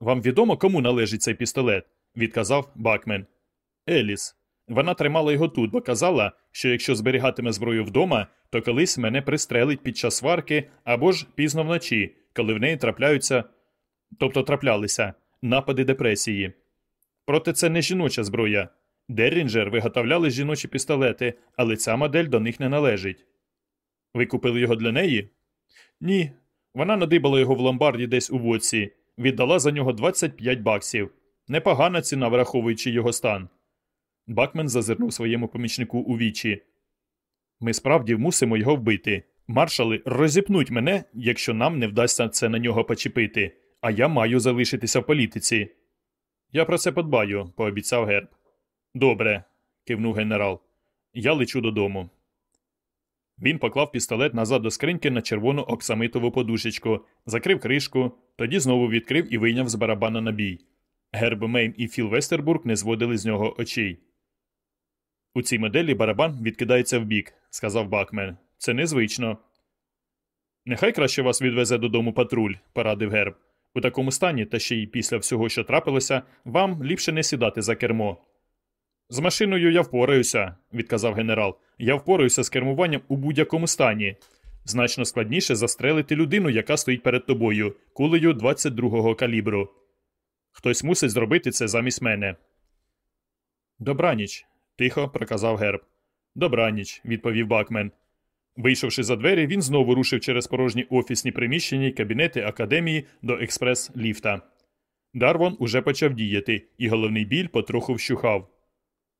Вам відомо, кому належить цей пістолет? відказав Бакмен. Еліс. Вона тримала його тут, бо казала, що якщо зберігатиме зброю вдома, то колись мене пристрелить під час сварки або ж пізно вночі, коли в неї трапляються, тобто траплялися, напади депресії. Проте це не жіноча зброя. Деррінджер виготовляли жіночі пістолети, але ця модель до них не належить. Ви купили його для неї? Ні. Вона надибала його в ломбарді десь у воці, віддала за нього 25 баксів. Непогана ціна, враховуючи його стан. Бакмен зазирнув своєму помічнику у вічі. Ми справді мусимо його вбити. Маршали розіпнуть мене, якщо нам не вдасться це на нього почепити, а я маю залишитися в політиці. Я про це подбаю, пообіцяв герб. Добре, кивнув генерал. Я лечу додому. Він поклав пістолет назад до скриньки на червону оксамитову подушечку, закрив кришку, тоді знову відкрив і вийняв з барабана набій. Герб Мейн і Філ Вестербург не зводили з нього очей. У цій моделі барабан відкидається вбік, сказав Бакмен. Це незвично. Нехай краще вас відвезе додому патруль, порадив герб. У такому стані, та ще й після всього, що трапилося, вам ліпше не сідати за кермо. З машиною я впораюся, відказав генерал. Я впораюся з кермуванням у будь-якому стані. Значно складніше застрелити людину, яка стоїть перед тобою, кулею 22-го калібру. Хтось мусить зробити це замість мене. Добраніч, тихо проказав герб. Добраніч, відповів Бакмен. Вийшовши за двері, він знову рушив через порожні офісні приміщення й кабінети академії до експрес-ліфта. Дарвон уже почав діяти, і головний біль потроху вщухав.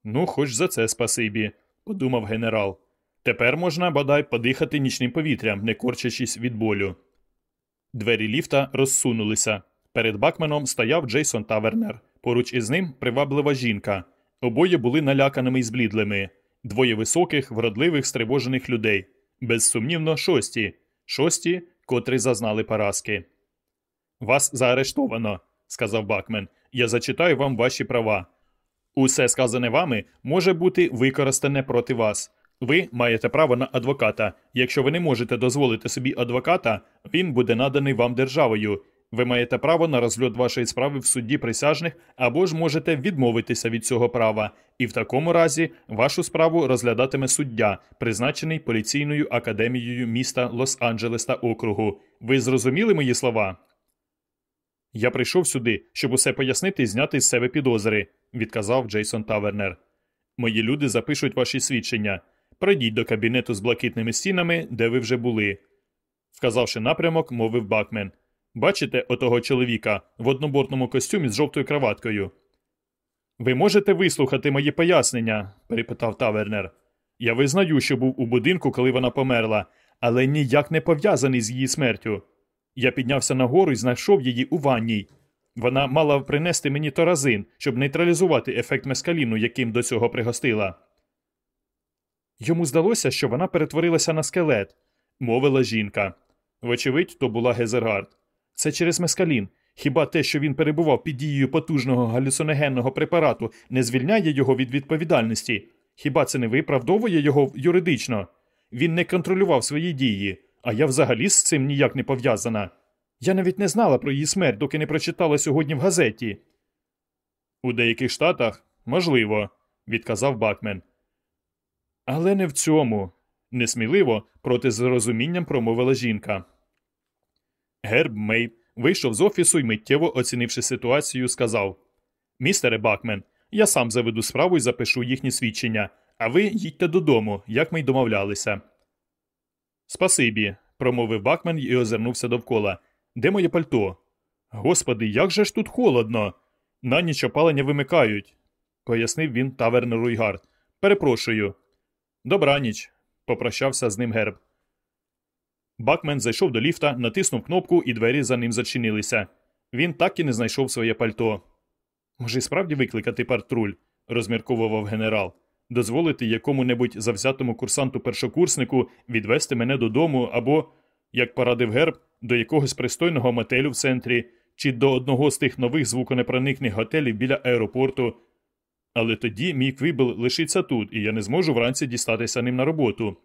Ну, хоч за це спасибі, подумав генерал. Тепер можна бодай подихати нічним повітрям, не корчачись від болю. Двері ліфта розсунулися. Перед Бакменом стояв Джейсон Тавернер. Поруч із ним приваблива жінка. Обоє були наляканими і зблідлими. Двоє високих, вродливих, стривожених людей. Безсумнівно, шості. Шості, котрі зазнали поразки. Вас заарештовано, сказав Бакмен. Я зачитаю вам ваші права. Усе сказане вами може бути використане проти вас. Ви маєте право на адвоката. Якщо ви не можете дозволити собі адвоката, він буде наданий вам державою. Ви маєте право на розгляд вашої справи в суді присяжних або ж можете відмовитися від цього права, і в такому разі вашу справу розглядатиме суддя, призначений поліційною академією міста Лос-Анджелес та округу. Ви зрозуміли мої слова? Я прийшов сюди, щоб усе пояснити і зняти з себе підозри, відказав Джейсон Тавернер. Мої люди запишуть ваші свідчення. Пройдіть до кабінету з блакитними стінами, де ви вже були. Вказавши напрямок, мовив Бакмен. Бачите отого чоловіка в однобортному костюмі з жовтою краваткою. Ви можете вислухати мої пояснення? перепитав Тавернер. Я визнаю, що був у будинку, коли вона померла, але ніяк не пов'язаний з її смертю. Я піднявся нагору і знайшов її у ванній. Вона мала принести мені торазин, щоб нейтралізувати ефект мескаліну, яким до цього пригостила. Йому здалося, що вона перетворилася на скелет, мовила жінка. Вочевидь, то була Гезергард. Це через мескалін. Хіба те, що він перебував під дією потужного галюциногенного препарату, не звільняє його від відповідальності? Хіба це не виправдовує його юридично? Він не контролював свої дії, а я взагалі з цим ніяк не пов'язана. Я навіть не знала про її смерть, доки не прочитала сьогодні в газеті. У деяких штатах можливо, відказав Бакмен. Але не в цьому. Несміливо, проти з розумінням промовила жінка. Герб Мей вийшов з офісу і, миттєво оцінивши ситуацію, сказав Містере Бакмен, я сам заведу справу і запишу їхні свідчення, а ви їдьте додому, як ми й домовлялися. Спасибі, промовив Бакмен і озирнувся довкола. Де моє пальто? Господи, як же ж тут холодно. На ніч опалення вимикають. пояснив він тавернеру Ігард. Перепрошую. Добраніч, попрощався з ним герб. Бакмен зайшов до ліфта, натиснув кнопку, і двері за ним зачинилися. Він так і не знайшов своє пальто. Може, справді викликати партруль, розмірковував генерал, дозволити якому-небудь завзятому курсанту першокурснику відвести мене додому або, як порадив герб, до якогось пристойного мотелю в центрі, чи до одного з тих нових звуконепроникних готелів біля аеропорту. Але тоді мій квібл лишиться тут, і я не зможу вранці дістатися ним на роботу.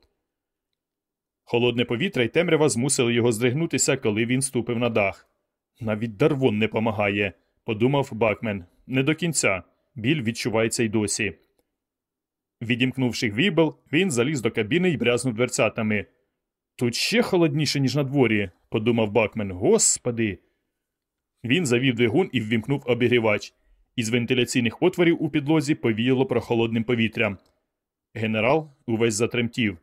Холодне повітря й темрява змусили його здригнутися, коли він ступив на дах. Навіть дарвон не помагає, подумав Бакмен. Не до кінця. Біль відчувається й досі. Відімкнувши вібл, він заліз до кабіни і брязнув дверцятами. Тут ще холодніше, ніж на дворі, подумав Бакмен. Господи. Він завів двигун і ввімкнув обігрівач. Із вентиляційних отворів у підлозі повіяло прохолодним повітрям. Генерал увесь затремтів.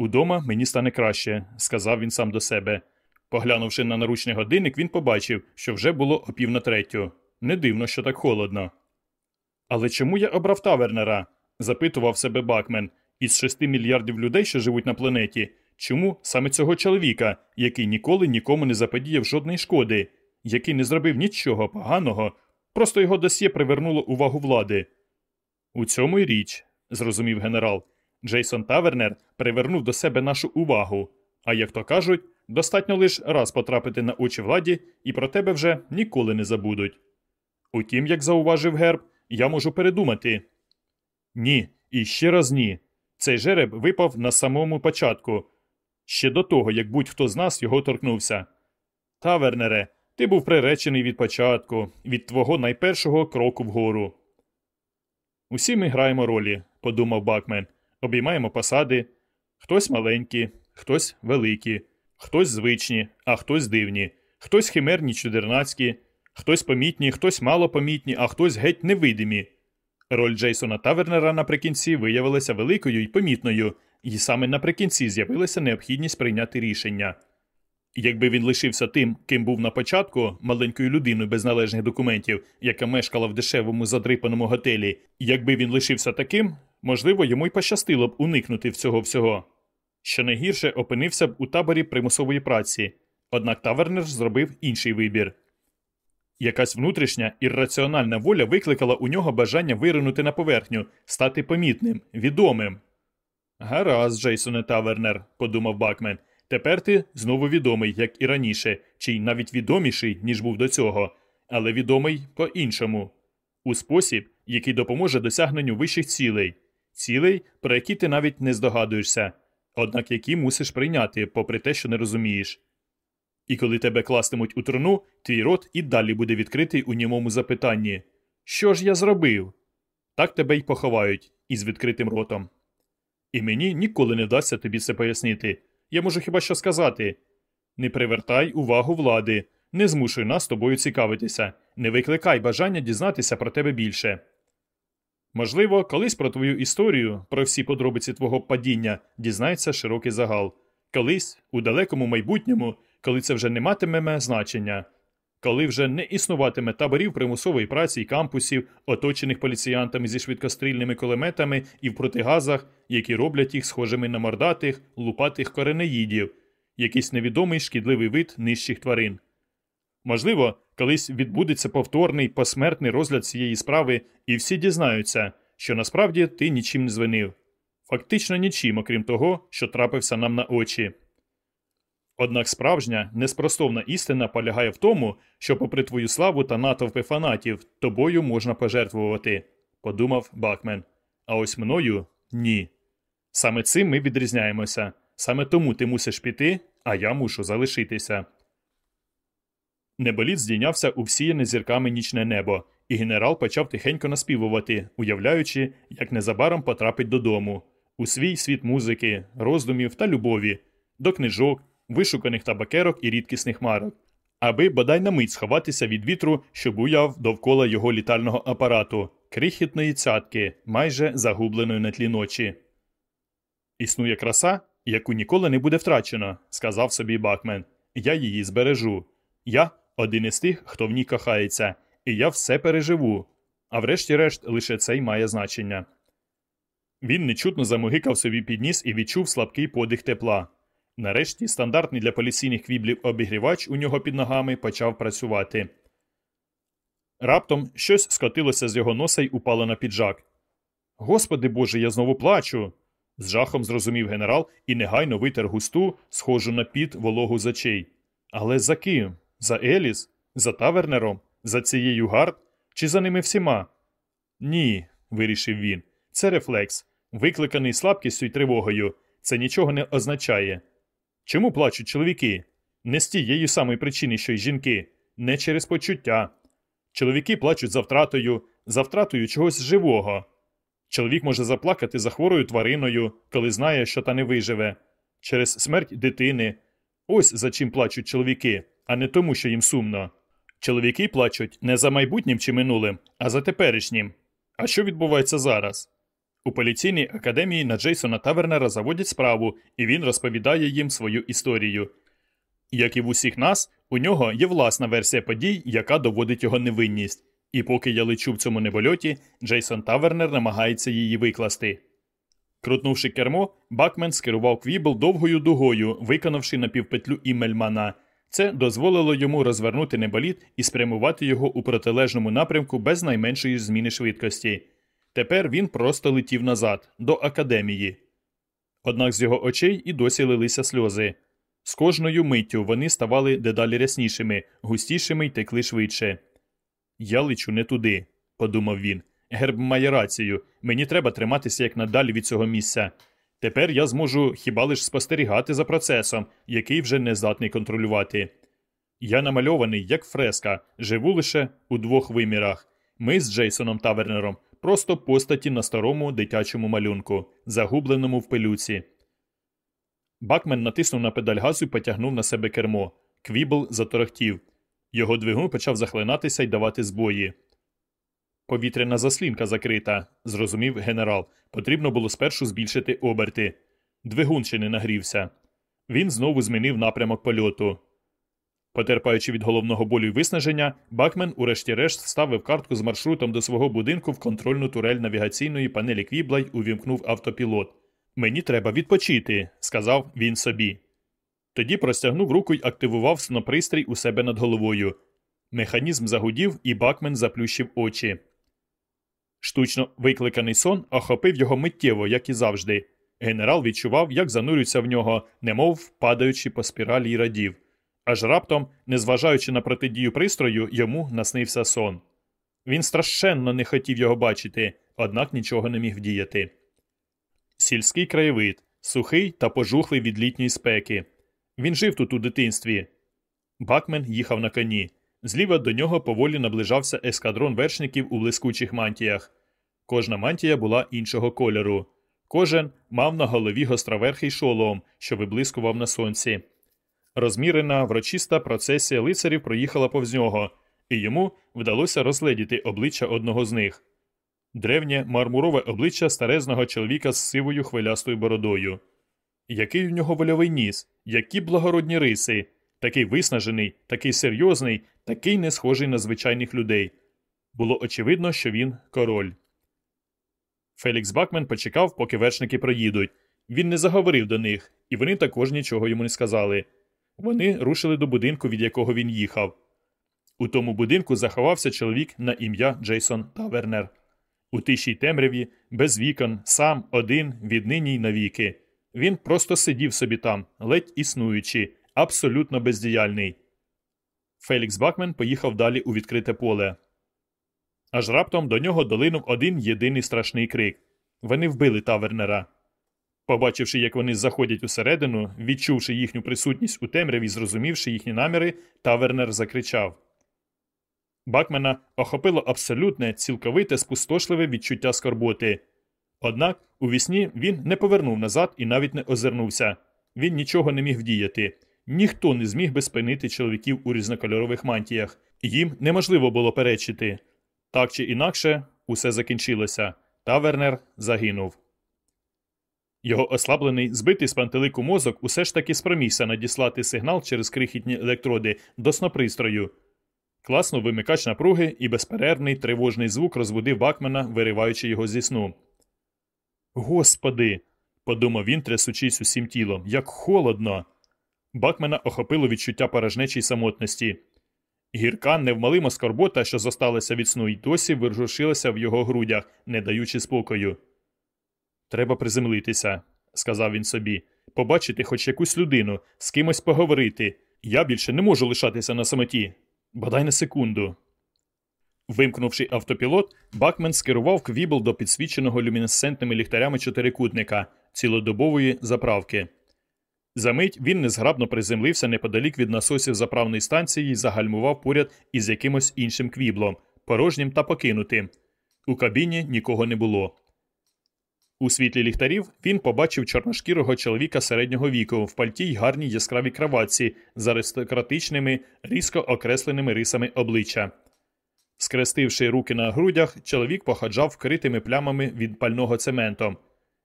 Удома мені стане краще, сказав він сам до себе. Поглянувши на наручний годинник, він побачив, що вже було опів на третю. Не дивно, що так холодно. Але чому я обрав тавернера? запитував себе Бакмен. Із шести мільярдів людей, що живуть на планеті, чому саме цього чоловіка, який ніколи нікому не заподіяв жодної шкоди, який не зробив нічого поганого, просто його досьє привернуло увагу влади? У цьому й річ, зрозумів генерал. Джейсон Тавернер привернув до себе нашу увагу, а як то кажуть, достатньо лише раз потрапити на очі владі, і про тебе вже ніколи не забудуть. Утім, як зауважив герб, я можу передумати. Ні, і ще раз ні. Цей жереб випав на самому початку, ще до того, як будь-хто з нас його торкнувся. Тавернере, ти був приречений від початку, від твого найпершого кроку вгору. Усі ми граємо ролі, подумав Бакмен, обіймаємо посади. Хтось маленькі, хтось великі, хтось звичні, а хтось дивні, хтось химерні чудернацькі, хтось помітні, хтось малопомітні, а хтось геть невидимі. Роль Джейсона Тавернера наприкінці виявилася великою і помітною, і саме наприкінці з'явилася необхідність прийняти рішення. Якби він лишився тим, ким був на початку, маленькою людиною без належних документів, яка мешкала в дешевому задрипаному готелі, якби він лишився таким, можливо, йому й пощастило б уникнути всього всього. Що найгірше опинився б у таборі примусової праці, однак Тавернер зробив інший вибір. Якась внутрішня ірраціональна воля викликала у нього бажання виринути на поверхню, стати помітним, відомим. Гаразд, Джейсоне Тавернер, подумав Бакмен. Тепер ти знову відомий, як і раніше, чи й навіть відоміший, ніж був до цього, але відомий по іншому, у спосіб, який допоможе досягненню вищих цілей, цілей, про які ти навіть не здогадуєшся, однак які мусиш прийняти, попри те, що не розумієш. І коли тебе кластимуть у труну, твій рот і далі буде відкритий у німому запитанні Що ж я зробив? Так тебе й поховають із відкритим ротом. І мені ніколи не вдасться тобі це пояснити. Я можу хіба що сказати не привертай увагу влади, не змушуй нас тобою цікавитися, не викликай бажання дізнатися про тебе більше. Можливо, колись про твою історію, про всі подробиці твого падіння дізнається широкий загал. Колись, у далекому майбутньому, коли це вже не матиме значення, коли вже не існуватиме таборів примусової праці й кампусів, оточених поліціянтами зі швидкострільними кулеметами і в протигазах, які роблять їх схожими на мордатих, лупатих коренеїдів, якийсь невідомий шкідливий вид нижчих тварин. Можливо, колись відбудеться повторний посмертний розгляд цієї справи, і всі дізнаються, що насправді ти нічим не звинив. Фактично нічим, окрім того, що трапився нам на очі. Однак справжня, неспростовна істина полягає в тому, що, попри твою славу та натовпи фанатів, тобою можна пожертвувати, подумав Бакмен. А ось мною ні. Саме цим ми відрізняємося. Саме тому ти мусиш піти, а я мушу залишитися. Неболіт здійнявся у всіяне зірками нічне небо, і генерал почав тихенько наспівувати, уявляючи, як незабаром потрапить додому, у свій світ музики, роздумів та любові, до книжок, вишуканих табакерок і рідкісних марок, аби бодай на мить сховатися від вітру, що буяв довкола його літального апарату, крихітної цятки, майже загубленої на тлі ночі. Існує краса, яку ніколи не буде втрачено, сказав собі Бакмен. Я її збережу. Я один із тих, хто в ній кохається, і я все переживу. а врешті-решт лише це й має значення. Він нечутно замогикав собі під ніс і відчув слабкий подих тепла. Нарешті стандартний для поліційних квіблів обігрівач у нього під ногами почав працювати. Раптом щось скотилося з його носа й упало на піджак. Господи Боже, я знову плачу. з жахом зрозумів генерал і негайно витер густу, схожу на піт вологу з очей. Але за ким? За Еліс? За тавернером? За цією гард? Чи за ними всіма? Ні, вирішив він. Це рефлекс, викликаний слабкістю й тривогою. Це нічого не означає. Чому плачуть чоловіки? Не з тієї самої причини, що й жінки, не через почуття. Чоловіки плачуть за втратою, за втратою чогось живого. Чоловік може заплакати за хворою твариною, коли знає, що та не виживе, через смерть дитини. Ось за чим плачуть чоловіки, а не тому, що їм сумно. Чоловіки плачуть не за майбутнім чи минулим, а за теперішнім. А що відбувається зараз? У поліційній академії на Джейсона Тавернера заводять справу, і він розповідає їм свою історію. Як і в усіх нас, у нього є власна версія подій, яка доводить його невинність. І поки я лечу в цьому небольоті, Джейсон Тавернер намагається її викласти. Крутнувши кермо, Бакмен скерував квібл довгою дугою, виконавши напівпетлю імельмана. Це дозволило йому розвернути неболіт і спрямувати його у протилежному напрямку без найменшої зміни швидкості. Тепер він просто летів назад, до академії. Однак з його очей і досі лилися сльози. З кожною миттю вони ставали дедалі ряснішими, густішими й текли швидше. Я лечу не туди, подумав він. Герб має рацію. Мені треба триматися якнадалі від цього місця. Тепер я зможу хіба лиш спостерігати за процесом, який вже не здатний контролювати. Я намальований, як фреска, живу лише у двох вимірах. Ми з Джейсоном Тавернером просто постаті на старому дитячому малюнку, загубленому в пилюці. Бакмен натиснув на педаль газу і потягнув на себе кермо. Квібл заторохтів. Його двигун почав захлинатися і давати збої. Повітряна заслінка закрита, зрозумів генерал. Потрібно було спершу збільшити оберти. Двигун ще не нагрівся. Він знову змінив напрямок польоту. Потерпаючи від головного болю й виснаження, Бакмен, урешті-решт, вставив картку з маршрутом до свого будинку в контрольну турель навігаційної панелі Квібла й увімкнув автопілот. Мені треба відпочити, сказав він собі. Тоді простягнув руку й активував снопристрій у себе над головою. Механізм загудів, і Бакмен заплющив очі. Штучно викликаний сон охопив його миттєво, як і завжди. Генерал відчував, як занурюється в нього, немов падаючи по спіралі й радів. Аж раптом, незважаючи на протидію пристрою, йому наснився сон. Він страшенно не хотів його бачити, однак нічого не міг вдіяти. Сільський краєвид, сухий та пожухлий від літньої спеки. Він жив тут у дитинстві. Бакмен їхав на коні. Зліва до нього поволі наближався ескадрон вершників у блискучих мантіях. Кожна мантія була іншого кольору. Кожен мав на голові гостроверхий шолом, що виблискував на сонці. Розмірена врочиста процесія лицарів проїхала повз нього, і йому вдалося розгледіти обличчя одного з них древнє мармурове обличчя старезного чоловіка з сивою хвилястою бородою. Який у нього вольовий ніс, які благородні риси, такий виснажений, такий серйозний, такий не схожий на звичайних людей. Було очевидно, що він король. Фелікс Бакмен почекав, поки вершники проїдуть. Він не заговорив до них, і вони також нічого йому не сказали. Вони рушили до будинку, від якого він їхав. У тому будинку заховався чоловік на ім'я Джейсон Тавернер. У тишій темряві, без вікон, сам один, віднині й навіки. Він просто сидів собі там, ледь існуючи, абсолютно бездіяльний. Фелікс Бакмен поїхав далі у відкрите поле. Аж раптом до нього долинув один єдиний страшний крик вони вбили тавернера. Побачивши, як вони заходять усередину, відчувши їхню присутність у темряві, зрозумівши їхні наміри, тавернер закричав. Бакмена охопило абсолютне, цілковите, спустошливе відчуття скорботи. Однак у вісні він не повернув назад і навіть не озирнувся. Він нічого не міг вдіяти. Ніхто не зміг би спинити чоловіків у різнокольорових мантіях, їм неможливо було перечити. Так чи інакше, усе закінчилося. Тавернер загинув. Його ослаблений, збитий з пантелику мозок усе ж таки спромігся надіслати сигнал через крихітні електроди до снопристрою. Класно вимикач напруги і безперервний тривожний звук розбудив Бакмена, вириваючи його зі сну. Господи, подумав він, трясучись усім тілом, як холодно. Бакмена охопило відчуття порожнечій самотності. Гірка, невмалима скорбота, що зосталася від сну, й досі вирушилася в його грудях, не даючи спокою. Треба приземлитися, сказав він собі, побачити хоч якусь людину, з кимось поговорити. Я більше не можу лишатися на самоті. Бодай на секунду. Вимкнувши автопілот, Бакмен скерував квібл до підсвіченого люмінесцентними ліхтарями чотирикутника цілодобової заправки. Замить він незграбно приземлився неподалік від насосів заправної станції і загальмував поряд із якимось іншим квіблом, порожнім та покинутим. У кабіні нікого не було. У світлі ліхтарів він побачив чорношкірого чоловіка середнього віку в пальті й гарній яскравій краватці з аристократичними, різко окресленими рисами обличчя. Скрестивши руки на грудях, чоловік походжав вкритими плямами від пального цементом.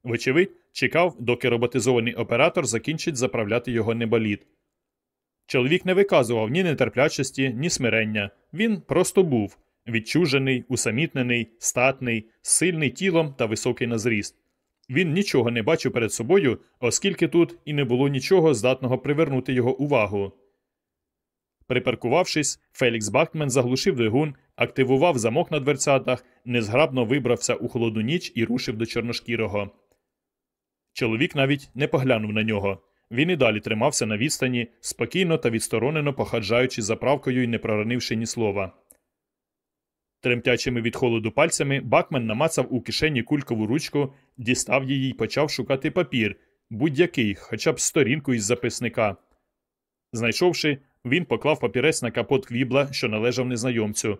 Вочевидь, чекав, доки роботизований оператор закінчить заправляти його неболіт. Чоловік не виказував ні нетерплячості, ні смирення. Він просто був відчужений, усамітнений, статний, сильний тілом та високий на зріст. Він нічого не бачив перед собою, оскільки тут і не було нічого здатного привернути його увагу. Припаркувавшись, Фелікс Бахтмен заглушив двигун, активував замок на дверцятах, незграбно вибрався у холодну ніч і рушив до чорношкірого. Чоловік навіть не поглянув на нього. Він і далі тримався на відстані, спокійно та відсторонено походжаючи заправкою і не проронивши ні слова. Тремтячими від холоду пальцями Бакмен намацав у кишені кулькову ручку, дістав її і почав шукати папір, будь-який, хоча б сторінку із записника. Знайшовши, він поклав папірець на капот квібла, що належав незнайомцю.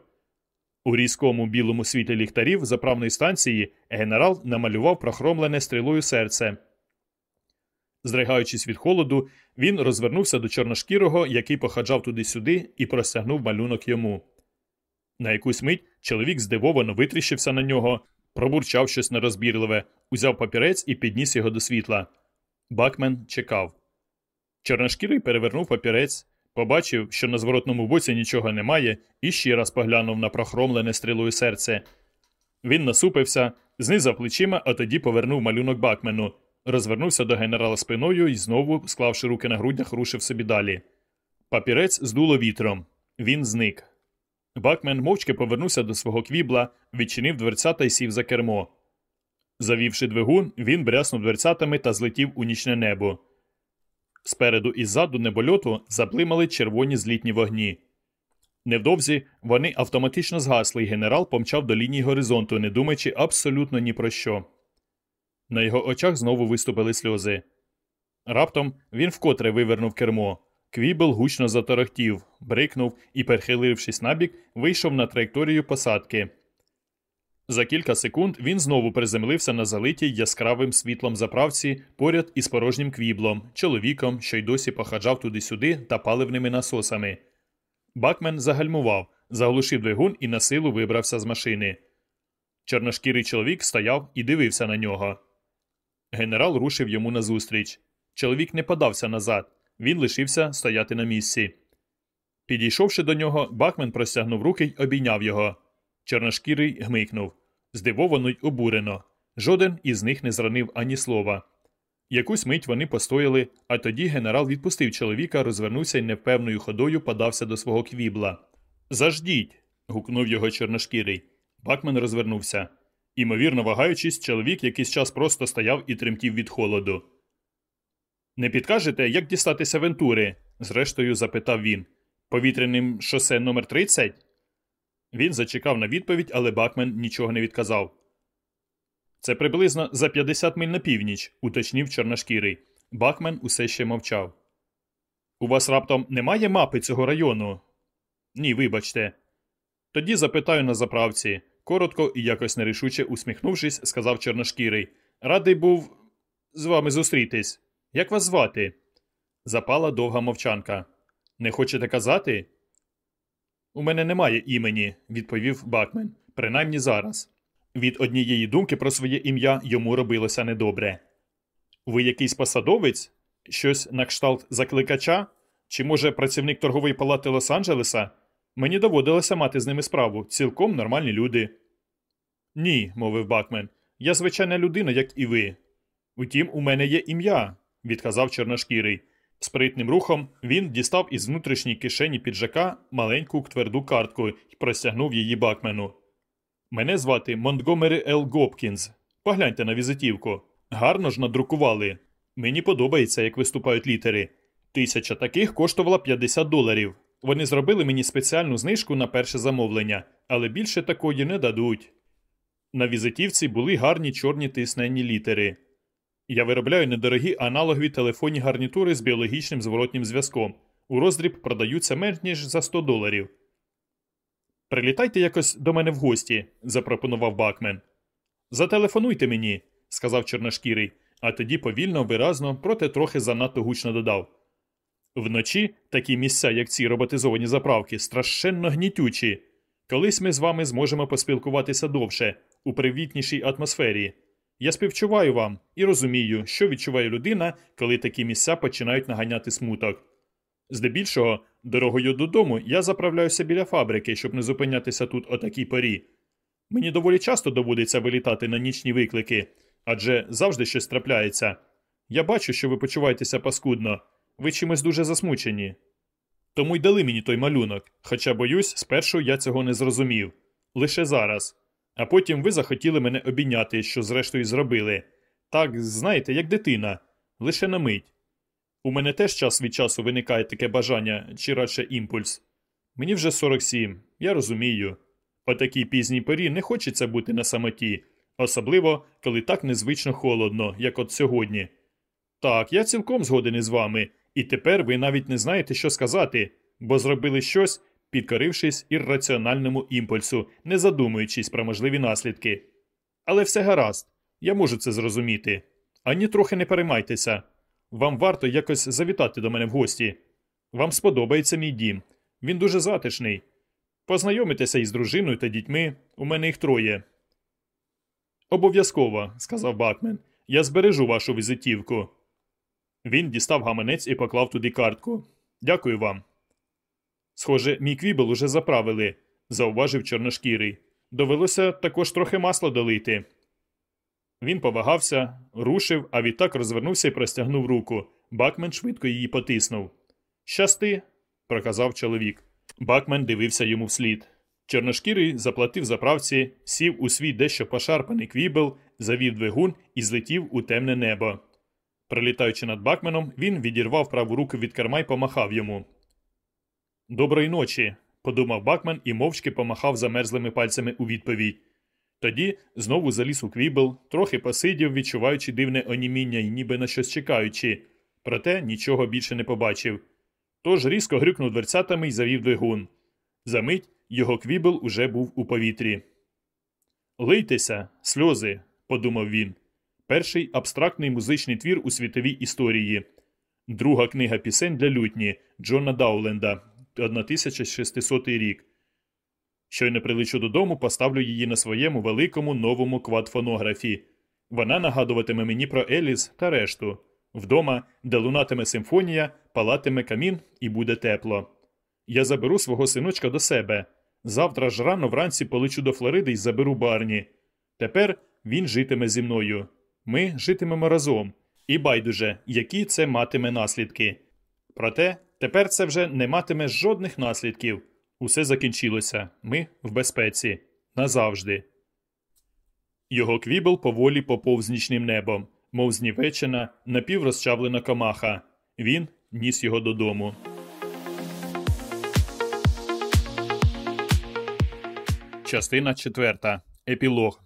У різкому білому світлі ліхтарів заправної станції генерал намалював прохромлене стрілою серце. Зригаючись від холоду, він розвернувся до чорношкірого, який походжав туди-сюди, і простягнув малюнок йому. На якусь мить чоловік здивовано витріщився на нього, пробурчав щось нерозбірливе, узяв папірець і підніс його до світла. Бакмен чекав. Чорношкірий перевернув папірець, побачив, що на зворотному боці нічого немає, і ще раз поглянув на прохромлене стрілою серце. Він насупився, знизав плечима, а тоді повернув малюнок Бакмену, розвернувся до генерала спиною і знову, склавши руки на грудях, рушив собі далі. Папірець здуло вітром. Він зник. Бакмен мовчки повернувся до свого квібла, відчинив дверцята і сів за кермо. Завівши двигун, він бряснув дверцятами та злетів у нічне небо. Спереду і ззаду небольоту заблимали червоні злітні вогні. Невдовзі вони автоматично згасли, і генерал помчав до лінії горизонту, не думаючи абсолютно ні про що. На його очах знову виступили сльози. Раптом він вкотре вивернув кермо. Квібл гучно заторохтів, брикнув і, перехилившись набік, вийшов на траєкторію посадки. За кілька секунд він знову приземлився на залитій яскравим світлом заправці поряд із порожнім квіблом, чоловіком, що й досі походжав туди-сюди та паливними насосами. Бакмен загальмував, заглушив двигун і на силу вибрався з машини. Чорношкірий чоловік стояв і дивився на нього. Генерал рушив йому назустріч. Чоловік не подався назад, він лишився стояти на місці. Підійшовши до нього, Бакмен простягнув руки й обійняв його. Чорношкірий гмикнув. Здивовано й обурено. Жоден із них не зранив ані слова. Якусь мить вони постояли, а тоді генерал відпустив чоловіка, розвернувся і невпевною ходою подався до свого квібла. Заждіть. гукнув його чорношкірий. Бакмен розвернувся. Імовірно, вагаючись, чоловік якийсь час просто стояв і тремтів від холоду. Не підкажете, як дістатися Вентури? зрештою запитав він. Повітряним шосе номер 30 Він зачекав на відповідь, але Бакмен нічого не відказав. Це приблизно за 50 миль на північ, уточнив чорношкірий. Бакмен усе ще мовчав. У вас раптом немає мапи цього району? Ні, вибачте. Тоді запитаю на заправці. Коротко і якось нерішуче усміхнувшись, сказав чорношкірий. Радий був з вами зустрітись. Як вас звати? Запала довга мовчанка. Не хочете казати? У мене немає імені, відповів Бакмен, принаймні зараз. Від однієї думки про своє ім'я йому робилося недобре. Ви якийсь посадовець? Щось на кшталт закликача? Чи, може, працівник торгової палати Лос-Анджелеса? Мені доводилося мати з ними справу, цілком нормальні люди. Ні, мовив Бакмен. Я звичайна людина, як і ви. Утім, у мене є ім'я, відказав чорношкірий. Спритним рухом він дістав із внутрішньої кишені піджака маленьку тверду картку і простягнув її Бакмену. Мене звати Монтгомері Л. Гопкінс. Погляньте на візитівку. Гарно ж надрукували. Мені подобається, як виступають літери. Тисяча таких коштувала 50 доларів. Вони зробили мені спеціальну знижку на перше замовлення, але більше такої не дадуть. На візитівці були гарні чорні тисненні літери. Я виробляю недорогі аналогові телефонні гарнітури з біологічним зворотнім зв'язком. У роздріб продаються менш ніж за 100 доларів. Прилітайте якось до мене в гості, запропонував Бакмен. Зателефонуйте мені, сказав чорношкірий, а тоді повільно, виразно, проте трохи занадто гучно додав. Вночі такі місця, як ці роботизовані заправки, страшенно гнітючі. Колись ми з вами зможемо поспілкуватися довше, у привітнішій атмосфері. Я співчуваю вам і розумію, що відчуває людина, коли такі місця починають наганяти смуток. Здебільшого, дорогою додому, я заправляюся біля фабрики, щоб не зупинятися тут о такій порі. Мені доволі часто доводиться вилітати на нічні виклики, адже завжди щось трапляється. Я бачу, що ви почуваєтеся паскудно, ви чимось дуже засмучені. Тому й дали мені той малюнок, хоча, боюсь, спершу я цього не зрозумів. Лише зараз. А потім ви захотіли мене обійняти, що зрештою зробили. Так, знаєте, як дитина, лише на мить. У мене теж час від часу виникає таке бажання, чи радше імпульс. Мені вже 47, я розумію. О такій пізній порі не хочеться бути на самоті, особливо, коли так незвично холодно, як от сьогодні. Так, я цілком згоден із вами, і тепер ви навіть не знаєте, що сказати, бо зробили щось, підкорившись ірраціональному імпульсу, не задумуючись про можливі наслідки. Але все гаразд, я можу це зрозуміти. Ані трохи не переймайтеся. Вам варто якось завітати до мене в гості. Вам сподобається мій дім. Він дуже затишний. Познайомитеся із дружиною та дітьми, у мене їх троє. Обов'язково, сказав Бакмен. Я збережу вашу візитівку. Він дістав гаманець і поклав туди картку. Дякую вам. Схоже, мій квібл уже заправили, зауважив чорношкірий. Довелося також трохи масла долити. Він повагався, рушив, а відтак розвернувся і простягнув руку. Бакмен швидко її потиснув. Щасти, проказав чоловік. Бакмен дивився йому вслід. Чорношкірий заплатив заправці, сів у свій дещо пошарпаний квібл, завів двигун і злетів у темне небо. Прилітаючи над Бакменом, він відірвав праву руку від керма й помахав йому. Доброї ночі, подумав Бакмен і мовчки помахав замерзлими пальцями у відповідь. Тоді знову заліз у квібл, трохи посидів, відчуваючи дивне оніміння і ніби на щось чекаючи, проте нічого більше не побачив. Тож різко грюкнув дверцятами і завів двигун. За мить його квібл уже був у повітрі. Лийтеся, сльози, подумав він. Перший абстрактний музичний твір у світовій історії. Друга книга пісень для лютні Джона Дауленда, 1600 рік. Щойно прилечу додому, поставлю її на своєму великому новому квадфонографі. Вона нагадуватиме мені про Еліс та решту. Вдома, де лунатиме симфонія, палатиме камін і буде тепло. Я заберу свого синочка до себе. Завтра ж рано вранці полечу до Флориди і заберу барні. Тепер він житиме зі мною. Ми житимемо разом. І байдуже, які це матиме наслідки. Проте тепер це вже не матиме жодних наслідків. Усе закінчилося. Ми в безпеці. Назавжди. Його квібл поволі поповз нічним небом, мов знівечена, напіврозчавлена комаха. Він ніс його додому. Частина четверта. Епілог.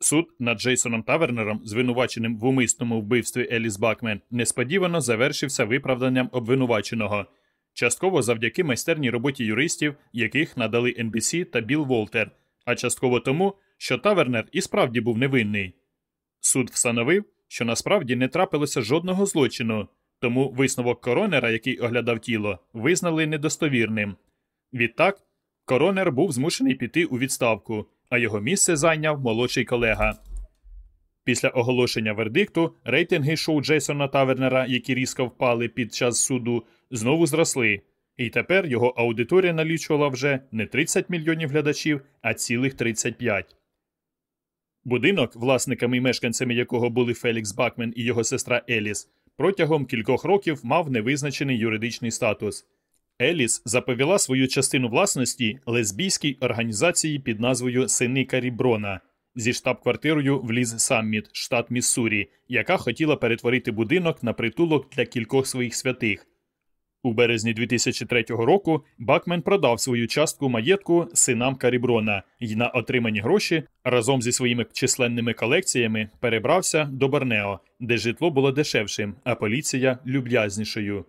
Суд над Джейсоном Тавернером, звинуваченим в умисному вбивстві Еліс Бакмен, несподівано завершився виправданням обвинуваченого, частково завдяки майстерній роботі юристів, яких надали NBC та Білл Волтер, а частково тому, що Тавернер і справді був невинний. Суд встановив, що насправді не трапилося жодного злочину, тому висновок коронера, який оглядав тіло, визнали недостовірним. Відтак, коронер був змушений піти у відставку а його місце зайняв молодший колега. Після оголошення вердикту рейтинги шоу Джейсона Тавернера, які різко впали під час суду, знову зросли. І тепер його аудиторія налічувала вже не 30 мільйонів глядачів, а цілих 35. Будинок, власниками і мешканцями якого були Фелікс Бакмен і його сестра Еліс, протягом кількох років мав невизначений юридичний статус. Еліс заповіла свою частину власності лесбійській організації під назвою Сини Каріброна зі штаб-квартирою в Ліз Самміт, штат Міссурі, яка хотіла перетворити будинок на притулок для кількох своїх святих. У березні 2003 року Бакмен продав свою частку маєтку синам Каріброна і на отримані гроші разом зі своїми численними колекціями перебрався до Борнео, де житло було дешевшим, а поліція люб'язнішою.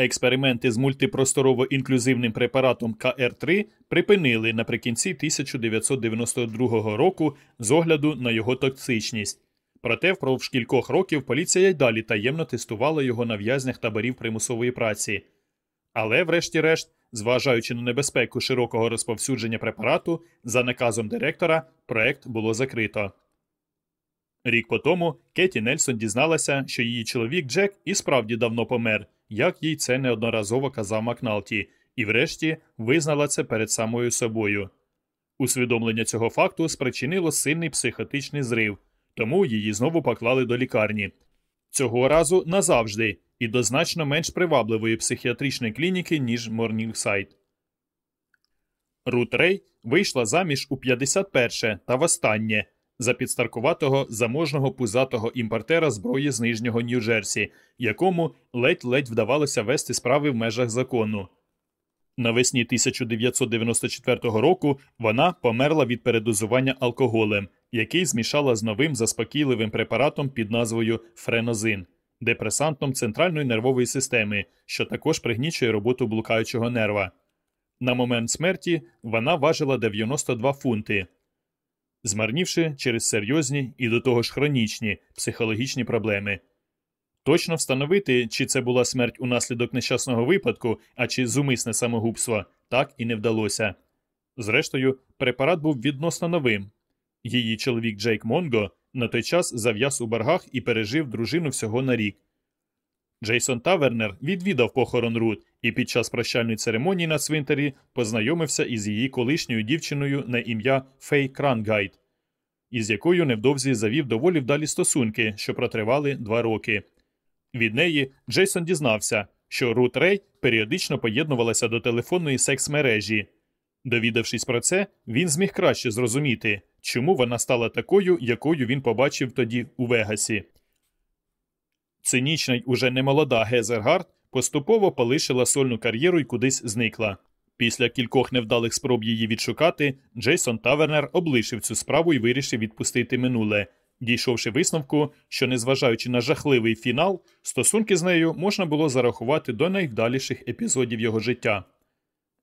Експерименти з мультипросторово-інклюзивним препаратом КР3 припинили наприкінці 1992 року з огляду на його токсичність. Проте впродовж кількох років поліція й далі таємно тестувала його на в'язнях таборів примусової праці. Але, врешті-решт, зважаючи на небезпеку широкого розповсюдження препарату, за наказом директора проект було закрито. Рік по тому Кеті Нельсон дізналася, що її чоловік Джек і справді давно помер, як їй це неодноразово казав Макналті, і врешті визнала це перед самою собою. Усвідомлення цього факту спричинило сильний психотичний зрив, тому її знову поклали до лікарні. Цього разу назавжди і до значно менш привабливої психіатричної клініки, ніж Морнігсайд. Рут Рей вийшла заміж у 51 та востаннє за підстаркуватого заможного пузатого імпортера зброї з нижнього Нью-Джерсі, якому ледь-ледь вдавалося вести справи в межах закону. Навесні 1994 року вона померла від передозування алкоголем, який змішала з новим заспокійливим препаратом під назвою френозин, депресантом центральної нервової системи, що також пригнічує роботу блукаючого нерва. На момент смерті вона важила 92 фунти, змарнівши через серйозні і до того ж хронічні психологічні проблеми. Точно встановити, чи це була смерть унаслідок нещасного випадку, а чи зумисне самогубство, так і не вдалося. Зрештою, препарат був відносно новим. Її чоловік Джейк Монго на той час зав'яз у боргах і пережив дружину всього на рік. Джейсон Тавернер відвідав похорон Рут і під час прощальної церемонії на цвинтарі познайомився із її колишньою дівчиною на ім'я Фей Крангайт, із якою невдовзі завів доволі вдалі стосунки, що протривали два роки. Від неї Джейсон дізнався, що Рут Рей періодично поєднувалася до телефонної секс-мережі. Довідавшись про це, він зміг краще зрозуміти, чому вона стала такою, якою він побачив тоді у Вегасі. Цинічна й уже немолода Гезергард поступово полишила сольну кар'єру і кудись зникла. Після кількох невдалих спроб її відшукати, Джейсон Тавернер облишив цю справу і вирішив відпустити минуле, дійшовши висновку, що, незважаючи на жахливий фінал, стосунки з нею можна було зарахувати до найвдаліших епізодів його життя.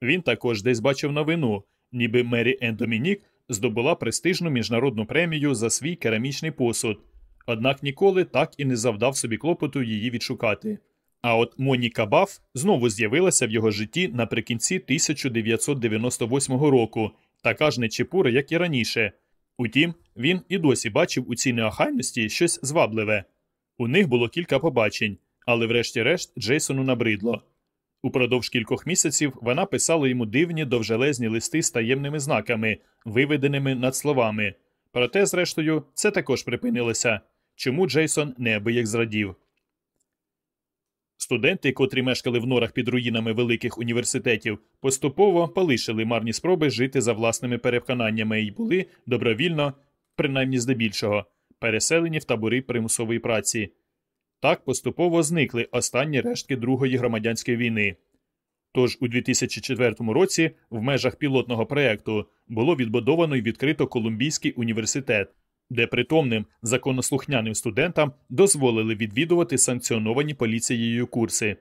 Він також десь бачив новину, ніби Мері Ен Домінік здобула престижну міжнародну премію за свій керамічний посуд, однак ніколи так і не завдав собі клопоту її відшукати. А от Моніка Баф знову з'явилася в його житті наприкінці 1998 року, така ж нечепура, як і раніше. Утім, він і досі бачив у цій неохайності щось звабливе. У них було кілька побачень, але врешті-решт Джейсону набридло. Упродовж кількох місяців вона писала йому дивні довжелезні листи з таємними знаками, виведеними над словами. Проте, зрештою, це також припинилося. Чому Джейсон неабияк зрадів. Студенти, котрі мешкали в норах під руїнами великих університетів, поступово полишили марні спроби жити за власними переконаннями і були добровільно, принаймні здебільшого, переселені в табори примусової праці. Так поступово зникли останні рештки Другої громадянської війни. Тож у 2004 році в межах пілотного проєкту було відбудовано і відкрито Колумбійський університет, де притомним законослухняним студентам дозволили відвідувати санкціоновані поліцією курси.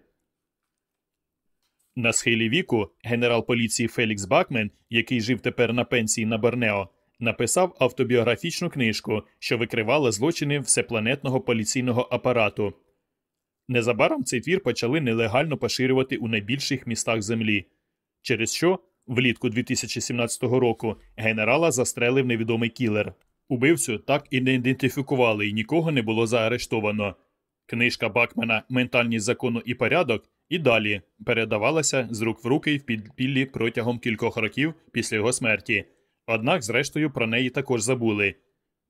На схилі віку генерал поліції Фелікс Бакмен, який жив тепер на пенсії на Борнео, написав автобіографічну книжку, що викривала злочини всепланетного поліційного апарату. Незабаром цей твір почали нелегально поширювати у найбільших містах землі, через що влітку 2017 року генерала застрелив невідомий кілер. Убивцю так і не ідентифікували і нікого не було заарештовано. Книжка Бакмена Ментальність закону і порядок і далі передавалася з рук в руки в підпіллі протягом кількох років після його смерті. Однак, зрештою, про неї також забули.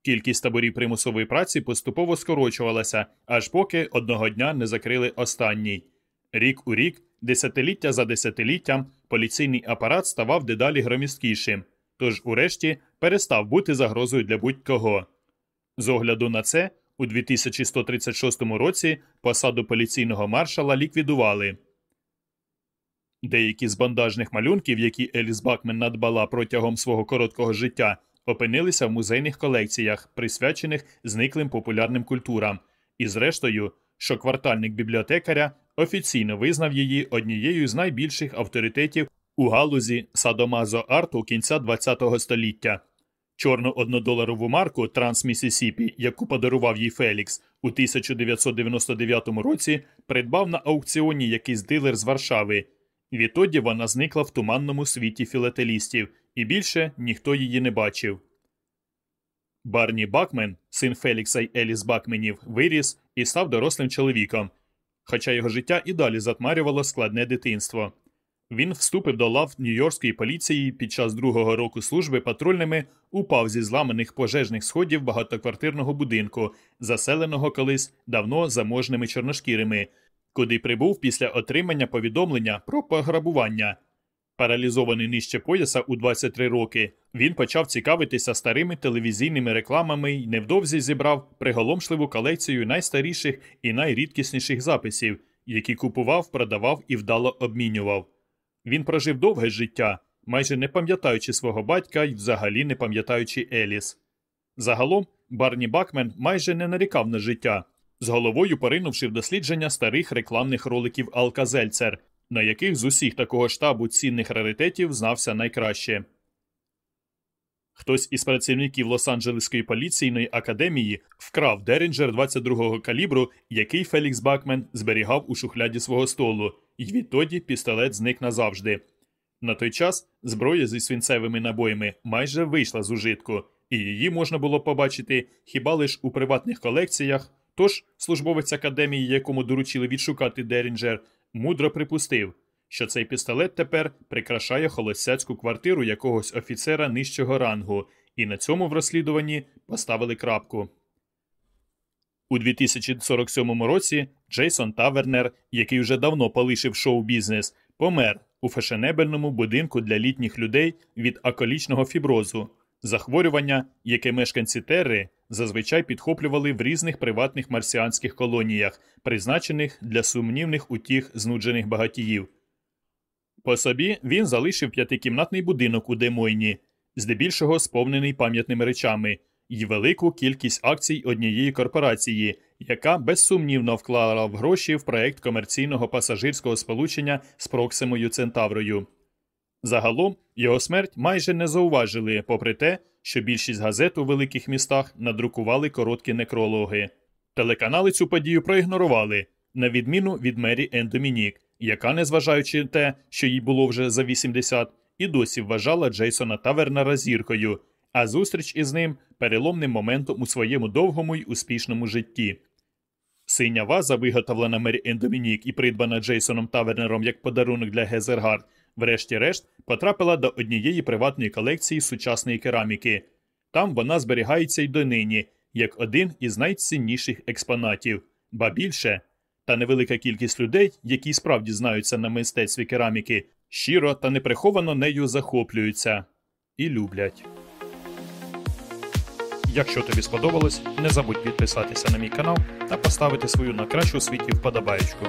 Кількість таборів примусової праці поступово скорочувалася, аж поки одного дня не закрили останній. Рік у рік, десятиліття за десятиліттям, поліційний апарат ставав дедалі громісткішим, тож, урешті, перестав бути загрозою для будь-кого. З огляду на це, у 2136 році посаду поліційного маршала ліквідували. Деякі з бандажних малюнків, які Еліс Бакмен надбала протягом свого короткого життя, опинилися в музейних колекціях, присвячених зниклим популярним культурам, і, зрештою, що квартальник бібліотекаря офіційно визнав її однією з найбільших авторитетів у галузі садомазо-арту кінця ХХ століття. Чорну однодоларову марку Транс Місісіпі, яку подарував їй Фелікс, у 1999 році придбав на аукціоні якийсь дилер з Варшави. Відтоді вона зникла в туманному світі філателістів, і більше ніхто її не бачив. Барні Бакмен, син Фелікса й Еліс Бакменів, виріс і став дорослим чоловіком, хоча його життя і далі затмарювало складне дитинство. Він вступив до лав Нью-Йоркської поліції під час другого року служби патрульними упав зі зламаних пожежних сходів багатоквартирного будинку, заселеного колись давно заможними чорношкірими, куди прибув після отримання повідомлення про пограбування. Паралізований нижче пояса у 23 роки, він почав цікавитися старими телевізійними рекламами і невдовзі зібрав приголомшливу колекцію найстаріших і найрідкісніших записів, які купував, продавав і вдало обмінював. Він прожив довге життя, майже не пам'ятаючи свого батька і взагалі не пам'ятаючи Еліс. Загалом Барні Бакмен майже не нарікав на життя, з головою поринувши в дослідження старих рекламних роликів Алказельцер, на яких з усіх такого штабу цінних раритетів знався найкраще. Хтось із працівників Лос-Анджелеської поліційної академії вкрав Дерінджер 22-го калібру, який Фелікс Бакмен зберігав у шухляді свого столу, і відтоді пістолет зник назавжди. На той час зброя зі свинцевими набоями майже вийшла з ужитку, і її можна було побачити хіба лиш у приватних колекціях. Тож службовець академії, якому доручили відшукати Дерінджер, мудро припустив, що цей пістолет тепер прикрашає холостяцьку квартиру якогось офіцера нижчого рангу, і на цьому в розслідуванні поставили крапку. У 2047 році Джейсон Тавернер, який вже давно полишив шоу-бізнес, помер у фешенебельному будинку для літніх людей від аколічного фіброзу, захворювання, яке мешканці Терри зазвичай підхоплювали в різних приватних марсіанських колоніях, призначених для сумнівних утіх знуджених багатіїв. По собі він залишив п'ятикімнатний будинок у Демойні, здебільшого сповнений пам'ятними речами, і велику кількість акцій однієї корпорації, яка безсумнівно вклала в гроші в проект комерційного пасажирського сполучення з Проксимою Центаврою. Загалом його смерть майже не зауважили, попри те, що більшість газет у великих містах надрукували короткі некрологи. Телеканали цю подію проігнорували, на відміну від Мері Ен Домінік, яка, незважаючи те, що їй було вже за 80, і досі вважала Джейсона Тавернера зіркою, а зустріч із ним переломним моментом у своєму довгому й успішному житті. Синя ваза, виготовлена Мері Ен Домінік і придбана Джейсоном Тавернером як подарунок для Гезергард, врешті-решт потрапила до однієї приватної колекції сучасної кераміки. Там вона зберігається й донині, як один із найцінніших експонатів, ба більше. Та невелика кількість людей, які справді знаються на мистецтві кераміки, щиро та неприховано нею захоплюються і люблять. Якщо тобі сподобалось, не забудь підписатися на мій канал та поставити свою на кращу світі вподобаєчку.